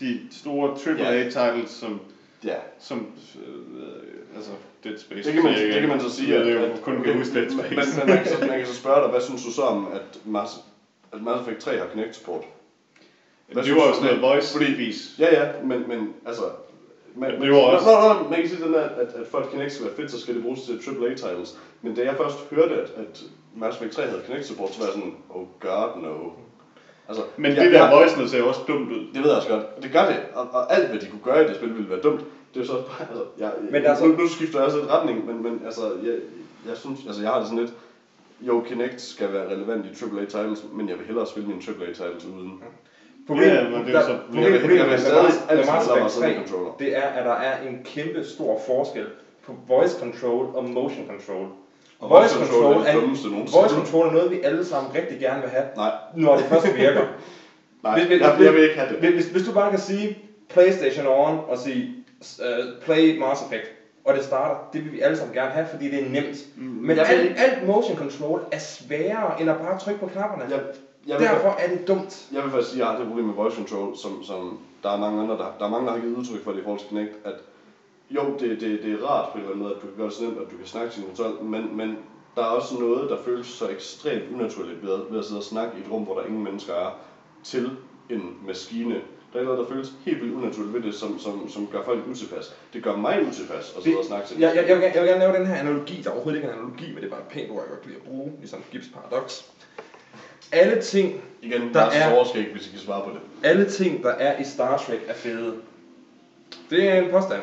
de store. AAA-titles, som Ja, Som, øh, altså, Dead Space. det kan man, det kan man så sige, ved jo at, kun okay, kan huske Dead men, Space. men, men man, kan så, man kan så spørge dig, hvad synes du så om, at Mass, at Mass Effect 3 har Kinect support? Hvad det var jo sådan noget voice fordi- vis. Ja, ja, men, men altså... Man, Det var også- Nå, nå, nå, man kan sige sådan, at, at, at for at Kinect skal være fedt, så skal det bruges til AAA-titles. Men da jeg først hørte, at, at Mass Effect 3 havde Kinect support, så var jeg sådan, oh god no. Altså, Men jeg- det der voice ser jo også dumt ud. Det ved jeg også godt. Og det gør det. Og, og alt, hvad de kunne gøre i det spil, ville være dumt. Det er så bare, altså, jeg, Men altså- nu, nu, skifter jeg også lidt retning, men, men altså, jeg, jeg synes, altså, jeg har det sådan lidt, jo, Kinect skal være relevant i AAA titles, men jeg vil hellere spille mine AAA titles uden. Problemet, Ja, men det er der, så- problemet, vil- problemet vil med stadig Mass- med altid Mass hellere Effect være 3, controller. det er, at der er en kæmpe stor forskel på voice control og motion control. Og voice control, er er, nogensinde. voice control er noget, vi alle sammen rigtig gerne vil have, Nej, når det først virker. nej, Hvis- hvis- jeg, jeg vil ikke have det. Hvis, hvis, hvis du bare kan sige PlayStation on og sige uh, play Mass Effect, og det starter, det vil vi alle sammen gerne have, fordi det er nemt. Men jeg vil alt, alt motion control er sværere end at bare trykke på knapperne. Jeg, jeg, vil, Derfor er det dumt. jeg vil faktisk sige, at jeg har det problem med voice control, som, som der er mange andre, der, der er mange, der har givet udtryk for det i forhold til Kinect, at jo, det, det, det er rart på en eller anden måde, at du kan gøre det så nemt, at du kan snakke til din kontrol, men, men der er også noget, der føles så ekstremt unaturligt ved, ved at sidde og snakke i et rum, hvor der ingen mennesker er, til en maskine. Der er noget, der føles helt vildt unaturligt ved det, som, som, som gør folk utilpas. Det gør mig utilpas at sidde og snakke til en Jeg, jeg, jeg, vil, gerne- jeg vil gerne lave den her analogi, der er overhovedet ikke er en analogi, men det er bare et pænt ord, jeg godt kan lide at bruge, ligesom Gibbs paradox. Alle ting, Igen, der er er- overskæg, hvis I kan svare på det. alle ting, der er i Star Trek, er fede. Det er en påstand.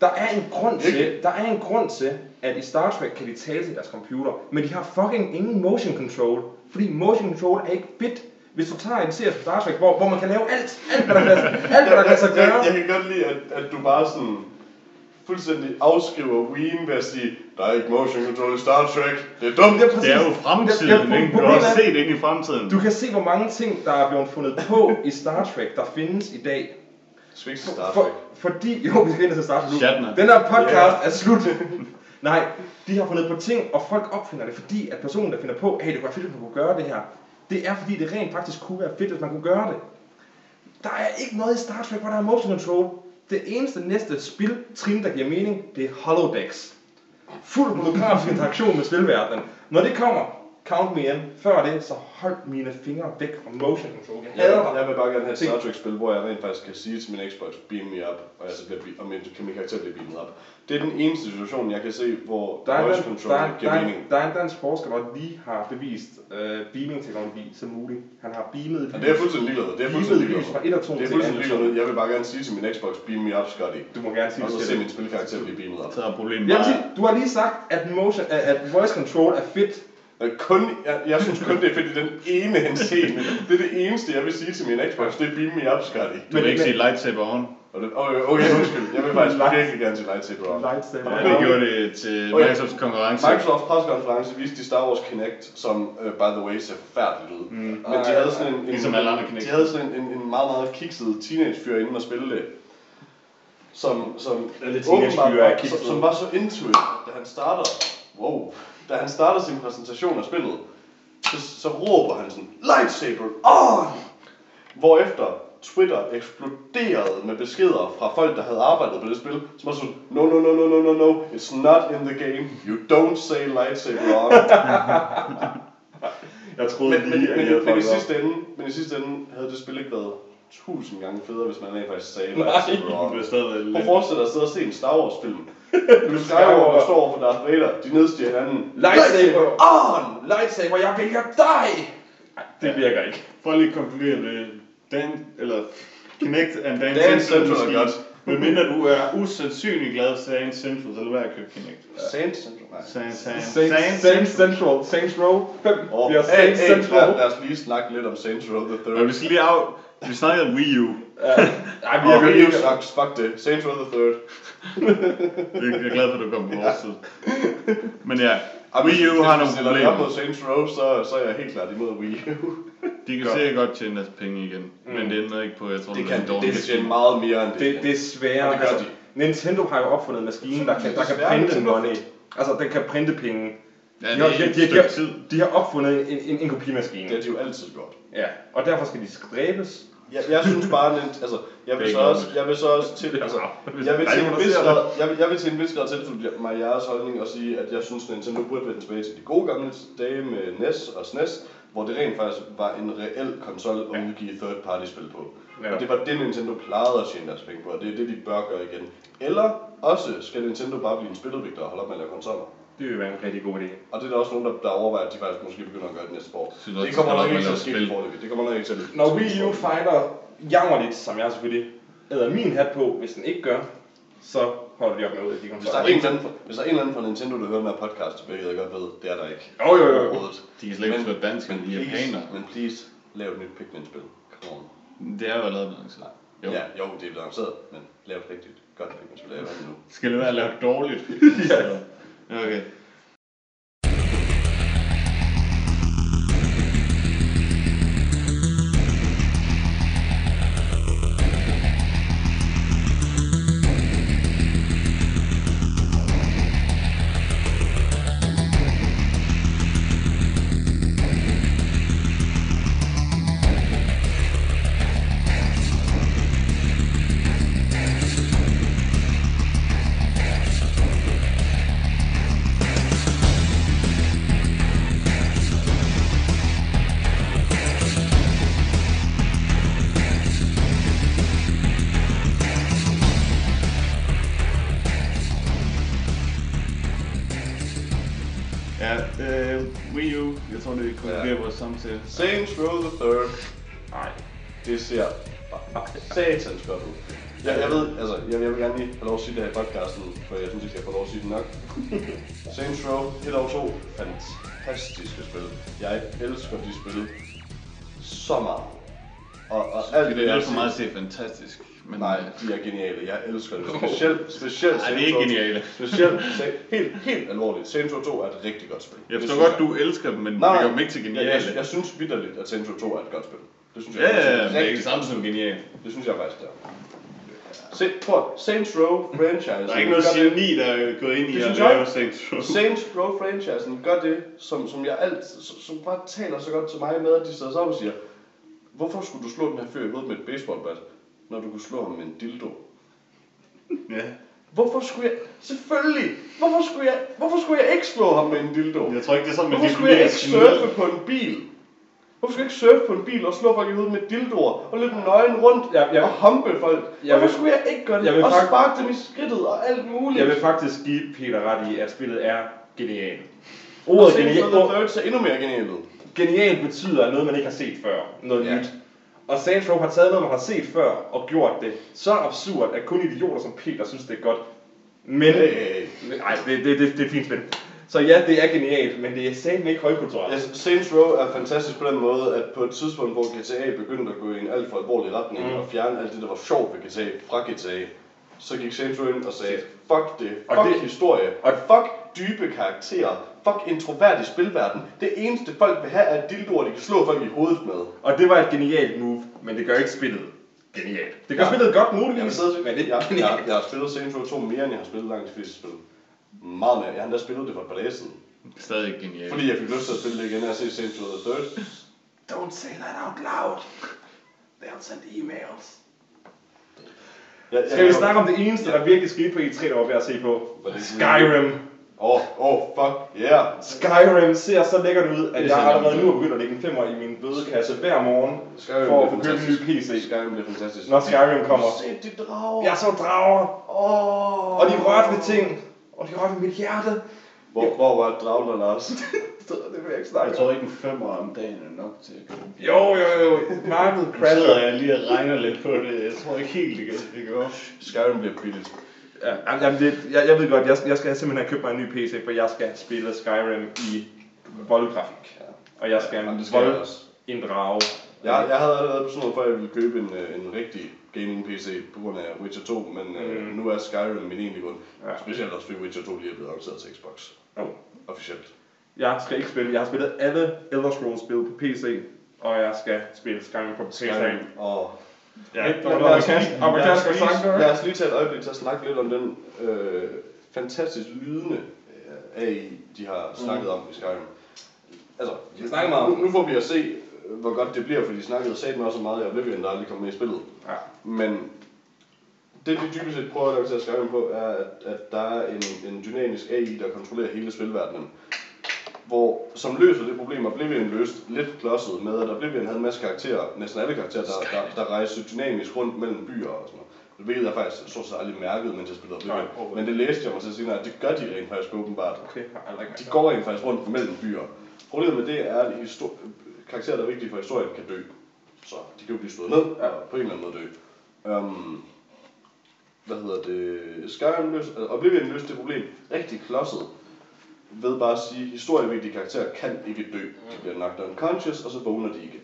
Der er en grund til, der er en grund til, at i Star Trek kan de tale til deres computer, men de har fucking ingen motion control, fordi motion control er ikke fedt. Hvis du tager en serie som Star Trek, hvor, hvor man kan lave alt, alt hvad der kan, alt, hvad der kan jeg, gøre. jeg, jeg kan godt lide, at, at du bare sådan fuldstændig afskriver Wien ved at sige, der er ikke motion control i Star Trek. Det er dumt. Det er præcis- Det er jo fremtiden, Ja, ja, ikke? Du har set ind i fremtiden. Du kan se, hvor mange ting, der er blevet fundet på i Star Trek, der findes i dag. Svigt til Star For, Trek. fordi, jo, vi skal ind til Star Trek nu. Shatner. Den her podcast er slut. Nej, de har fundet på ting, og folk opfinder det, fordi at personen, der finder på, hey, det kunne være fedt, hvis man kunne gøre det her. Det er, fordi det rent faktisk kunne være fedt, hvis man kunne gøre det. Der er ikke noget i Star Trek, hvor der er motion control. Det eneste næste spiltrin, der giver mening, det er holodecks. Fuld holografisk interaktion med spilverdenen. Når det kommer, count me in. Før det, så hold mine fingre væk fra motion control. Jeg hader Jeg, dig. jeg vil bare gerne have et. Star Trek spil, hvor jeg rent faktisk kan sige til min Xbox, beam me up, og jeg så bliver, og min, kan min karakter blive beamet op. Det er den eneste situation, jeg kan se, hvor Der er, voice en, control der, er, giver der, er, mening. der er en dansk forsker, der lige har bevist øh, beaming-teknologi som muligt. Han har beamet Og det er fuldstændig ligeglad. Det er fuldstændig lys ligeglad fra Det er fuldstændig ligeglad. Jeg vil bare gerne sige til min Xbox, beam me up, Scotty. Du må gerne sige Og så det se min spilkarakter blive beamet op. Så er problemet bare... sige, du har lige sagt, at, motion, at, at voice control er fedt. Kun, jeg, jeg synes kun, det er fedt i den ene henseende. Det er det eneste, jeg vil sige til min Xbox, det er beam me up, Scotty. Du vil ikke sige lightsaber on. Okay, okay, undskyld. Jeg vil faktisk virkelig gerne til lightsaber on. Lightsaber. Ja, det gjorde det til Okay. Microsofts konkurrence. Microsofts pressekonference viste de Star Wars Kinect, som uh, by the way ser forfærdeligt ud. Mm. Men de havde sådan en, en, Ligesom alle andre Kinect. de havde sådan en, en, en meget, meget kikset teenagefyr inden at spille det. Som, som, åbenbart var, som, som var så into it, da han starter, wow, da han starter sin præsentation af spillet, så, så råber han sådan, lightsaber on! Hvorefter Twitter eksploderede med beskeder fra folk, der havde arbejdet på det spil, som var sådan, no, no, no, no, no, no, no, it's not in the game, you don't say lightsaber on. Jeg troede men, men, lige, at men, jeg havde men, i sidste ende, men i sidste ende havde det spil ikke været tusind gange federe, hvis man rent faktisk sagde lightsaber on. Prøv at forestille dig at sidde og se en Star Wars film. Luke Skywalker står over for Darth Vader, de nedstiger hinanden. Lightsaber on! Lightsaber, jeg vælger dig! Nej, det virker ikke. For at lige konkludere det. Dan, eller er en Dan, Dan Central Central er godt. Men mindre du er usandsynlig glad for Dan Central, så lad være at købe Kinect. Saints Central. Nej. Saints, Saints, Saints Saints Central. Central, Saints Row 5. Oh, Vi har hey, Central. lad, os lige snakke lidt om Saints Row the Men Third. vi skal lige af... Vi snakkede om Wii U. Ja. Nej, vi har Wii U ikke... sucks, fuck det. Saints Row the Third. Jeg er glad for, at du kom på vores side. Men ja, Og Wii U hvis- har hvis nogle vi stiller det op problemer. mod Saints Row, så, så er jeg helt klart imod Wii U. De kan sikkert godt tjene deres penge igen. Men det ændrer ikke på, jeg tror, Det er kan, en dårlig det kan tjene meget mere end det. Det, det er sværere. Det altså, Nintendo har jo opfundet en maskine, der kan, der kan printe money. Altså, den kan printe penge. Ja, De det har, de, de, de, de har opfundet en, en, en kopimaskine. Det har de jo altid gjort. Ja, og derfor skal de dræbes, Jeg, jeg synes bare, at altså, jeg vil, så også, jeg vil så også til, altså, jeg vil til en vis grad, jeg vil, jeg vil til en vis grad tilslutte mig jeres holdning og sige, at jeg synes, at Nintendo burde vende tilbage til de gode gamle dage med NES og SNES, hvor det rent faktisk var en reel konsol at Ja. udgive third party spil på. Ja. Og det var det, Nintendo plejede at tjene deres penge på, og det er det, de bør gøre igen. Eller også skal Nintendo bare blive en spiludvikler og holde op med at lave konsoller. Det vil være en rigtig god idé. Og det er der også nogen, der, der overvejer, at de faktisk måske begynder at gøre det næste år. Det de kommer nok ikke til at ske forløbigt. Det kommer nok ikke til at Når Wii U fighter jammerligt, som jeg selvfølgelig æder min hat på, hvis den ikke gør, så holder de op med Hvis der, er konsoller. en eller anden, fra- hvis der er en eller anden fra Nintendo, der hører med podcast, hvilket jeg godt ved, det er der ikke. Jo, jo, jo. De kan slet ikke forstå dansk, men de er please, japaner. men please, lav et nyt Pikmin-spil. Come on. Det er jo allerede blevet så. Jo. Ja, jo, det er blevet lanceret, men lav et rigtigt godt Pikmin-spil. Det nu. Skal det være lavet dårligt? Ja. Okay. Konkluderer Ja. vores samtale. Saints Row the Third. Nej. Det ser satans godt ud. Jeg, jeg ved, altså, jeg, jeg vil gerne lige have lov at sige det her i podcasten, for jeg synes ikke, jeg får lov at sige det nok. Saints Row 1 og 2, fantastiske spil. Jeg elsker de spil så meget. Og, og alt Det det, er for meget at se fantastisk. Men Nej, de er geniale. Jeg elsker det. Specielt, specielt Nej, det er ikke geniale. Specielt, helt, helt alvorligt. Saints Row 2 er et rigtig godt spil. Jeg Det forstår godt, du elsker dem, men Nej, det gør dem ikke til Jeg, geniale. jeg, jeg synes vidderligt, at Saints Row 2 er et godt spil. Det synes jeg Ja, faktisk ja, men det er ikke samme som genial. Det synes jeg faktisk, det er. Se, prøv, Saints Row franchise. Der er ikke noget geni, der er gået ind i Det at jeg lave. Saints Row. Saints Row franchisen gør det, som, som jeg alt, som, som bare taler så godt til mig med, at de sidder sammen og siger, hvorfor skulle du slå den her fyr i hovedet med et baseballbat, når du kunne slå ham med en dildo? Ja. Hvorfor skulle jeg, selvfølgelig, hvorfor skulle jeg, hvorfor skulle jeg ikke slå ham med en dildo? Jeg tror ikke, det er sådan, man Hvorfor skulle jeg ikke surfe på en bil? Hvorfor skulle jeg ikke surfe på en bil og slå folk i hovedet med dildoer og løbe nøgen rundt Ja, ja. og humpe folk? Jeg Hvorfor vil- skulle jeg ikke gøre det? jeg vil og fakt- sparke dem i skridtet og alt muligt. Jeg vil faktisk give Peter ret i, at spillet er genialt. og Ordet Saints genial, Row the ser endnu mere genialt genialt betyder noget, man ikke har set før. Noget Ja. nyt. Og Saints Row har taget noget, man har set før, og gjort det så absurd, at kun idioter som Peter synes, det er godt. Men... Hey. Nej, det, det, det, det er fint spil. Så ja, det er genialt, men det er satme ikke højkulturelt. Ja, Saints Row er fantastisk på den måde, at på et tidspunkt, hvor GTA begyndte at gå i en alt for alvorlig retning Mm. og fjerne alt det, der var sjovt ved GTA fra GTA, så gik Saints Row ind og sagde, fuck det, Og fuck det- historie, og- fuck dybe karakterer, fuck introvert i spilverden. Det eneste folk vil have er dildoer, de kan slå folk i hovedet med. Og det var et genialt move, men det gør ikke spillet genialt. Det gør Ja. spillet godt Jeg muligvis, siddet, men det jeg, er jeg, genialt. jeg har spillet Saints Row 2 mere, end jeg har spillet langt de fleste spil. Meget mere. Jeg har endda spillet det for et par dage siden. Stadig ikke genialt. Fordi jeg fik lyst til at spille det igen, og jeg set Saints Row the Third. Don't say that out loud. They'll send emails. Jeg, jeg, Skal vi snakke om det eneste, der virkelig skete på E3, der var værd at se på? Skyrim. Åh, oh, oh, fuck, yeah. Skyrim ser så lækkert ud, at jeg allerede nu er begyndt at lægge en femmer i min bødekasse hver morgen, Skyrim for at få købt en ny. PC. Skyrim bliver fantastisk. Når Skyrim kommer. Se de drager. Jeg så drager, Åh. og de rørte ved ting, og de rørte ved mit hjerte. Hvor, hvor var dragen der, Lars? Det vil jeg ikke snakke Jeg tror ikke en femmer om dagen er nok til at købe. Jo, jo, jo. Markedet Nu sidder crasher. jeg lige og regner lidt på det. Jeg tror ikke helt, det kan det går. Skyrim bliver billigt. Ja, jamen det, jeg, jeg ved godt, jeg, jeg skal simpelthen have købt mig en ny PC, for jeg skal spille Skyrim i voldgrafik. Og jeg skal Jamen, det skal vold inddrage. Jeg, jeg havde allerede besluttet for, at jeg ville købe en, øh, en rigtig gaming-PC på grund af Witcher 2, men øh, Mm. nu er Skyrim min egentlige grund. Ja. Specielt også fordi Witcher 2 lige er blevet annonceret til Xbox. Oh. Officielt. Jeg skal ikke spille. Jeg har spillet alle Elder Scrolls spil på PC, og jeg skal spille Skyrim på PC. Skyrim. Og Ja, der var noget os amerikansk, lige- amerikansk lad os lige- accent der. tage et øjeblik til at snakke lidt om den øh, fantastisk lydende øh, AI, de har snakket om i Skyrim. Altså, Vi snakker meget om nu, nu får vi at se øh, hvor godt det bliver, fordi de snakkede satme også så meget i Oblivion, der aldrig kom med i spillet. Ja. Men det, de dybest set prøver at lave til at skrive på, er, at, at der er en, en dynamisk AI, der kontrollerer hele spilverdenen. Hvor, som løser det problem, Oblivion løste lidt klodset med, at Oblivion havde en masse karakterer, næsten alle karakterer, der, der, der rejste dynamisk rundt mellem byer og sådan noget. Hvilket jeg faktisk så så aldrig mærket, mens jeg spillede Oblivion. Nej, Men det læste jeg mig til senere, at det gør de rent faktisk åbenbart. Okay, De går rent faktisk rundt mellem byer. Problemet med det er, at histor- karakterer, der er vigtige for historien, kan dø. Så de kan jo blive slået ned og på en eller anden måde dø. Um, hvad hedder det? Skyrim løs, Oblivion løste det problem rigtig klodset ved bare at sige, historievigtige karakterer kan ikke dø. De bliver knocked unconscious, og så vågner de igen.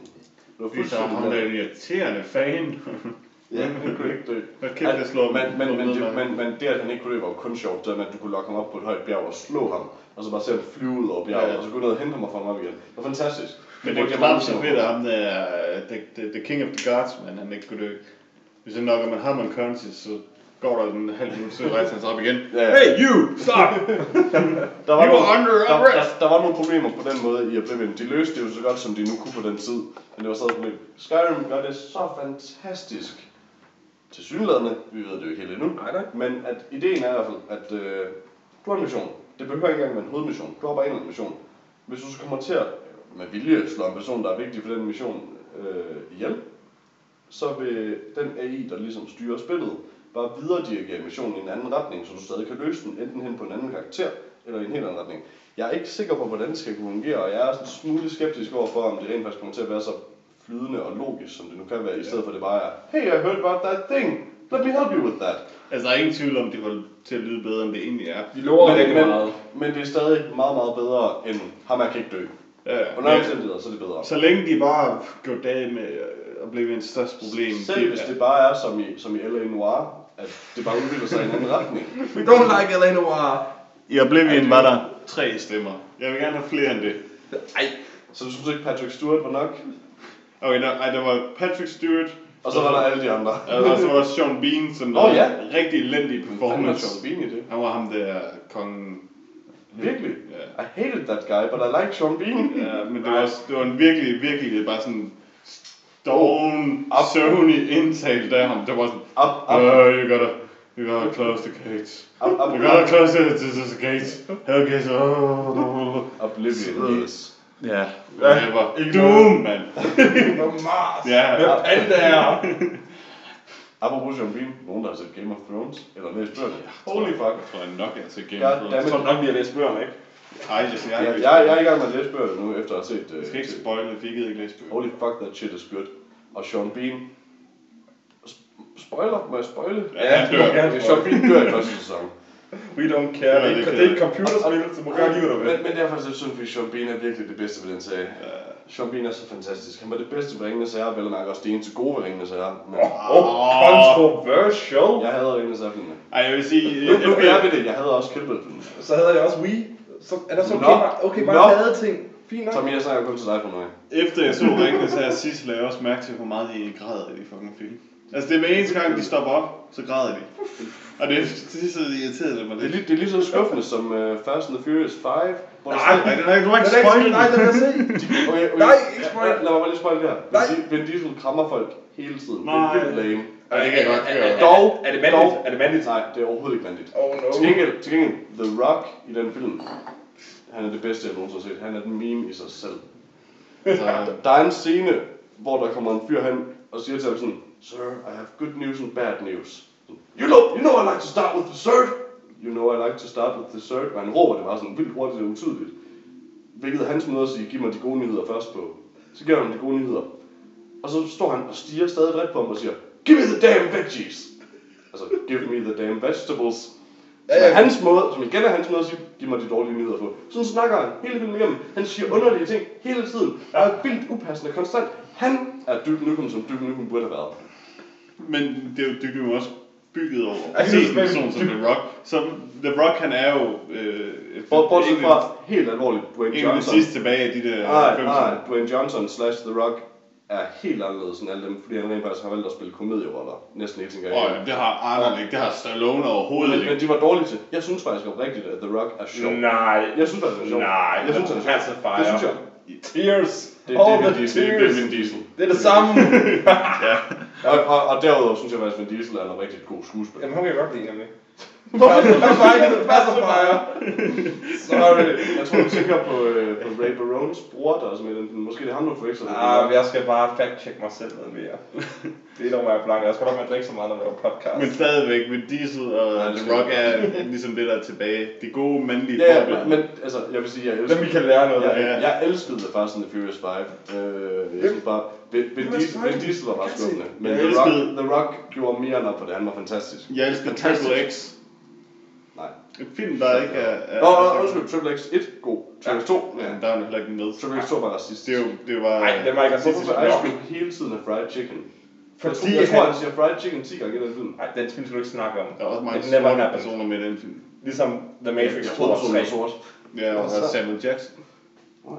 Det var var ham der irriterende fan. Ja, han kunne ikke dø. Hvad kæft, det slår men, men, men, det, men, men det, at han ikke kunne dø, var jo kun sjovt, det med, at du kunne lokke ham op på et højt bjerg og slå ham, og så bare se ham flyve ud over bjerget, Ja. og så kunne du ned og hente ham og få ham op igen. Det var fantastisk. Men det er knap så fedt, at ham der, the, the, the King of the Gods, man, han ikke kunne dø. Hvis han nokker man ham unconscious, så går der en halv minut, så rejser han sig op igen. Ja. Hey, you! Stop! Der var, You nogle, under der, arrest! der, der, var nogle problemer på den måde i Oblivion. De løste det jo så godt, som de nu kunne på den tid. Men det var stadig et problem. Skyrim gør det så fantastisk. Til synlædende, vi ved det jo ikke helt endnu. Nej, nej. Men at ideen er i hvert fald, at øh, du har en mission. Det behøver ikke engang være en hovedmission. Du har bare en eller anden mission. Hvis du så kommer til at med vilje slå en person, der er vigtig for den mission øh, ihjel, så vil den AI, der ligesom styrer spillet, bare videredirigere missionen i en anden retning, så du stadig kan løse den, enten hen på en anden karakter, eller i en helt anden retning. Jeg er ikke sikker på, hvordan det skal kunne fungere, og jeg er sådan en smule skeptisk over for, om det rent faktisk kommer til at være så flydende og logisk, som det nu kan være, i stedet for det bare er, hey, I heard about that thing, let me help you with that. Altså, der er ingen tvivl om, det var til at lyde bedre, end det egentlig er. De lover men, rigtig men, meget. men det er stadig meget, meget bedre end, ham jeg kan ikke dø. Ja, Under ja. omstændigheder, så er det bedre. Så længe de bare går dag med at blive en største problem. Selv hvis det bare er som i, som i L.A. Noir, at det bare udvikler sig i en anden retning. We don't like L.A. Noir. I Oblivion var der tre stemmer. Jeg vil gerne have flere end det. Ej, Så du synes ikke, Patrick Stewart var nok? Okay, der, ej, der var Patrick Stewart. Og så var der alle de andre. Og så var der Sean Bean, som var ja. en rigtig elendig Fanden var performance. Sean Bean i det. Han var ham der kongen. Virkelig? Ja. I hated that guy, but I like Sean Bean. Ja, men det var, det var en virkelig, virkelig bare sådan stone, Up. Sony indtale der ham. Det var sådan, Up, up, oh, you gotta, you gotta close the gates. up, up, You gotta close the, the, the gates. Okay, so... Oblivion, yes. Ja, whatever. Doom, mand. på Mars. Ja, Med pandaer. Apropos Sean Bean, nogen der har set Game of Thrones, eller læst bøgerne. Holy fuck. Jeg tror jeg nok, jeg har set Game God of Thrones. Jeg tror nok, vi har læst bøgerne, ikke? Ej, jeg, jeg, Jeg, jeg, jeg, jeg er i gang med at læse nu, efter at have set... jeg skal ikke Uh, spoile, jeg gider ikke læse bøger. Holy fuck, that shit is good. Og Sean Bean... Sp- Spoiler? Må jeg spoile? Ja, han dør. Okay, Sean Bean dør i første sæson. We don't care. Ja, det, er det ikke, det er ikke computerspil, så må gøre du vil. Men, er faktisk lidt synd, fordi Sean Bean er virkelig det bedste ved den serie. Sean Bean er så fantastisk. Han var det bedste ved Ringenes Herre, vel og mærke også det eneste gode ved Ringenes Herre. Men Oh, controversial. jeg hader Ringenes Herre-filmene. Ej, jeg vil sige... Nu, nu er jeg ved det, jeg hader også Killbill-filmene. Så hedder jeg også We. Så er der så okay, Nå. bare, okay, bare Nå. lavet ting. Fint nok. Tommy, jeg snakker kun til dig for mig. Efter jeg så Ringnes her sidst, lagde jeg også mærke til, hvor meget de græder i de fucking film. Altså, det er hver eneste gang, de stopper op, så græder de. Og det, det, så irriterede mig Det er, lidt. lige, det er lige så skuffende som uh, Fast and the Furious 5, hvor der Nej, står- Nej, er, du har ikke Den er spoilet ikke, nej, den er se. Okay, okay. Nej, ikke spoil. Ja, Lad mig bare lige spoil det her. Nej. Vin Di- Vin Diesel krammer folk hele tiden. Det Nej. er vildt lame. Ja, det kan jeg godt høre. Dog, Er det mandligt? dog. Er det mandligt? Nej, det er overhovedet ikke vandigt. Oh no. Til gengæld, til gengæld, The Rock i den film, han er det bedste, jeg nogensinde har set. Han er den meme i sig selv. Altså, Der er en scene, hvor der kommer en fyr hen og siger til ham sådan, Sir, I have good news and bad news. You know, you know I like to start with dessert. You know I like to start with dessert. Og han råber det bare sådan vildt hurtigt og utydeligt. Hvilket hans måde at sige, giv mig de gode nyheder først på. Så giver han de gode nyheder. Og så står han og stiger stadig bredt på ham og siger, Give me the damn veggies. Altså, give me the damn vegetables. Ja, ja. hans måde, som igen er hans måde at sige, giv mig de dårlige nyheder på. Sådan snakker han hele filmen igennem. Han siger underlige ting hele tiden. Og er vildt upassende konstant. Han er Duke Nukem, som Duke Nukem burde have været. men det er jo, det er jo også bygget over. Er en person som The Rock. Så The Rock, han er jo... Øh, Bort- Bortset fra helt alvorligt, Dwayne En af de Johnson. sidste tilbage af de der Nej, 90'erne. nej, Dwayne Johnson slash The Rock er helt anderledes end alle dem, fordi han rent faktisk har valgt at spille komedieroller næsten hele sin karriere. ja, det har Arnold ikke, det har Stallone overhovedet Men, ikke. men de var dårlige til. Jeg synes faktisk oprigtigt, at The Rock er sjov. Nej. Jeg synes faktisk, det er sjov. Nej, jeg synes, det er sjov. Det synes jeg. Tears. Det, All det, er det er tears. Vin Diesel. Det er det samme. Ja. Og, og, og derudover synes jeg faktisk, at Vin Diesel er en rigtig god skuespiller. Jamen, hun kan jeg godt lide, nemlig. Hvorfor er det pacifier? Sorry. Jeg tror, du tænker på, øh, på Ray Barones bror, der er som i den. Måske det er ham, du forveksler det. Ah, jeg skal bare fact-check mig selv noget mere. Det er dog meget blank. Jeg skal nok med at drikke så meget, når vi laver podcast. Men stadigvæk, Vin Diesel og Ja, The Rock jeg. er ligesom det, der er tilbage. De gode mandlige Ja, ja, forbilleder. men, men altså, jeg vil sige, jeg elsker Dem vi kan lære noget jeg, af. Ja. jeg elskede The Fast and the Furious 5. Øh, jeg synes bare, Vin, Diesel, Vin Diesel var bare skuffende. Men Jeg The Rock, elskede- The Rock gjorde mere end op på det. Han var fantastisk. Jeg elsker Fantastisk. Triple X. En film, der ikke er... er Nå, nå, undskyld, Triple X 1, god. Triple X 2, Ja, ja. der er jo heller ikke med. Triple X 2 var racist. Det er jo, det var... Nej, det var ikke racistisk Hvorfor er. Ice hele tiden af fried chicken? Fordi jeg tror, han- han siger fried chicken 10 gange i den film. Nej, den film skal du ikke snakke om. Der er også mange sorte personer med den film. Ligesom The Matrix Jeg 2 troede, og personen 3. var sort. Ja, og? Samuel Jackson. Åh,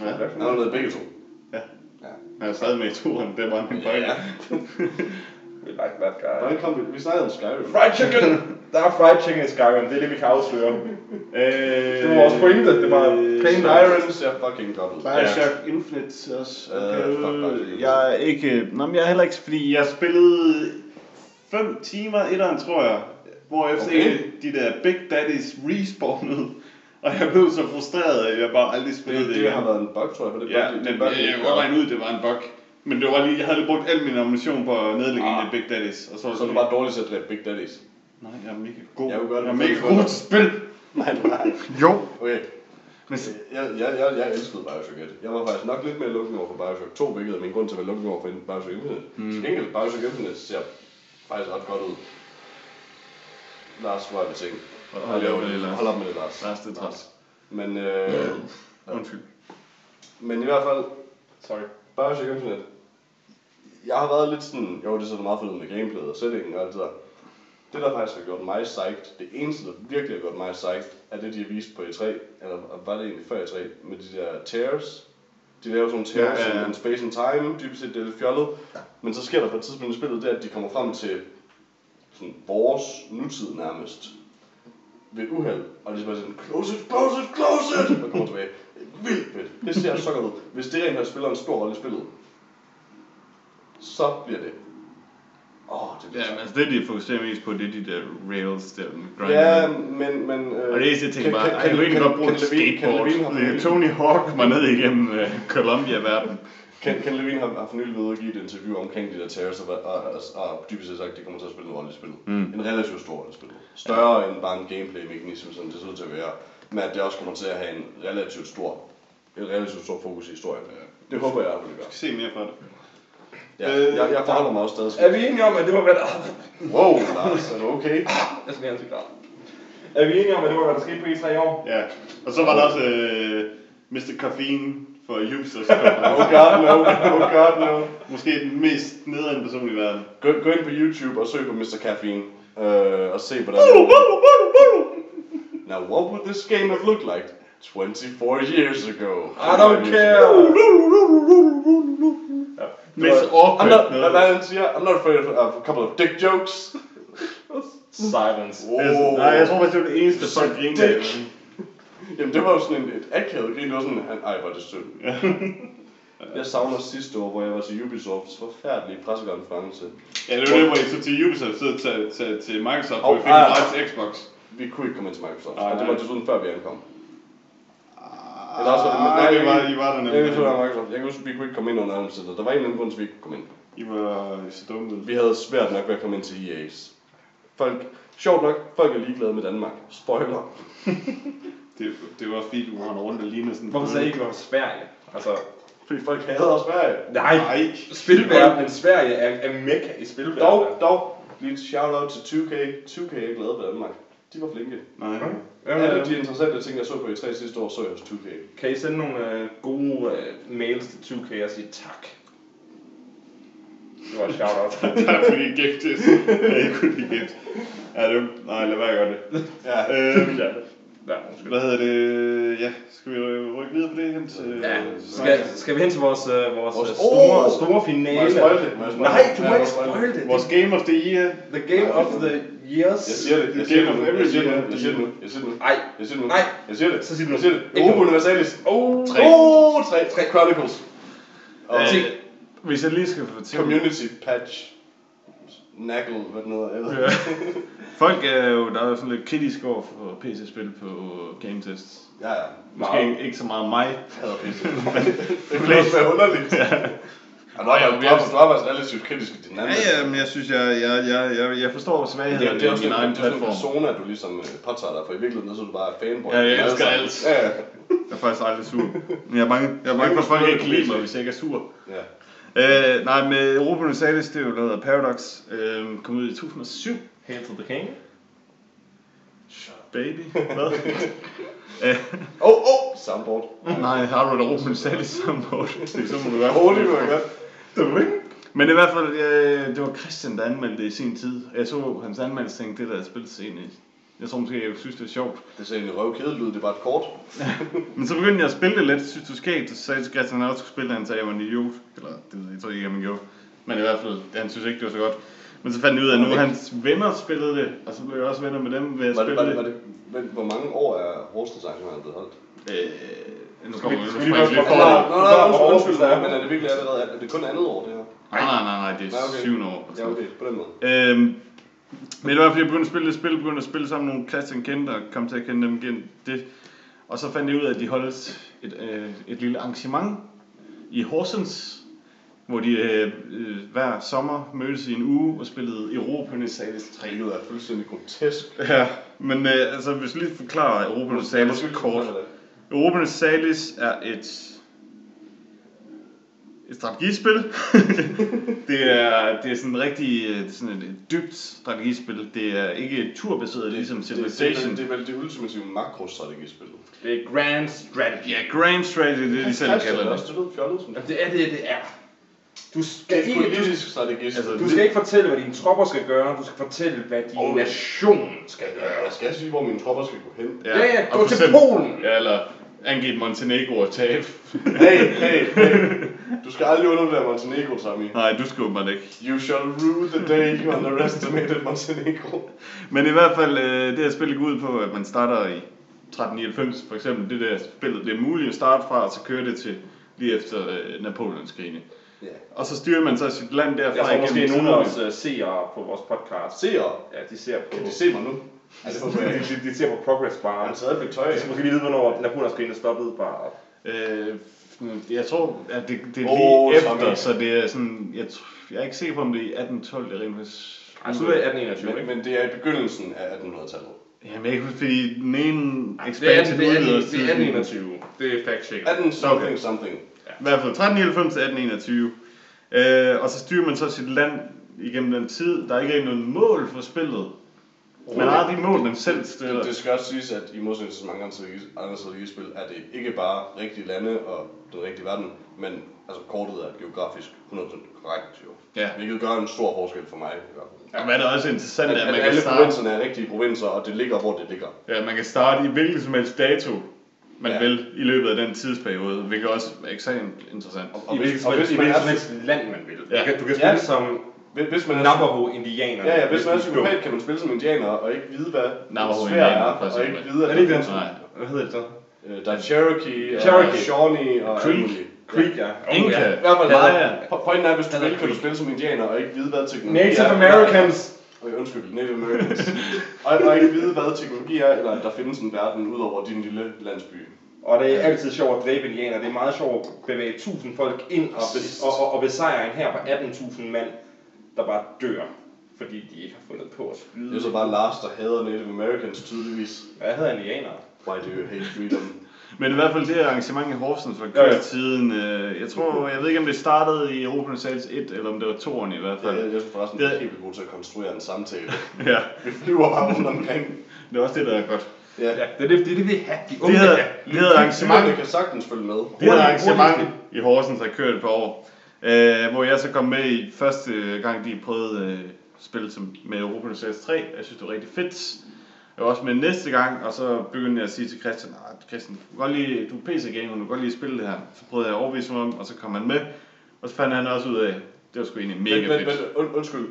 Ja. Han var med i begge to. Han er stadig med i toren, det var min pointe. Ja. We like that guy. Hvordan kom vi? Vi snakkede om Skyrim. Fried chicken! Der er fried chicken i Skyrim, det er det, vi kan afsløre. Øh, Det var vores pointe, det var plain Skyrim ser fucking godt ud. Bioshock Infinite også. Øh, Okay, fuck, fuck. jeg er ikke... Nå, men jeg er heller ikke... Fordi jeg spillede 5 timer etteren, tror jeg. Hvor efter Okay. de der Big Daddies respawnede. Og jeg blev så frustreret, at jeg bare aldrig spillede det, Det, det har været en bug, tror jeg. For det Ja, bug, men det, jeg, bug, jeg kunne godt regne ud, at det var en bug. Men det var lige, jeg havde lige brugt al min ammunition på at nedlægge Ah. en af Big Daddies. Og så, var Så er du bare dårlig til at dræbe Big Daddies. Nej, jeg er mega god. Jeg gøre det jeg er mega god til spil. Nej, nej. Jo. Okay. Men, Jeg, jeg, jeg, jeg elskede Bioshock 1. Jeg var faktisk nok lidt mere lukket over for Bioshock 2, hvilket er min grund til at være lukket over for Bioshock Infinite. Mm. Til gengæld, Bioshock Infinite ser faktisk ret godt ud. Lars, hvor er det ting? Hold op med det, Lars. Hold op med det, Lars. Lars, det er træls. Men, øh, Undskyld. men i hvert fald, Sorry. Bioshock Infinite. Jeg har været lidt sådan, jo det er så meget fedt med gameplayet og settingen og alt det der. Det der faktisk har gjort mig psyched, det eneste der virkelig har gjort mig psyched, er det de har vist på E3, eller var det egentlig før E3, med de der tears. De laver sådan nogle tears, Ja, ja, ja, space and time, dybest set det er lidt fjollet. Men så sker der på et tidspunkt i spillet, det er, at de kommer frem til sådan vores nutid nærmest ved uheld, og det er bare sådan, close it, close it, close it, og kommer tilbage. Vildt fedt. Det ser så godt ud. Hvis det rent faktisk spiller en stor rolle i spillet, så bliver det. Åh, oh, det Ja, bliver men så. altså det, de fokuserer mest på, det er de der rails der, den grinder. Ja, men... men øh, Og det eneste, jeg tænker kan- bare, kan- egentlig kan- godt bruge kan kan skateboard. Det fornyet- Tony Hawk var ned igennem uh, Columbia-verden. Ken, Ken Levine har, har for nylig været give et interview omkring de der terrors, og, og, og, og dybest set sagt, at de kommer til at spille en rolle i spillet. Mm. En relativt stor rolle i spillet. Større end bare en gameplay-mekanisme, som det ser ud til at være. Men at det også kommer til at have en relativt stor, en relativt stor fokus i historien. Det håber jeg, at det gør. Se mere fra det. Ja, jeg, jeg forholder mig også stadig. Er vi enige om, at det var hvad der... Wow, Lars, er du okay? Jeg skal have en cigaret. Er vi enige om, at det var hvad der skete på E3 i år? Ja, og så var der også uh, Mr. Caffeine for Ubisoft. Oh god no, oh god no. Måske den mest nederen person i verden. Gå, gå ind på YouTube og søg på Mr. Caffeine. Øh, og se hvordan... Now what would this game have looked like 24 years ago? I don't care! I'm awkward not, noget. er det, han siger? I'm not afraid of a couple of dick jokes. Silence. Altså, Nej, jeg tror faktisk, det var det eneste, folk grinede af. Dick. Jamen det var jo sådan en, et akavet grin, det var sådan, han, ej, hvor er det synd. Jeg savner sidste år, hvor jeg var til Ubisofts forfærdelige pressekonference. Ja, det var det, hvor I så til Ubisoft så til, til, til Microsoft, hvor I fik en gratis Xbox. Vi kunne ikke komme ind til Microsoft, Nej, og det var nej. desuden før vi ankom. Ah, Eller også var det, nej, I var, I var der jeg, jeg, nemlig. jeg, Microsoft. jeg kan huske, at vi kunne ikke komme ind under andet Der var en eller anden grund at vi ikke kunne komme ind. I var så dumme. Vi havde svært nok ved at komme ind til EA's. Folk, sjovt nok, folk er ligeglade med Danmark. Spoiler. Det, det var fordi, du rendte rundt og lignede sådan... Hvorfor sagde I ikke, det var Sverige? Altså, Fordi folk hader Sverige. nej. Nej. Spilverdenen, Sverige er, er mekka i spilverdenen. Dog, dog, lige et shout-out til 2K. 2K er glade på Danmark. De var flinke. Nej. Alle de interessante ting, jeg så på E3 sidste år, så jeg hos 2K. Kan I sende nogle øh, gode øh, mails til 2K og sige tak? Det var et shout-out. Tak fordi I gæftes. Ja, I kunne lide gæft. Ja, det nej, lad være gøre det. Ja. Øhm, ja. Ja, undskyld. Hvad hedder det? Ja, skal vi rykke videre på det hen til... Ja, skal, skal vi hen til vores, uh, vores, Vores- vores store, Åh! store finale? Må jeg det? Jeg Nej, det? du Ja, må ikke jeg spoil spoil det. Vores Game of the Year. The Game of the Years. Jeg siger det. Jeg siger det nu. Jeg siger det nu. Jeg siger det nu. Jeg siger det nu. Ej, Jeg siger det nu. Nej. Jeg siger det. Så siger du nu. Jeg siger det. Nu. Universalis. oh, Tre. Oh, tre. Tre Chronicles. Og Øh, hvis jeg lige skal fortælle... Community Patch. Naggle, hvad den hedder. Jeg ved. Ja. Folk er jo, der er jo sådan lidt kritisk over for PC-spil på Game Test. Ja, ja. Måske ikke, ikke så meget mig. Hader PC. det kunne også være underligt. Ja. Og du har, du har, du har været relativt kritisk i din anden. Ja, ja, men jeg synes, jeg, jeg, jeg, jeg, jeg forstår Det er, svaghederne det er i også min en, egen det er sådan en platform. persona, du ligesom øh, påtager dig, for i virkeligheden så er du bare fanboy. Ja, jeg elsker alt. Ja, ja. Jeg er faktisk aldrig sur. Men jeg er bange, jeg er bange for, at folk ikke lide mig, hvis jeg ikke er sur. ja. Øh, nej, med Europa Universalis, det er jo lavet af Paradox. Øh, kom ud i 2007. Hail to the King. Baby. Hvad? øh, Åh, oh, oh, soundboard. nej, har du et Europa Universalis soundboard? Det så må du godt. Åh, oh, det var. Det var. Men i hvert fald, øh, det var Christian, der anmeldte det i sin tid. Jeg så hans anmeldelse tænkte, det der spil til egentlig. Jeg tror måske, jeg synes, det er sjovt. Det ser egentlig røvkedeligt ud, det er bare et kort. Men så begyndte jeg at spille det lidt, synes du skægt, så sagde jeg til Christian, at han også skulle spille det, han sagde, at jeg var en idiot. Eller, det ved jeg, jeg tror ikke, at man gjorde. Men i hvert fald, han synes ikke, det var så godt. Men så fandt jeg ud af, at nu hans venner spillede det, og så blev jeg også venner med dem ved at Var det, spille var det, var det. det, men hvor mange år er Horsens arrangementet blevet holdt? Øh, nu kommer vi- nu vi springer lige lidt nej, undskyld, undskyld, hvor- nej, men er det virkelig allerede, er det kun andet år, det her? Nej, nej, nej, nej, det er Nej, okay. syvende år. Ja, okay, på den måde. Øhm, men det var fordi jeg begyndte at spille det spil, begyndte at spille sammen med nogle Christian kendte, og kom til at kende dem igen. Det. Og så fandt jeg ud af, at de holdt et, øh, et lille arrangement i Horsens, hvor de øh, øh, hver sommer mødtes i en uge og spillede Europa Universalis 3. Det lyder fuldstændig grotesk. Ja, men øh, altså hvis vi lige forklarer Europa Universalis kort. Europa Universalis er et et strategispil. det er det er sådan rigtig det er sådan et dybt strategispil. Det er ikke turbaseret ligesom Det, det, det, er Civilization. det er vel det ultimative makrostrategispil. Det er Grand Strategy. Ja, Grand Strategy, det er de selv kalder det. også, det lød fjollet som Jamen, det er det, det er. Du Det skal, er ikke, du, politisk strategispil. Altså, du skal ikke fortælle, hvad dine tropper skal gøre. Du skal fortælle, hvad din Og- nation skal gøre. Jeg skal sige, hvor mine tropper skal gå hen. Ja, ja, og gå til eksempel- Polen. Ja, eller angive Montenegro og tabe. Hey, hey, hey. Du skal aldrig undervurdere Montenegro, Tommy. Nej, du skal man ikke. You shall rue the day you underestimated Montenegro. Men i hvert fald, øh, det her spil går ud på, at man starter i 1399, for eksempel det der spillet, det er muligt at starte fra, og så køre det til lige efter øh, Napoleonskrigene. Ja. Og så styrer man så sit land derfra Jeg tror måske, nogle af os uh, seere på vores podcast, Seere. ja, de ser på, Kan de se mig nu? Det håber jeg ikke. de, de ser på progress bar. har taget et Victoria. Jeg skal måske lige vide, hvornår Napoleonskrigen er stoppet bare. Øh, jeg tror, at det, det er lige efter, Tommy. så det er sådan, jeg, jeg er ikke sikker på, om det er i 1812, det er rent faktisk... Ej, så er det 1821, Men, ikke? men det er i begyndelsen af 1800-tallet. Jamen, jeg kan ikke huske, fordi den ene Det er, expansion det, er, udvider det er tiden. 1821. Det er fact check. 18 something Okay. something. I hvert fald 1399 til 1821. Øh, og så styrer man så sit land igennem den tid. Der er ikke noget mål for spillet. Man har de mål, man selv stiller. Det, det skal også siges, at i modsætning til mange andre strategispil, er det ikke bare rigtige lande og den rigtige verden, men altså kortet er geografisk 100% korrekt jo. Ja. Hvilket gør en stor forskel for mig hvert fald. Og hvad der også er interessant, At, er, at at man kan alle starte, provinserne er rigtige provinser, og det ligger, hvor det ligger. ja, man kan starte i hvilken som helst dato, man Ja. vil i løbet af den tidsperiode, hvilket også er ekstremt interessant. Og I hvis- hvilket og hvis i man er helst land, man vil. Ja. Du kan, du kan Ja. spille som Hvis- Hvis man er, Navajo-indianer. ja, ja, hvis man er psykopat, kan man spille som indianer og ikke vide, hvad Navajo svær indianer, er, for og ikke vide, at Er det ikke den? Nej. Hvad hedder det så? Øh, Der er Cherokee, Cherokee. og Shawnee og Creek. Creek, ja. Oh, Inca. ja. I hvert fald Ja, ja. Po- Pointen er, hvis du er vil, kan du spille som indianer og ikke vide, hvad teknologi er. Native Americans. Okay, undskyld, Native Americans. og, og ikke vide, hvad teknologi er, eller at der findes en verden ud over din lille landsby. Og det er altid sjovt at dræbe indianer. Det er meget sjovt at bevæge 1000 folk ind og, be- og, og, og besejre en her på 18.000 mand, der bare dør, fordi de ikke har fundet på at skyde. Det er så bare Lars, der hader Native Americans tydeligvis. Hvad hedder indianer? Why do you hate freedom? Men i hvert fald det arrangement i Horsens var Ja, kørt ja. siden, øh, jeg tror, jeg ved ikke om det startede i Europa Sales 1, eller om det var 2'eren i hvert Ja, fald. jeg, jeg synes forresten, Det- det er helt god til at konstruere en samtale. Ja, Vi flyver bare rundt omkring. det er også det, der er godt. Ja. Ja, det er det, det, det vi have. De Det unge vil have. det her arrangement, Dyrene kan sagtens følge med. det her Hurtigt, arrangement i Horsens har kørt et par år, øh, hvor jeg så kom med i første gang, de prøvede øh, spil som, med Europa Sales 3. Jeg synes, det var rigtig fedt. Jeg var også med næste gang, og så begyndte jeg at sige til Christian, "Ah, Christian, du kan godt lide, du er PC-gamer, du kan godt lide at spille det her. Så prøvede jeg at overbevise ham om, og så kom han med. Og så fandt han også ud af, det var sgu egentlig mega Men, men, fedt. men und, undskyld,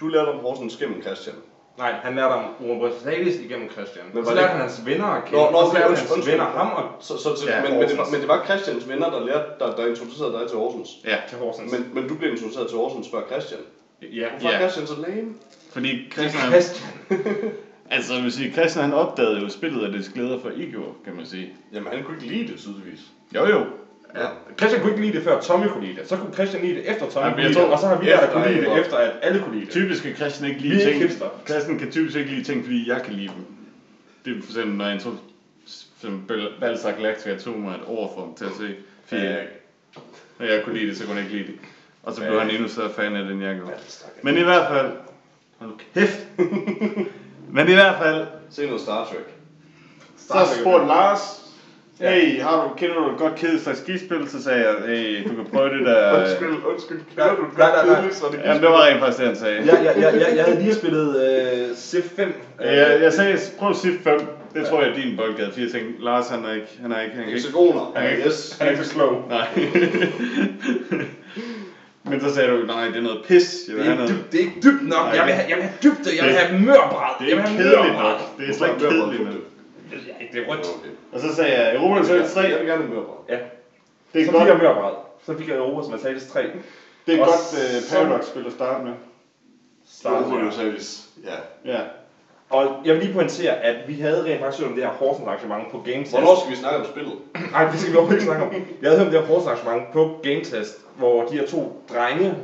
du lærte om Horsens gennem Christian. Nej, han lærte om Robert Salis igennem Christian. Men så det- lærte han hans venner at kende. Nå, nå, og så lærte undskyld, hans undskyld. venner ham og Så, så, så, Ja, men, men, det var, men det var Christians venner, der lærte, der, der introducerede dig til Horsens. Ja, til Horsens. Men, men du blev introduceret til Horsens før Christian. ja, Hvorfor er Ja. Christian så lame? fordi Christian, Christian. altså jeg vil sige, Christian han opdagede jo spillet af dets glæder for I gjorde, kan man sige. Jamen, han kunne ikke lide det, tydeligvis. Jo jo, Ja. Christian kunne ikke lide det før Tommy kunne lide det. Så kunne Christian lide det efter Tommy Ja, kunne jeg lide det. Og så har vi efter lært at kunne lide det efter at alle kunne lide det. typisk kan Christian ikke lide ting. hipster. Christian kan typisk ikke lide ting, fordi jeg kan lide dem. Det er for eksempel, når jeg for eksempel Balzac Galactica tog mig et år for ham til at se fire. Ja. Når jeg kunne lide det, så kunne han ikke lide det. Og så blev Ja. han endnu større fan af det, end jeg gjorde. Men i hvert fald... Hold nu kæft! Men i hvert fald, Se noget Star Trek. så spurgte Lars, Hey, har du, kender du et godt kedeligt strategispil? Så sagde jeg, hey, du kan prøve det der... Undskyld, undskyld. Kender du et Nej, godt nej, nej. kedeligt strategi? Jamen, det var rent faktisk det, han sagde. Ja, ja, ja, ja, jeg havde lige spillet uh, Civ 5. Jeg, jeg sagde, prøv Civ 5. Det tror jeg er din boldgade, fordi jeg tænkte, Lars han er ikke, han er ikke, han kan ikke. Hexagoner. Han er ikke- Yes. Han er ikke så slow. Nej. Men så sagde du, nej, det er noget pis. Jeg vil Det er, have ikke noget. det er ikke dybt nok. Nej, Jeg vil have, jeg vil have dybde. Jeg vil det- have mørbræd. Det Jeg er vil ikke have kedeligt mørbræd. nok. Det er slet ikke kedeligt nok. Det er rødt. Og så sagde jeg, Europa Universalis 3, Jeg vil gerne have mørbræd. Ja. det er Så godt, fik jeg mørbræd. Så fik jeg Europa som Mercedes 3. det er Og godt uh, så- Paradox-spil at starte med. Start Universalis. Ja. Ja. Og jeg vil lige pointere, at vi havde rent faktisk hørt om det her Horsens arrangement på Game Test. Hvornår skal vi snakke om spillet? Nej, det skal vi overhovedet ikke snakke om. Jeg havde hørt om det her Horsens arrangement på Game Test, hvor de her to drenge,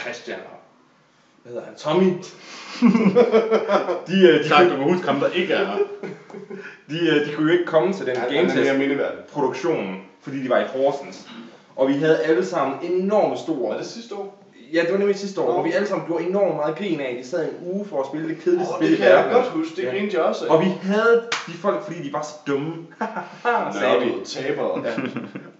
Christian og hvad hedder han, Tommy, de, øh, de, Tak, du kan huske ham, der ikke er her. de, øh, de kunne jo ikke komme til den Han, Game han er Test mere mindeværdig. produktionen, fordi de var i Horsens. Og vi havde alle sammen enormt store... Var det sidste år? Ja, det var nemlig sidste år, hvor vi alle sammen gjorde enormt meget grin af. De sad en uge for at spille det kedeligste Åh, spil det kan jeg godt huske. Det Ja. grinede jeg også af. Og vi havde de folk, fordi de var så dumme. sagde vi. Tabere. Ja.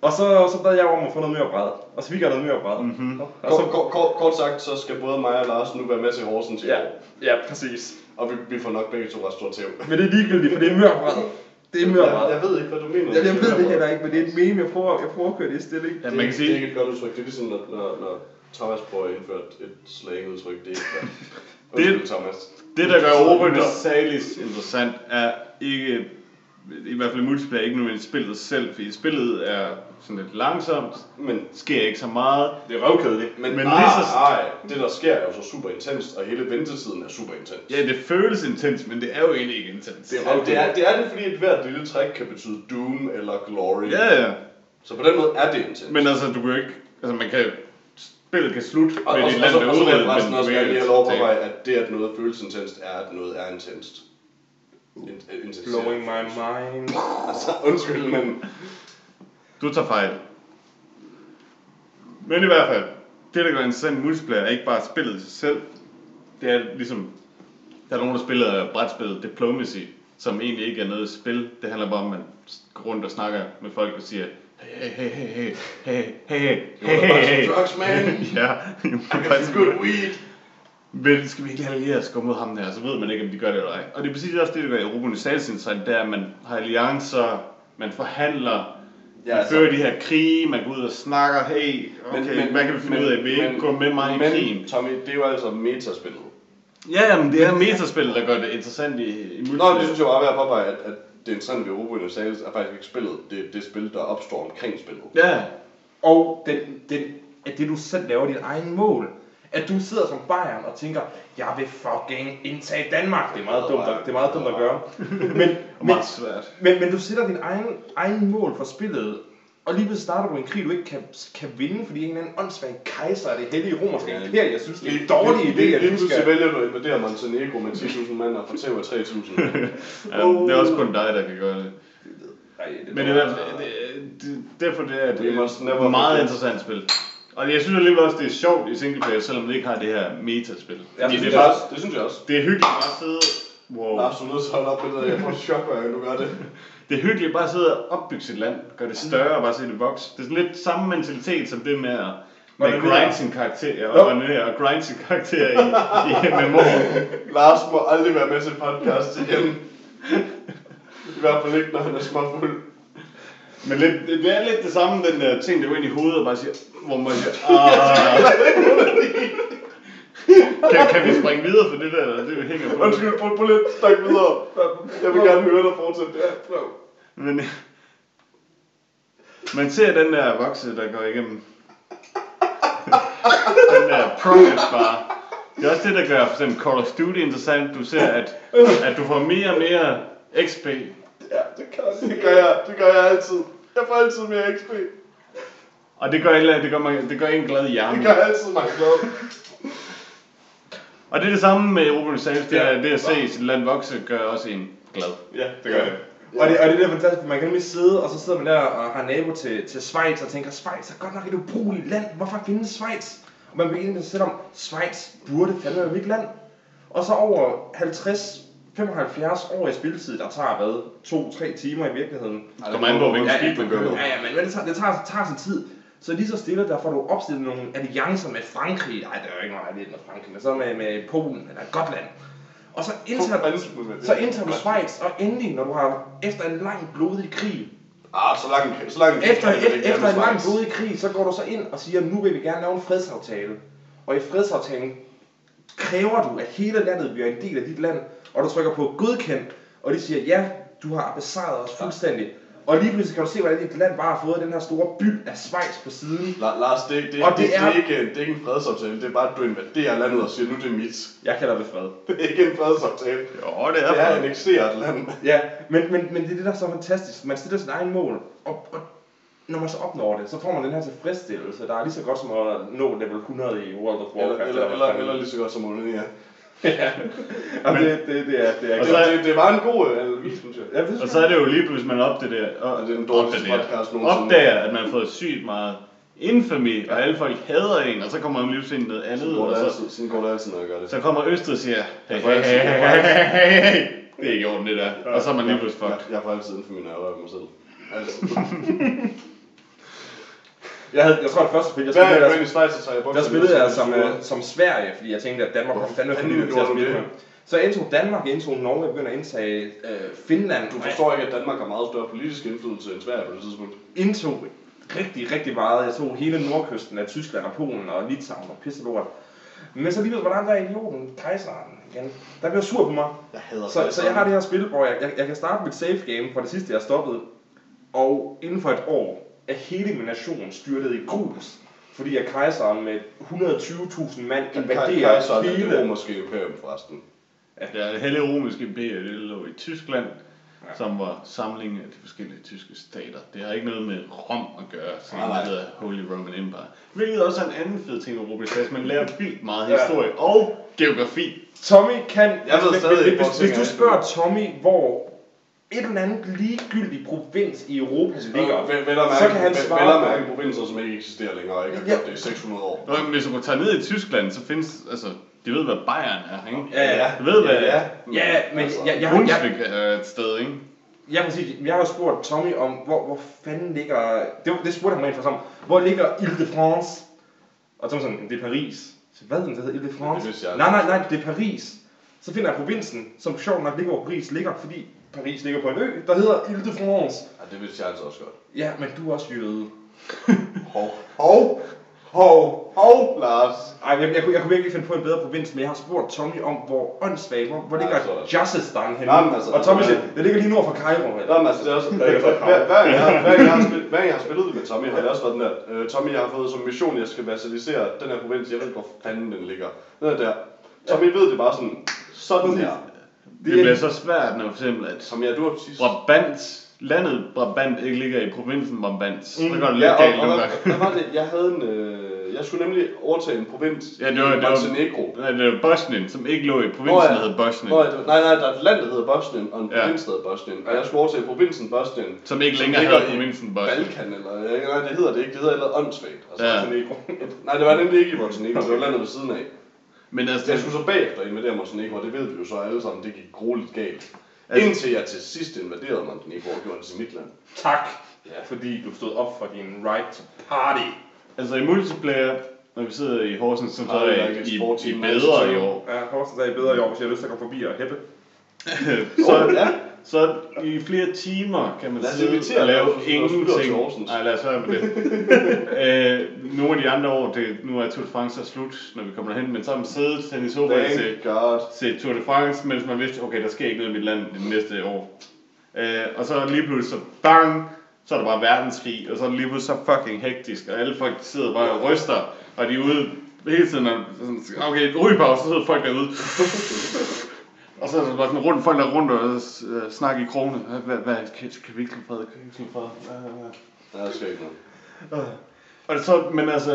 Og så, så bad jeg om at få noget mørbræd. Og så fik jeg noget mørbræd. Mm-hmm. Og så, Kort, kort, kort, sagt, så skal både mig og Lars nu være med til Horsens i ja, år. ja, præcis. Og vi, vi får nok begge to ret stor tæv. Men det er ligegyldigt, for det er mørbræd. Det er Jeg, mørbræd. jeg ved ikke, hvad du mener. Jeg, jeg ved det heller ikke, men det er et meme, jeg prøver, jeg prøver at køre det i stilling. Ja, Det, man kan det er sige, ikke et godt udtryk. Det er ligesom, når, når, når Thomas prøver at indføre et, slangudtryk. Det er ikke. Undskyld, Thomas. det der gør Europa Universalis interessant, er ikke, i hvert fald i multiplayer, ikke nødvendigvis spillet selv, fordi spillet er sådan lidt langsomt, Men, sker ikke så meget. Det er røvkedeligt. men, Men lige lige så- ej, det der sker er jo så super intenst, og hele ventetiden er super intens. Ja, det føles intens, men det er jo egentlig ikke intens. Det er, det, er, det er det, fordi et hvert lille træk kan betyde doom eller glory. Ja, ja. Så på den måde er det intens. Men altså, du kan jo ikke... Altså, man kan... Spillet kan slutte og, med og, og, land, der og så vil også gerne lige have lov på mig, at det, at noget føles intenst, er, at noget er intenst. In- intenst. Blowing my mind. Altså, undskyld, men... Du tager fejl. Men i hvert fald, det der gør interessant i multiplayer er ikke bare spillet i sig selv. Det er ligesom, der er nogen, der spiller brætspillet Diplomacy, som egentlig ikke er noget spil. Det handler bare om, at man går rundt og snakker med folk og siger, hey, hey, hey, hey, hey, hey, hey, You hey, hey, drugs, man? Ja, I got some good weed. men skal vi ikke alliere os gå mod ham der, så ved man ikke, om de gør det eller ej. Og det er præcis også det, der gør Europa Universalis det er, at man har alliancer, man forhandler, Ja, man altså. fører de her krige, man går ud og snakker, hey, okay, Men- men, men- hvad kan vi finde men- ud af, vil I ikke men- gå med mig i Men, krigen? Tommy, det er jo altså metaspillet. Ja, jamen det er metaspillet, der gør det interessant i, i Nå, det synes jeg bare at påpege, at, at det interessante ved Europa Universalis er faktisk ikke spillet. Det er det spil, der opstår omkring spillet. Ja, Og den, den, at det du selv laver dit egen mål. At du sidder som Bayern og tænker, jeg vil fucking indtage Danmark. Det er meget dumt, at- det er meget dumt at gøre. Men, men, men, men du sætter din egen, egen mål for spillet, og lige pludselig starter du en krig, du ikke kan, kan vinde, fordi en eller anden åndssvag kejser af det hellige romerske Ja. imperium. Jeg synes, det er en dårlig idé, Lige at du pludselig skal... vælger du at invadere Montenegro med 10.000 mand og fortæver 3.000. Ja, det er også kun dig, der kan gøre det. Ej, det er Men hvert fald, det, det, derfor det er det et meget interessant spil. Og jeg synes alligevel også, det er sjovt i singleplayer, selvom det ikke har det her metaspil. Ja, det, det, synes er jeg bare, også. det synes jeg også. det er hyggeligt bare at sidde... Wow. Lars, du er nødt til at holde op med det. Jeg får chok, hver gang du gør det. Det er hyggeligt bare at sidde og opbygge sit land, gøre det større og bare se det vokse. Det er sådan lidt samme mentalitet som det med at med grind sin karakter, og, onanere og grind sin karakter i, i MMO. Lars må aldrig være med til podcast igen. I hvert fald ikke, når han er småfuld. Men lidt, det er lidt det samme, den der ting, der går ind i hovedet og bare siger, hvor man siger, ah. Kan, kan vi springe videre for det der, eller det hænger på? Undskyld, prøv, prøv lidt snak videre. Jeg vil gerne høre dig fortsætte. Ja, prøv. Men man ser den der vokse, der går igennem. den der progress bar. Det er også det, der gør for eksempel Call of Duty interessant. Du ser, at, at du får mere og mere XP. Ja, det, kan, det, gør jeg, det gør jeg altid. Jeg får altid mere XP. Og det gør, det gør, man, det gør en glad i Det hjernen. gør altid mig glad. Og det er det samme med Europa Sales. Det, er, Ja. det at se sit land vokse gør også en glad. Ja, det gør jeg. Og det, og det er det fantastisk, man kan nemlig sidde, og så sidder man der og har nabo til, til Schweiz, og tænker, Schweiz er godt nok et ubrugeligt land, hvorfor findes Schweiz? Og man begynder med sig selv om, Schweiz burde fandme være et land. Og så over 50, 75 år i spilletid, der tager hvad, 2-3 timer i virkeligheden. Det kommer an på, hvilken Ja, skib ja, man kører. Ja, ja, men, men det, tager, det tager, tager sin tid. Så lige så stille, der får du opstillet nogle alliancer med Frankrig. Nej, der er jo ikke noget allieret med Frankrig, men så med, med Polen eller Gotland. Og så indtager, så indtager du Schweiz, og endelig, når du har efter en lang blodig krig, Ah, så langt, så langt efter, ikke efter, efter en lang blodig krig, så går du så ind og siger, nu vil vi gerne lave en fredsaftale. Og i fredsaftalen kræver du, at hele landet bliver en del af dit land, og du trykker på godkendt, og de siger, ja, du har besejret os fuldstændig. Og lige pludselig kan du se, hvordan dit land bare har fået den her store by af Schweiz på siden. La- Lars, det, det, Og det, det er- det, er ikke, det er ikke en fredsaftale, det er bare, at du invaderer landet og siger, nu er det mit. Jeg kalder det fred. Det er ikke en fredsaftale. Jo, det er Det er annekteret land. Ja, men, men, men det er det, der er så fantastisk. Man stiller sit egen mål, og, og når man så opnår det, så får man den her tilfredsstillelse, der er lige så godt som at nå level 100 i World of Eller, Warcraft. eller, hvad eller, fanden. eller lige så godt som Olivia. Og det, det, det er, det er Og Det, så- det, det var en god øh, analyse, synes jeg. Ja, det Og så er det jo lige pludselig, man opdager, og, Ja, det er den dårligste opdager, podcast opdager, at man har fået sygt meget infamy, og alle folk hader en, og så kommer man lige pludselig noget andet, går og det så, sådan går det altid, når jeg gør det. så kommer Østrig og siger, hey, Jeg hey, hey, jeg hey, hey, det er ikke i orden det der, og så er man lige pludselig Jeg, fucked. jeg får altid info, når jeg rører mig selv. Altid. Jeg, havde, jeg tror, det første spil, jeg spillede, der, går ind i Schweiz, så jeg der bukser spillede jeg som, øh, som Sverige, fordi jeg tænkte, at Danmark var fandme for til at spille med. Så indtog Danmark, indtog Norge, jeg begyndte at indtage øh, Finland. Du forstår ikke, at Danmark har meget større politisk indflydelse end Sverige på det tidspunkt. indtog rigtig, rigtig meget. Jeg tog hele nordkysten af Tyskland og Polen og Litauen og pisselort. Men så lige var der en der idioten, kejseren igen. Der blev sur på mig. Jeg hader Så, så jeg har det her spil, hvor jeg, jeg, jeg kan starte mit save game fra det sidste, jeg stoppede. Og inden for et år er hele min nation styrtet i grus. Fordi at kejseren med 120.000 mand invaderer Kejseren er det hele... romerske imperium forresten. Ja, det hele romerske imperium, det lå i Tyskland, Ja. som var samlingen af de forskellige tyske stater. Det har ikke noget med Rom at gøre, som Nej, nej. det hedder Holy Roman Empire. Hvilket også er en anden fed ting ved Stats. Man lærer vildt meget Ja. historie og geografi. Tommy kan... Jeg ved hvis- stadig hvis, hvis, hvis du er. spørger Tommy, hvor et eller andet ligegyldig provins i Europa ligger, Vel, vel at så mærke, kan han vel- svare vel at på mærke provinser, som ikke eksisterer længere, og ikke Ja. det i 600 år. Nå, men hvis du tager ned i Tyskland, så findes, altså, de ved, hvad Bayern er, ikke? Ja, ja. Du ved, hvad ja, Ja, men altså, jeg, jeg, jeg, Brunsvik er et sted, ikke? jeg, præcis, jeg har jo spurgt Tommy om, hvor, hvor fanden ligger... Det, det spurgte han mig for som, hvor ligger Ile-de-France? Og Tommy sådan, det er Paris. Så hvad det hedder Ile-de-France? Det vidste jeg nej, nej, nej, det er Paris. Så finder jeg provinsen, som sjovt nok ligger, hvor Paris ligger, fordi Paris ligger på en ø, der hedder Ile-de-France. Ja, det vidste jeg altså også godt. Ja, men du er også jøde. Hov, hov, hov, hov, Lars. Ej, jeg, jeg, kunne, jeg kunne virkelig finde på en bedre provins, men jeg har spurgt Tommy om, hvor åndssvagt, hvor, hvor ligger Jazzestan henne? Nej, men altså- og Tommy siger, det ligger lige nord for Cairo. Nå, men altså, det er også, er hver, hver, gang jeg, har- jeg spillet, hver gang jeg har spillet det med Tommy, har det også været den der, øh, Tommy, jeg har fået som mission, jeg skal vassalisere den her provins, jeg ved hvor fanden den ligger. Den er der. Tommy ved det bare sådan, sådan her. Det bliver så svært, når for eksempel, at Tommy, ja, du har sidst. Brabant, landet Brabant ikke ligger i provinsen Brabant. Så Mm. går det lidt Ja, galt og, nogle gange. hvad var det? Jeg havde en, øh, jeg skulle nemlig overtage en provins Ja, det var, i det var, Montenegro. det var Bosnien, som ikke lå i provinsen, ja. der hed Bosnien. Ja, det- nej, nej, der er et land, der hedder Bosnien, og en Ja. provins, der hedder Bosnien. Og jeg skulle overtage provinsen Bosnien. Som ikke længere ligger hedder i provinsen Bosnien. Balkan, eller nej, det hedder det ikke. Det hedder noget åndssvagt. Altså, Ja. Montenegro. Nej, det var nemlig ikke i Montenegro, det var landet ved siden af. Men altså, Jeg skulle så bagefter invadere Montenegro, og det ved vi jo så alle sammen, det gik grueligt galt. Altså- Indtil jeg til sidst invaderede Montenegro og gjorde det til mit land. Tak, Ja. fordi du stod op for din right to party. altså i multiplayer, når vi sidder i Horsens, som så er i, i sporteam bedre i år, Ja, Horsten er i bedre i år, hvis jeg har lyst til at gå forbi og hæppe. så, ja. Så i flere timer kan man Lad sidde og lave ingenting. Nej, lad os være med det. øh, nogle af de andre år, det, nu er Tour de France er slut, når vi kommer derhen, men så har man siddet til i sofaen til, til Tour de France, mens man vidste, okay, der sker ikke noget i mit land det næste år. Øh, og så lige pludselig så bang, så er der bare verdenskrig, og så er det lige pludselig så fucking hektisk, og alle folk sidder bare og ryster, og de er ude hele tiden, og sådan, okay, rygepause, så sidder folk derude. Og så er der bare sådan rundt, folk der er rundt og øh, snakker i krone. Hvad, hvad, kan, kan vi ikke slå fred? Kan vi ikke slå fred? Hvad, hvad, hvad? Nej, der sker ikke noget. Og så, men altså,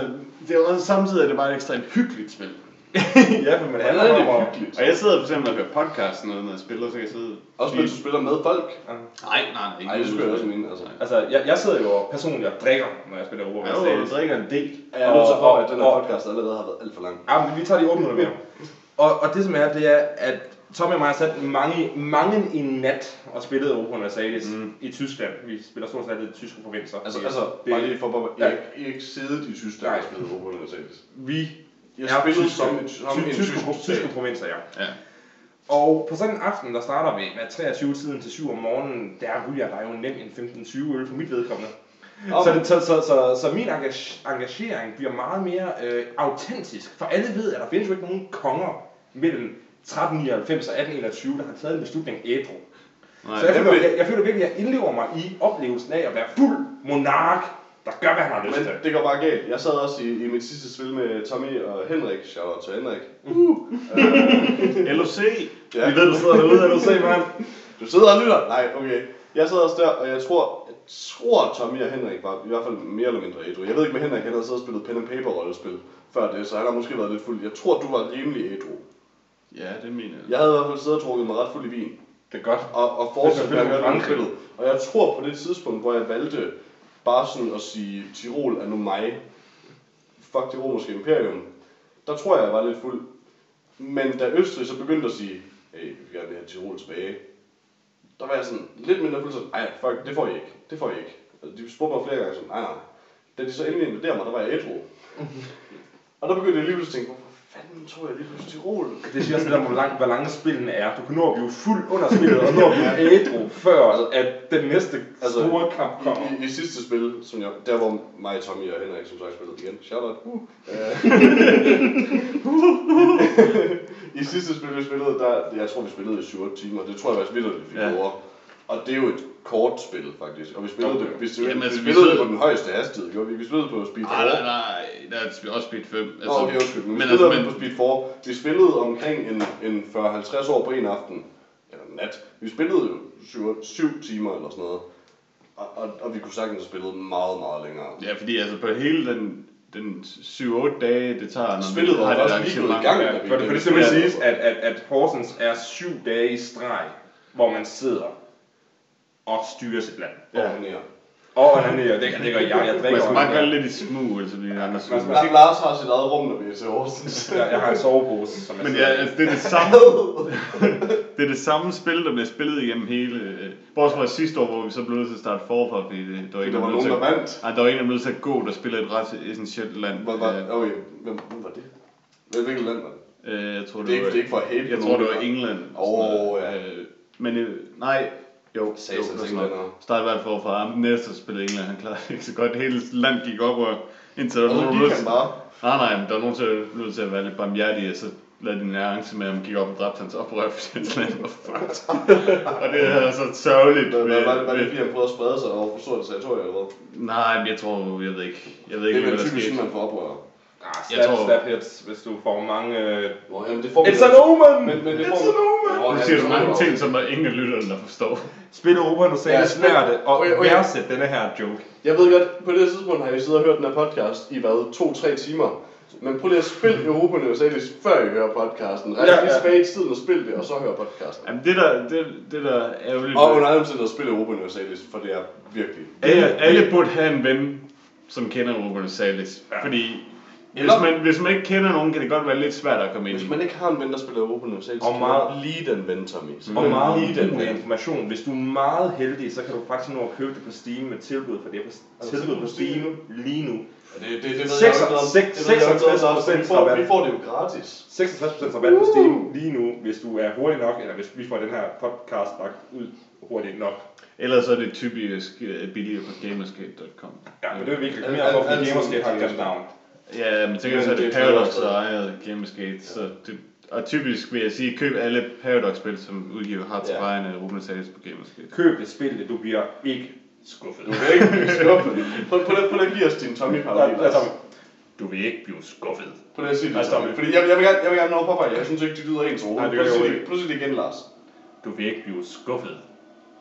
det er jo også samtidig er det bare et ekstremt hyggeligt spil. ja, for man er om det at... hyggeligt? Og jeg sidder for eksempel og hører podcast og noget, når jeg spiller, så kan jeg sidde... Også mens du spiller med folk. Nej, nej, nej. Nej, det skulle jeg også mene. Altså. Altså, jeg, jeg sidder jo personligt og drikker, når jeg spiller Europa. Jeg jo, drikker en del. Jeg er nødt til at Og- prøve, at den her og- podcast allerede har været alt for lang. Ja, men vi tager lige 8 minutter mere. Og, og det som er, det er, at Tommy og mig har sat mange, mange i nat og spillet Europa Universalis mm. i Tyskland. Vi spiller stort set altid tyske provinser. Altså, altså det- bare lige for bare, Ja. I ikke siddet i Tyskland Nej. og spillet Europa Universalis. Vi... Jeg Ja, spillede tyske- som, en- som ty- tysk tyske, stat. tyske provinser, ja. Ja. Og på sådan en aften, der starter vi med 23 tiden til 7 om morgenen, der ryger der jo nemt en 15-20 øl for mit vedkommende. Om- Så, det, så, så, så, så min engage- engagering bliver meget mere øh, autentisk. For alle ved, at der findes jo ikke nogen konger mellem 1399 og 1821, der har taget en beslutning ædru. Nej, Så jeg føler, jeg, jeg føler virkelig, at jeg indlever mig i oplevelsen af at være fuld monark, der gør, hvad han har lyst Men til. det går bare galt. Jeg sad også i, i mit sidste spil med Tommy og Henrik. Shout out til Henrik. LOC. Ja. Vi ved, du sidder derude, LOC, mand. Du sidder og lytter? Nej, okay. Jeg sad også der, og jeg tror, jeg tror Tommy og Henrik var i hvert fald mere eller mindre ædru. Jeg ved ikke med Henrik, han havde siddet og spillet pen and paper rollespil før det, så han har måske været lidt fuld. Jeg tror, du var rimelig ædru. Ja, det mener jeg. Jeg havde i hvert fald siddet og trukket mig ret fuld i vin. Det er godt. Og, og fortsat med at gøre det. Og jeg tror på det tidspunkt, hvor jeg valgte bare sådan at sige, Tirol er nu mig. Fuck det romerske imperium. Der tror jeg, jeg var lidt fuld. Men da Østrig så begyndte at sige, hey, vi vil gerne have Tirol tilbage. Der var jeg sådan lidt mindre fuld sådan, nej, fuck, det får I ikke. Det får I ikke. Og de spurgte mig flere gange sådan, nej, nej. Da de så endelig invaderede mig, der var jeg ædru. og der begyndte jeg lige pludselig at tænke, fanden tror jeg lige pludselig Tirol? Det siger også lidt om, hvor langt, hvor lange spillene er. Du kan nå at blive fuld under spillet, og nå at blive ædru, før at den næste Altså, store kamp kommer. I, i, I sidste spil, som jeg, der hvor mig, Tommy og Henrik som sagt spillede igen. Shout out. Uh. I sidste spil, vi spillede, der, jeg tror vi spillede i 7-8 timer. Det tror jeg faktisk vildt, vi Ja. gjorde. Og det er jo et kort spil, faktisk. Og vi spillede, det, vi, spillede, Jamen, vi altså, vi spillede sidder- på den højeste hastighed, gjorde vi? Vi spillede på speed 4. Nej, nej, nej, der er også speed 5. Nå, okay, undskyld. Men vi men spillede altså, men... på speed 4. Vi spillede omkring en, en 40-50 år på en aften. Eller nat. Vi spillede jo 7, 7 timer eller sådan noget. Og, og, og vi kunne sagtens have spillet meget, meget længere. Ja, fordi altså på hele den, den 7-8 dage, det tager, når Spillet var har det først lige gået i arrangement. gang. Ja, for, det, for det skal man siges, at, at, at Horsens er syv dage i streg, hvor man sidder og styrer sit land. Ja. ja. Og onanerer, det, det gør jeg, jeg drikker Man skal bare gøre det lidt i smug, altså fordi andre Man synes. skal- La- Lars har sit eget rum, når vi er til Horsens. Jeg, jeg har en sovepose, som jeg Men ja, altså, det er det samme, det er det samme spil, der bliver spillet igennem hele... øh, Bortset fra sidste år, hvor vi så blev nødt til at starte forfra, fordi det, der var en, Der var nogen, der vandt. Nej, der var en, der blev nødt til at gå, der spiller et ret essentielt land. Øh, var, okay, hvem, hvem var det? Hvem- Hvilket land var det? øh, jeg tror, Det er ikke, det er ikke for at hate Jeg tror, det var England. Åh, ja. Øh, men øh, nej, jo, Satans det noget. Startede i hvert fald fra ham. Næste spillede England, han klarede det ikke så godt. Hele land gik op, og indtil der var nogen, der bare. Nej, nej, men der var nogen, der nødt til at være lidt barmhjertige, og så lavede de en arrangement med, at han gik op og dræbte hans oprør, fordi hans land var fucked. og det er så sørgeligt. Hvad- hvad- ved- Var det, var det fordi, han prøvede at sprede sig over for stort territorium, eller hvad? Nej, men jeg tror, jeg ved ikke. Jeg ved Det ikke, er hvad vel typisk, sådan, man får oprør. Ah, Jeg slap, tror- slap hits, hvis du får mange... Øh... Nå, jamen, det får It's an omen! Men, men det får It's vi- an omen! Ja, siger det du får mange ting, som der er ingen lytter, der forstår. Spil Europa, nu sagde Ja, jeg det, og okay, okay. værdsæt denne her joke. Jeg ved godt, på det tidspunkt har I siddet og hørt den her podcast i hvad, to-tre timer. Men prøv lige at spille Europa Universalis, før I hører podcasten. Rejs Ja, lige ja. tilbage i tiden og spil det, og så hør podcasten. Jamen, det der, det, det der er jo lidt... Og under alle omstændigheder spil Europa Universalis, for det er virkelig. Alle, alle burde have en ven, som kender Ruben Salis. Ja. Fordi hvis man, hvis man ikke kender nogen, kan det godt være lidt svært at komme ind Hvis man ikke har en ven, der spiller Europa Universalis, så Og meget- lige den ven, Tommy. Så Og meget lige den ven. information. Hvis du er meget heldig, så kan du faktisk nå at købe det på Steam med tilbud, for det er på tilbud på Steam lige nu. Ja, Det, det, det ved Seks- jeg jo ikke noget om. seks- Det ved jeg jo ikke noget om, 66% vi får, rabat. vi får det jo gratis. 66% rabat på Steam lige nu, hvis du er hurtig nok, eller hvis vi får den her podcast lagt ud hurtigt nok. Ellers er det typisk øh, billigere på gamersgate.com. Ja, men det vil vi ikke reklamere for, fordi Altid Gamersgate har et navn. Ja, men så kan Men så er det det er Paradox, der ejer Gamersgate, så det, og typisk vil jeg sige, køb alle Paradox-spil, som udgiver har til Ja. fejrende Ruben Tales på Gamersgate. Køb et spil, det du bliver ikke skuffet. Du vil ikke blive skuffet. Prøv, prøv, prøv, prøv at give os din Tommy parodi. Du vil ikke blive skuffet. Prøv lige at sige det, Altså, Tommy. Fordi jeg, jeg, vil gerne, jeg vil gerne nå på Jeg synes ikke, de lyder ens Nej, overhovedet. det Prøv gør at det det, prøv at sige det igen, Lars. Du vil ikke blive skuffet.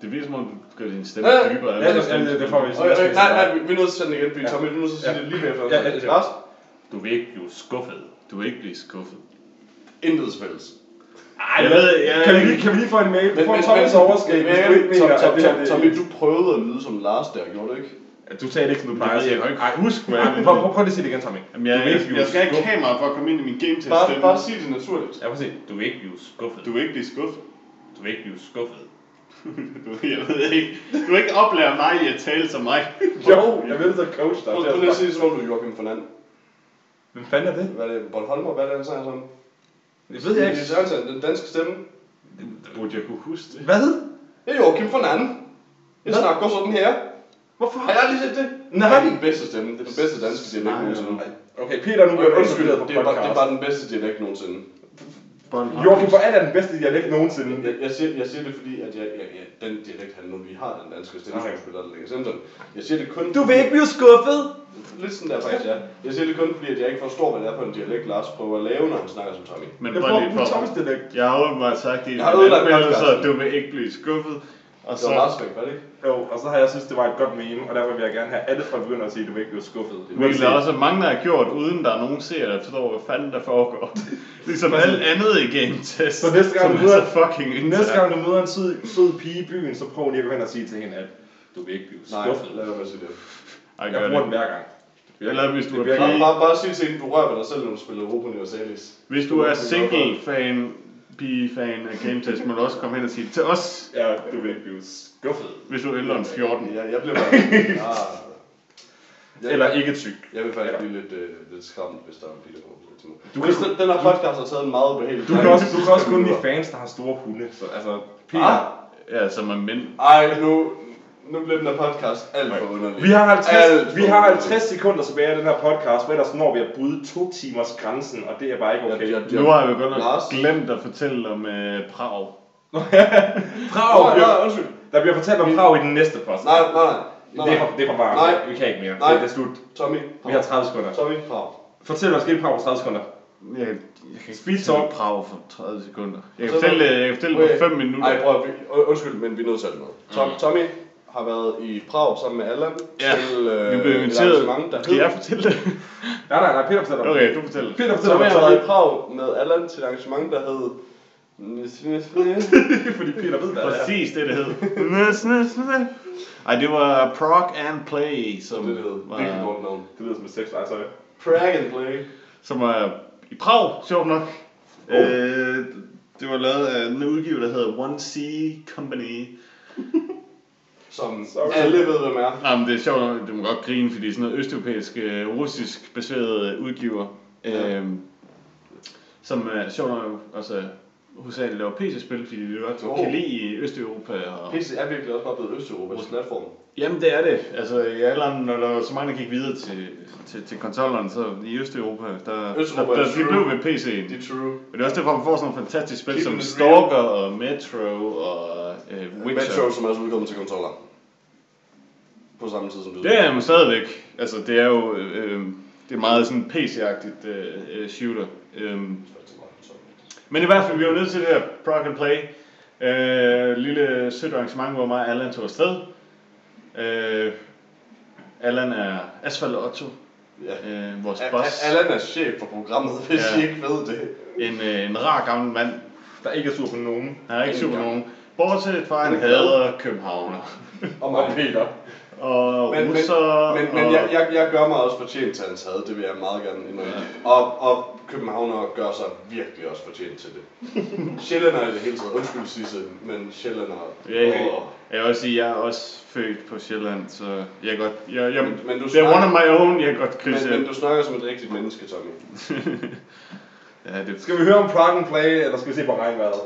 Det virker som om, du gør din stemme Ja, dybere. ja, det- ja, det- det får vi. Okay, okay, nej, nej, vi- er nødt til at sende det igen, fordi Ja. Tommy, du er nødt til at sige Ja. det lige bagefter. Ja, ja, ja. Lars, Du vil ikke blive skuffet. Du vil ikke blive skuffet. intet fælles. Ej, Jeg ved- jeg- kan, vi lige, kan vi lige få en mail? Du Men, får men, en Thomas hvis du ikke men, mener, at det her... Tommy, du prøvede at lyde som Lars der, gjorde du ikke? Du sagde det ikke, som du plejer Jeg, at sige. jeg kan ikke Ej, huske, hvad Ej, jeg prøv, prøv, prøv lige at sige det igen, Tommy. Jamen, jeg, ikke jeg, jeg skal have skuffet. kamera for at komme ind i min game test Bare, stemme. bare sig det naturligt. Ja, prøv at se. Du vil ikke blive skuffet. Du vil ikke blive skuffet. Du vil ikke blive skuffet. Du, jeg ved ikke. Du vil ikke oplære mig i at tale som mig. Jo, jeg vil så coach dig. Prøv, prøv lige at sige det, som om du er Joachim Fernand. Hvem fanden er det? Hvad er det? Bornholmer? Hvad er det, han siger sådan? Det ved jeg ikke. Det er sådan, den danske stemme. Burde jeg kunne huske det? Hvad? Det er Joachim Fernand. Jeg snakker sådan her. Hvorfor? Har jeg aldrig set det? Nej. Det er den bedste stemme. Det er den bedste danske dialekt Nej, nogensinde. Okay, Peter, nu bliver du Undskyld, det er, bare, det er bare den bedste dialekt nogensinde. Joachim, hvor er det den bedste dialekt nogensinde? Jeg, jeg, siger, jeg siger det fordi, at jeg, jeg, jeg, den dialekt, han nu lige har, den danske stemmeskuespiller, der ligger Simpson. Jeg siger det kun... Du vil ikke blive skuffet? Lidt sådan der faktisk, ja. Jeg siger det kun fordi, at jeg ikke forstår, hvad det er for en dialekt, Lars prøver at lave, når han snakker som Tommy. Men Jeg får lige en for... Thomas dialekt. Jeg har åbenbart sagt i anmeldelser, podcasten. at du vil ikke blive skuffet. Og Det så... var Lars væk, var det ikke? Jo, og så har jeg synes, det var et godt meme, og derfor vil jeg gerne have alle folk begynder at sige, at du vil ikke blive skuffet. Hvilket der også er mange, der har gjort, uden der er nogen ser, der forstår, hvad fanden der foregår. ligesom alt andet i Game Test, Så næste gang som du er møder- så fucking Næste gang du møder en sød, sød pige i byen, så prøv lige at gå hen og sige til hende, at du vil ikke blive Nej, skuffet. lad være med at sige det. Ej, Jeg bruger det. den hver gang. Eller hvis du Det er virker- Bare, pige, bare, bare sig til hende, du rører ved dig selv, når du spiller Europa Universalis. hvis du er single fan, af Game Test, må du også komme hen og sige til os, Ja, du vil ikke blive skuffet. hvis du er ældre end 14. Jeg, jeg bliver bare... ah, jeg, Eller ikke tyk. Jeg vil faktisk blive lidt, øh, lidt skræmt, hvis der er en bil, der kommer til mig. Du Hvis kan- den, den her podcast har taget en meget behagelig Du kan også, du kan også kun lide fans, der har store hunde. Så altså, Peter, Ah, Ja, som er mænd. ej, nu, nu bliver den her podcast alt for underlig. vi har, 50, Alt vi har underlig. 50 sekunder tilbage af den her podcast, for ellers når vi at bryde to timers grænsen, og det er bare ikke okay. Jeg- jeg- Nu har vi godt nok Lars. glemt at fortælle om uh, Prag. Prag, Nej, nej, undskyld. der bliver fortalt om Prag i den næste podcast. Nej, nej, nej. nej, Det er nej. for, det er for meget. Nej. Vi kan ikke mere. Nej. Det, det er slut. Tommy, Vi har 30 sekunder. Tommy, Prag. Fortæl, der skete i Prag på 30 sekunder. Jeg, jeg kan ikke Speed fortælle talk. Prag for 30 sekunder. Jeg kan fortælle, det- jeg kan fortælle Okay. på 5 minutter. Ej, prøv at, undskyld, men vi er nødt til at noget. Tom, Tommy har været i Prag sammen med Allan Ja, til øh, Vi blev et inviteret. arrangement, der hed... jeg fortælle det? Nej, nej, nej, Peter fortæller. Okay, du fortæller. Peter fortæller, Tommy hvad har været i. Prag med Allan til et arrangement, der hed... Fordi Peter ved, hvad det. Præcis det, det hed. Ej, det var Prog and Play, som Det hed virkelig var, navn. Det lyder som et sexlegetøj. Prag and Play. som var i Prag, sjovt nok. Oh. Øh, det var lavet af en udgiver, der hedder One C Company. Som Sorry. alle ved, hvem er. Jamen, det er sjovt det må godt grine, fordi det er sådan noget østeuropæisk, øh, russisk baseret udgiver. Ja. Øh, som er sjovt nok også hovedsageligt laver PC-spil, fordi det godt Oh. kan lide i Østeuropa. Og... PC er virkelig også bare blevet Østeuropas platform. Jamen det er det. Altså i alderen, når der var så mange, der gik videre til, til, til konsollerne, så i Østeuropa, der, Østeuropa der, er der, de blev ved PC'en. Det er true. Men det er også derfor, man får sådan nogle fantastiske spil som Keeping it Stalker og Metro og øh, Witcher. Metro, som også udkommet til konsoller. På samme tid som det. Det er men stadigvæk. Altså det er jo øh, øh, det er meget sådan PC-agtigt øh, øh, shooter. Øh, men i hvert fald, vi var nødt til det her Prog and Play. Øh, lille sødt arrangement, hvor mig og Allan tog afsted. Øh, Allan er Asphalt Otto, Ja. øh, vores boss. Allan er chef for programmet, hvis Ja. I ikke ved det. En, øh, en rar gammel mand. Der ikke er sur på nogen. Han er ikke super Ingen nogen. Bortset fra, at han er hader københavner. Og Og Peter. Og Men, men, russer. men, men og... jeg, jeg, jeg gør mig også fortjent til hans had, det vil jeg meget gerne indrømme. Og, og københavnere gør sig virkelig også fortjent til det. Sjællænder i det hele taget, undskyld Sisse, men sjællænder... Ja, jeg, Åh. jeg vil også sige, at jeg er også født på Sjælland, så jeg er godt... Jeg, jeg, Men- men du det er one snakker- of my own, jeg kan godt krydse. Men, men du snakker som et rigtigt menneske, Tommy. ja, det, Skal vi høre om Prag and Play, eller skal vi se på regnvejret?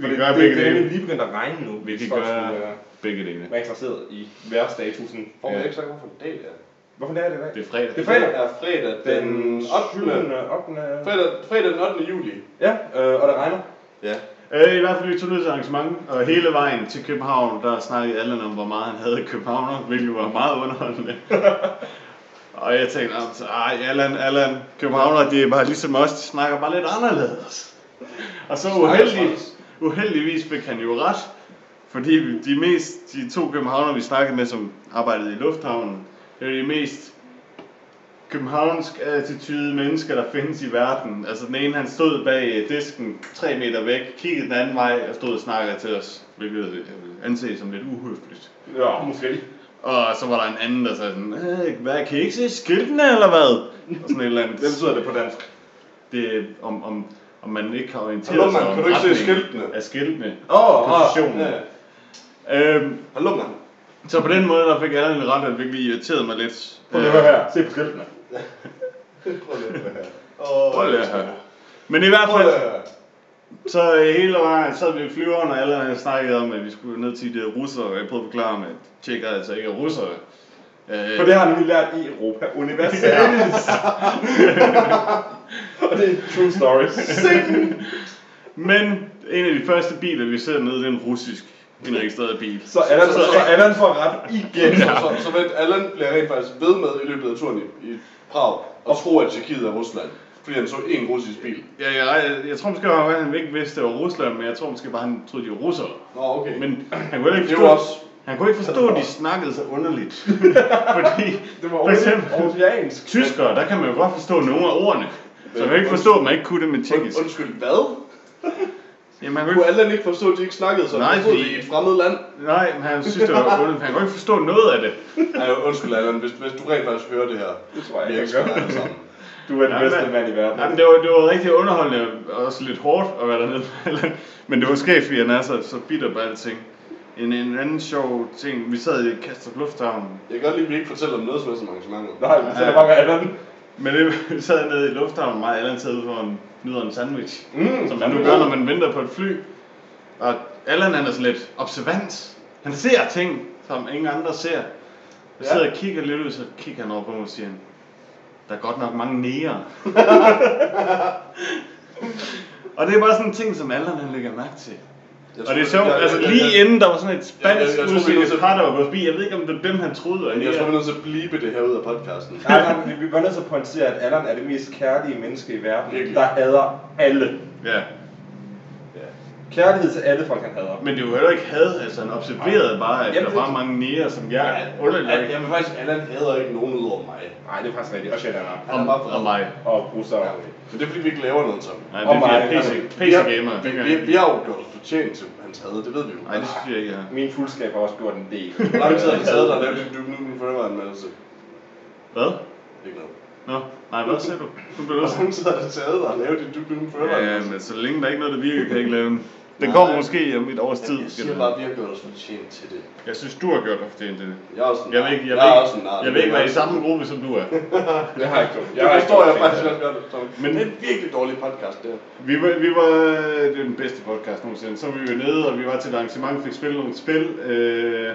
Vi Fordi kan gøre det, begge det er dele. nemlig lige begyndt at regne nu. Vi kan gøre øh, begge dele. være interesseret i vejrstatusen. Får man ikke sagt, hvorfor en dag det er? Hvorfor det er det i dag? Det er fredag. Det er fredag. er fredag den 8. 8. 8. Fredag, fredag den 8. juli. Ja, øh, og det regner. Ja. Øh, I hvert fald, vi tog ned til arrangement, og hele vejen til København, der snakkede Allan om, hvor meget han havde Københavner, hvilket var meget underholdende. og jeg tænkte, ej, Allan, Allan, Københavner, de er bare ligesom os, de snakker bare lidt anderledes. Og så uheldig, uheldigvis fik han jo ret, fordi de mest, de to københavner, vi snakkede med, som arbejdede i lufthavnen, det er de mest københavnsk attitude mennesker, der findes i verden. Altså den ene, han stod bag disken tre meter væk, kiggede den anden vej og stod og snakkede til os, hvilket jeg vil anse som lidt uhøfligt. Ja, måske. Og så var der en anden, der sagde sådan, "Øh, hvad, kan I ikke se skiltene eller hvad? Og sådan et eller andet. Hvad betyder det på dansk? Det er, om, om, om man ikke har orienteret Hallo, sig mand, om kan du ikke se retningen skiltene? Af skiltene. Åh, oh, Positionen. Ja. Øhm, Hallo, mand. så på den måde, der fik Allan ret, at virkelig irriterede mig lidt. Prøv lige at høre her. Se på skiltene. Prøv lige at høre her. Prøv lige at høre. Men i hvert Prøv lige fald, høre. så øh, hele vejen sad vi i flyveren, og alle havde snakket om, at vi skulle ned til de russere, og jeg prøvede at forklare dem, at tjekker altså ikke er russere. Øh, For det har vi lært i Europa Universalis. og det er true stories. Men en af de første biler, vi ser nede, det er en russisk indregistreret bil. Så Allan, så, så Allan får ret igen. Så, så, så vent, Allan bliver rent faktisk ved med i løbet af turen i, i Prag og tror, at Tjekkiet er Rusland. Fordi han så en russisk bil. Ja, jeg, jeg, jeg tror måske, at han ikke vidste, det var Rusland, men jeg tror måske bare, han troede, de var russere. Nå, okay. Men han kunne ikke det forstå, jo også... han kunne ikke forstå, at de snakkede så underligt. Fordi Det var for eksempel tyskere, der kan man jo godt forstå nogle af ordene. Så jeg kan ikke forstå, at man ikke kunne det med tjekkisk. Und, undskyld, hvad? Jamen, han kunne Kunne ikke, Allan ikke forstå, at de ikke snakkede sådan? Nej, fordi... i et fremmed land? nej, men han synes, det var underligt. Han kunne ikke forstå noget af det. Nej, undskyld Allan, hvis, hvis du rent faktisk hører det her. Det tror jeg ikke, jeg gør. alle sammen. Du er den Ja, bedste mand i verden. Jamen, det var, det var rigtig underholdende, og også lidt hårdt at være dernede. Men det var skægt, fordi han er så, så bitter på alting. En, en anden sjov ting, vi sad i Kastrup Lufthavn, Jeg kan godt lide, at vi ikke fortæller om noget som arrangementet. Nej, men så er der bare Allan. men det, vi sad nede i lufthavnen, mig og Allan sad ude for en nyder en sandwich. Mm, som man nu gør, når man venter på et fly. Og Allan han er sådan lidt observant. Han ser ting, som ingen andre ser. Jeg Ja. sidder og kigger lidt ud, så kigger han over på mig og siger, der er godt nok mange nære. og det er bare sådan en ting, som Allan han lægger mærke til. Jeg Og det er sjovt, jeg- jeg- altså jeg- lige jeg- inden der var sådan et jeg- jeg- spansk til- par, der var gået forbi. Jeg ved ikke, om det dem, han troede var Jeg tror, vi er nødt til at blive det her ud af podcasten. Nej, nej, vi- vi bliver nødt til at pointere, at Allan er det mest kærlige menneske i verden, Virkelig. der hader alle. Ja. Kærlighed til alle folk, han hader. Men det er jo heller ikke had, altså han observerede bare, at Jamen, der det- var mange nære, som jeg Ja, underligt Al- Jamen faktisk, Allan hader ikke nogen ud over mig. Nej, det er faktisk rigtigt. Og sjældent Han er bare vred. om mig. Og russere. Ja. Men det er fordi, vi ikke laver noget sammen. Nej, Og det er fordi, mig, jeg er PC, altså, Vi har, PC-gamer. vi, vi, vi har jo gjort os fortjent til hans had, det ved vi jo. Nej, det synes jeg ikke, har. Min fuldskab har også gjort en del. Hvor lang tid har han taget der og lavet en Duke Nukem Forever anmeldelse? Hvad? Ikke noget. Nå, nej, hvad siger du? Nu bliver du Hvor lang tid har det taget dig at lave din Nukem Forever Ja, men så længe der er ikke noget, der virker, kan jeg ikke lave den. Det Nej. kommer måske om et års tid. Jeg siger bare, at vi har gjort os fortjent til det. Jeg synes, du har gjort dig fortjent til det. Jeg er også en Jeg vil ikke, jeg jeg er ikke, også en nar. jeg vil ikke være i samme gruppe, som du er. Det har jeg ikke gjort. Det forstår jeg faktisk også godt. Tom. Men- Men det er en virkelig dårlig podcast, det her. Vi var, vi var, det er den bedste podcast nogensinde. Så var vi jo nede, og vi var til et arrangement, fik spillet nogle spil. Øh,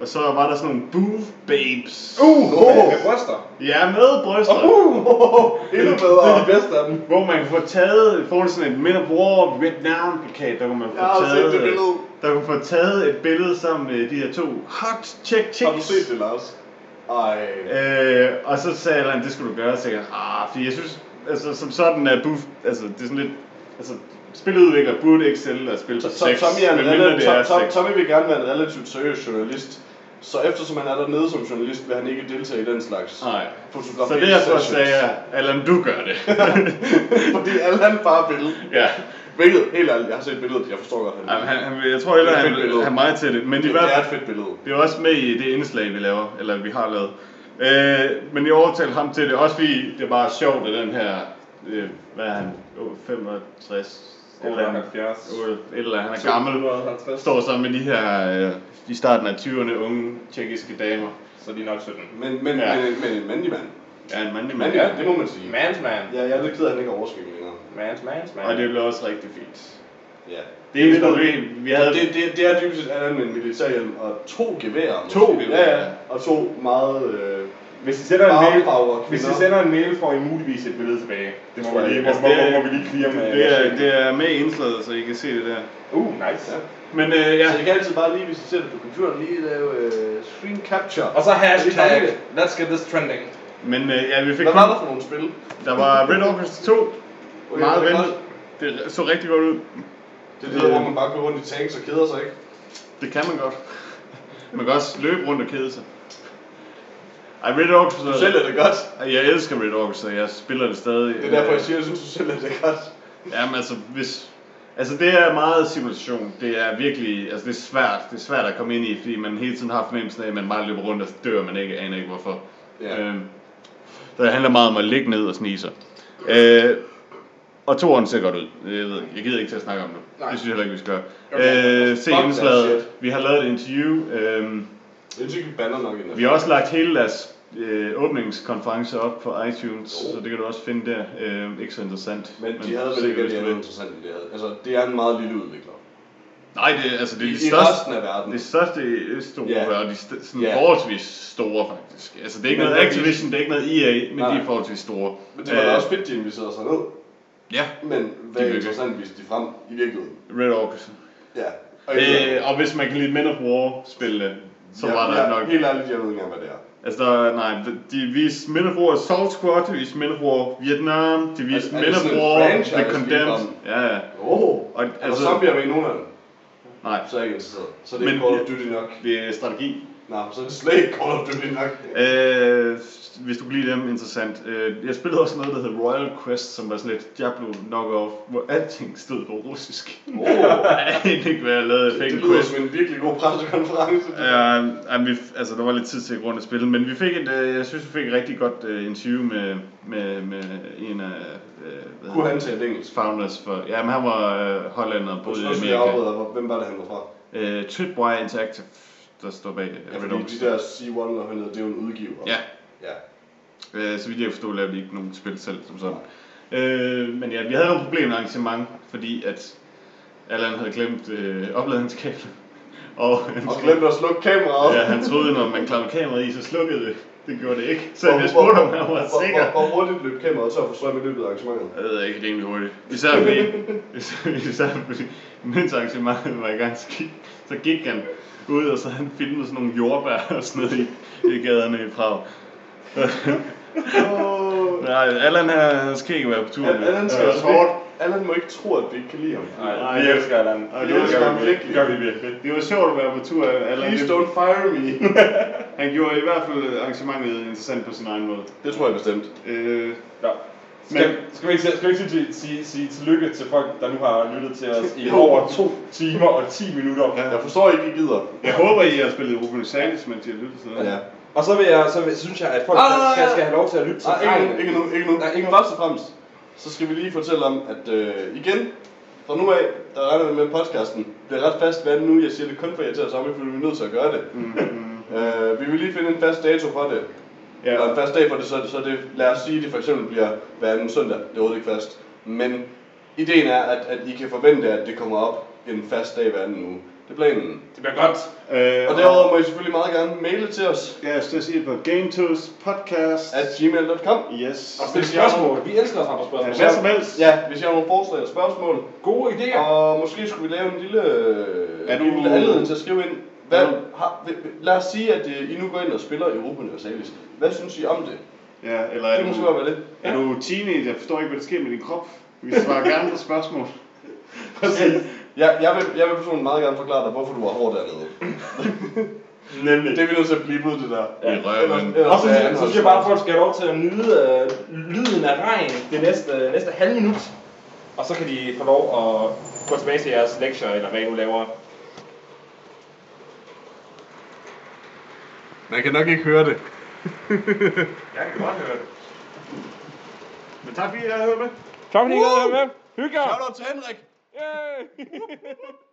og så var der sådan nogle booth babes. Uh, med, med bryster. Ja, med bryster. Uh, endnu Det bedre. er de bedste af dem. Hvor man kan få taget, får sådan et Men of War Vietnam plakat, der kan man få taget, det billede. der kan få taget et billede sammen med de her to hot chick chicks. Har du set det, Lars? Ej. Øh, og så sagde han, det skulle du gøre, jeg, ah, fordi jeg synes, altså som sådan er buff, altså det er sådan lidt, altså spiludvikler burde ikke sælge at spille Så, på så, sex, Tommy, er en. Tommy vil gerne være en relativt seriøs journalist. Så eftersom han er dernede som journalist, vil han ikke deltage i den slags Nej. Så derfor sessions. sagde jeg, Allan, du gør det. Fordi Allan bare vil. ja. Hvilket, helt ærligt, jeg har set billedet, jeg forstår godt, han Jamen, han, han, jeg tror heller, Det er han vil have mig til det. Men Det, i det hvert er fald, et fedt billede. det er også med i det indslag, vi laver, eller vi har lavet. Øh, men jeg overtalte ham til det, også fordi det er bare sjovt, at den her, øh, hvad er han, Åh, 65, et eller andet, 78. Åh, et eller andet, han er gammel, 250. står sammen med de her, øh, i starten af 20'erne, unge tjekkiske damer. Så de er nok 17. Men, men, Ja. ja. men, men en mandig mand. Ja, en mandlig mand. Mandig mand, det må man sige. Man's man. Ja, jeg er lidt ked af, at han ikke er overskygget længere. Man's man's man. Og det blev også rigtig fint. Ja. Det er et problem. Vi havde Det, det, det er dybest set andet med en militærhjelm og to geværer. To måske. geværer, Ja, ja. Og to meget... Øh, Hvis I sender en mail, hvis I sender en mail, får I muligvis et billede tilbage. Det må, vi lige, må, Altså, må, det- må, må vi lige clear med. det er, det er med indslaget, så I kan se det der. Uh, nice. Ja. Men øh, ja, Så I kan altid bare lige, hvis I ser det på computeren, lige lave øh, screen capture. Og så det hashtag, let's get this trending. men øh, ja, vi fik Hvad var der for nogle spil? Der var Red Orchestra 2. Okay, Meget det er ventet. Det så rigtig godt ud. Det er det der, hvor man bare går rundt i tanks og keder sig, ikke? Det kan man godt. Man kan også løbe rundt og kede sig. Ej, Red Orchestra... Du sælger det godt. Jeg elsker Red Orchestra, jeg spiller det stadig. Det er derfor, jeg siger, at jeg synes, du sælger det godt. Jamen altså, hvis... Altså det er meget simulation. Det er virkelig, altså det er svært. Det er svært at komme ind i, fordi man hele tiden har fornemmelsen af, at man bare løber rundt og dør, man ikke aner ikke hvorfor. Ja. Øhm, det handler meget om at ligge ned og snige sig. Øh, og toeren ser godt ud. Jeg, ved, jeg gider ikke til at snakke om det. Nej. Det synes jeg heller ikke, vi skal gøre. Okay. Øh, se indslaget. Vi har lavet et interview. Øhm, Jeg synes, vi bander nok ind. vi har også lagt hele deres øh, åbningskonference op på iTunes, Jo. så det kan du også finde der. Øh, ikke så interessant. Men de havde vel ikke andet interessant, det havde. Altså, det er en meget lille udvikler. Nej, det, er- altså, det er I, de I største, resten af verden. det største i Østeuropa, Ja. og de st- sådan Ja. forholdsvis store faktisk. Altså det er ikke Men noget hvad de- Activision, det er ikke noget EA, men Nej. de er forholdsvis store. Men det var da Øh, også fedt, de inviterede sig ned. Ja, Men hvad De er interessant viste de frem i virkeligheden? Red Orchestra. Ja. Og Øh, og hvis man kan lide Men of War spille, så ja, var der ja, nok... Helt ærligt, jeg ved ikke engang, hvad det er. Altså der, nej, de viste Men of War Assault Squad, de viste of War Vietnam, de viste Er- er of War The Condemned. Ja, ja. Åh, oh, Og, er der altså, zombier med i nogen af dem? nej, Så er jeg ikke interesseret. Så er det Men- ikke Call of Duty nok. det er strategi. Nej, så er det slet ikke Call of Duty nok. Øh, hvis du kan lide dem, interessant. Øh, jeg spillede også noget, der hed Royal Quest, som var sådan lidt Diablo knock-off, hvor alting stod på russisk. Åh, ved ikke, hvad jeg lavede. Det en lyder quest. som en virkelig god pressekonference. Ja, vi, altså, der var lidt tid til at gå rundt og spille, men vi fik et, øh, jeg synes, vi fik et rigtig godt uh, interview med, med, med en af uh, hvad Kunne han tale engelsk? det, founders for, ja, men han var uh, hollænder boede i Amerika. Hvem var det, han var fra? Uh, Tripwire Interactive, der står bag Ja, Red fordi Orchestra. de der C1 og hedder, det er jo en udgiver. Ja, Ja. Øh, så vidt jeg forstod, lavede de ikke nogen spil selv som sådan. Øh, men ja, vi havde nogle problemer med arrangement, fordi at Allan havde glemt øh, opladningskablet. Og, han Og glemte at slukke kameraet. Ja, han troede, når man klappede kameraet i, så slukkede det. Det gjorde det ikke. Så Hvor- jeg spurgte, om han var hvor- sikker. Hvor, hvor hurtigt løb kameraet tør for strøm i løbet af arrangementet? Jeg ved ikke rimelig hurtigt. Især fordi, især, især fordi mens arrangementet var i gang, så gik, så gik han ud, og så han filmede sådan nogle jordbær og sådan noget i, i gaderne i Prag. Åh. Nej, Allan her, han skal ikke være på tur. Al- Allan skal også hårdt. Allan må ikke tro, at vi ikke kan lide ham. Nej, vi elsker Allan. Vi det elsker gør ham vi virkelig. Det gør vi virkelig. Det var sjovt at være på tur, Allan. Please don't fire me. Han gjorde i hvert fald arrangementet interessant på sin egen måde. Det tror jeg bestemt. Øh, Ja. Skal, Men- skal vi ikke, skal vi ikke sige, sige, sige tillykke til folk, der nu har lyttet til os i over to timer og 10 minutter? Ja. Jeg forstår ikke, I gider. jeg håber, I har spillet Ruben Salis, mens I har lyttet til det. Ja. Og så, vil jeg, så vil, synes jeg, at folk Ah, skal, skal, skal have lov til at lytte til Nej, ikke nu, ikke nu, ikke nu. Nej, ikke nu. Først og fremmest, så skal vi lige fortælle om, at øh, igen, fra nu af, der regner vi med at podcasten. Det er ret fast, hvad er det nu, jeg siger det kun for jer til at samle, fordi vi er nødt til at gøre det. Øh, vi vil lige finde en fast dato for det. Ja. Ja. Og en fast dag for det, så, er det- så er det, lad os sige, at det for eksempel bliver hver anden søndag. Det er ikke fast. Men ideen er, at, at I kan forvente, at det kommer op en fast dag hver anden uge. Det er planen. Det bliver godt. Øh, Og derudover må I selvfølgelig meget gerne maile til os Ja, jeg skal sige det på GameToast podcast. at gmail.com. Yes. Og stille spørgsmål. Vi elsker at svare på Ja, spørgsmål. hvad som helst. Ja, hvis I har nogle forslag og spørgsmål. Gode idéer. Og måske skulle vi lave en lille, Er du- du... lille anledning til at skrive ind. Hvad, har, lad os sige, at øh, I nu går ind og spiller Europa Universalis. Hvad synes I om det? Ja, eller Det er kunne måske du, være det. er du teenager? Jeg forstår ikke, hvad der sker med din krop. Vi svarer gerne på spørgsmål. Jeg, jeg, vil, jeg vil personligt meget gerne forklare dig, hvorfor du var hård dernede. Nemlig. Det er vi nødt til at blive ud det der. Ja. I røven. Og så, synes- så synes jeg bare, at folk skal have lov til at nyde øh, lyden af regn det næste, næste halve minut. Og så kan de få lov at gå tilbage til jeres lektier, eller hvad I nu laver. Man kan nok ikke høre det. Jeg kan godt høre det. Men tak fordi I har hørt med. Tak fordi I at være med. Hygge jer! Shout out til Henrik! Yay!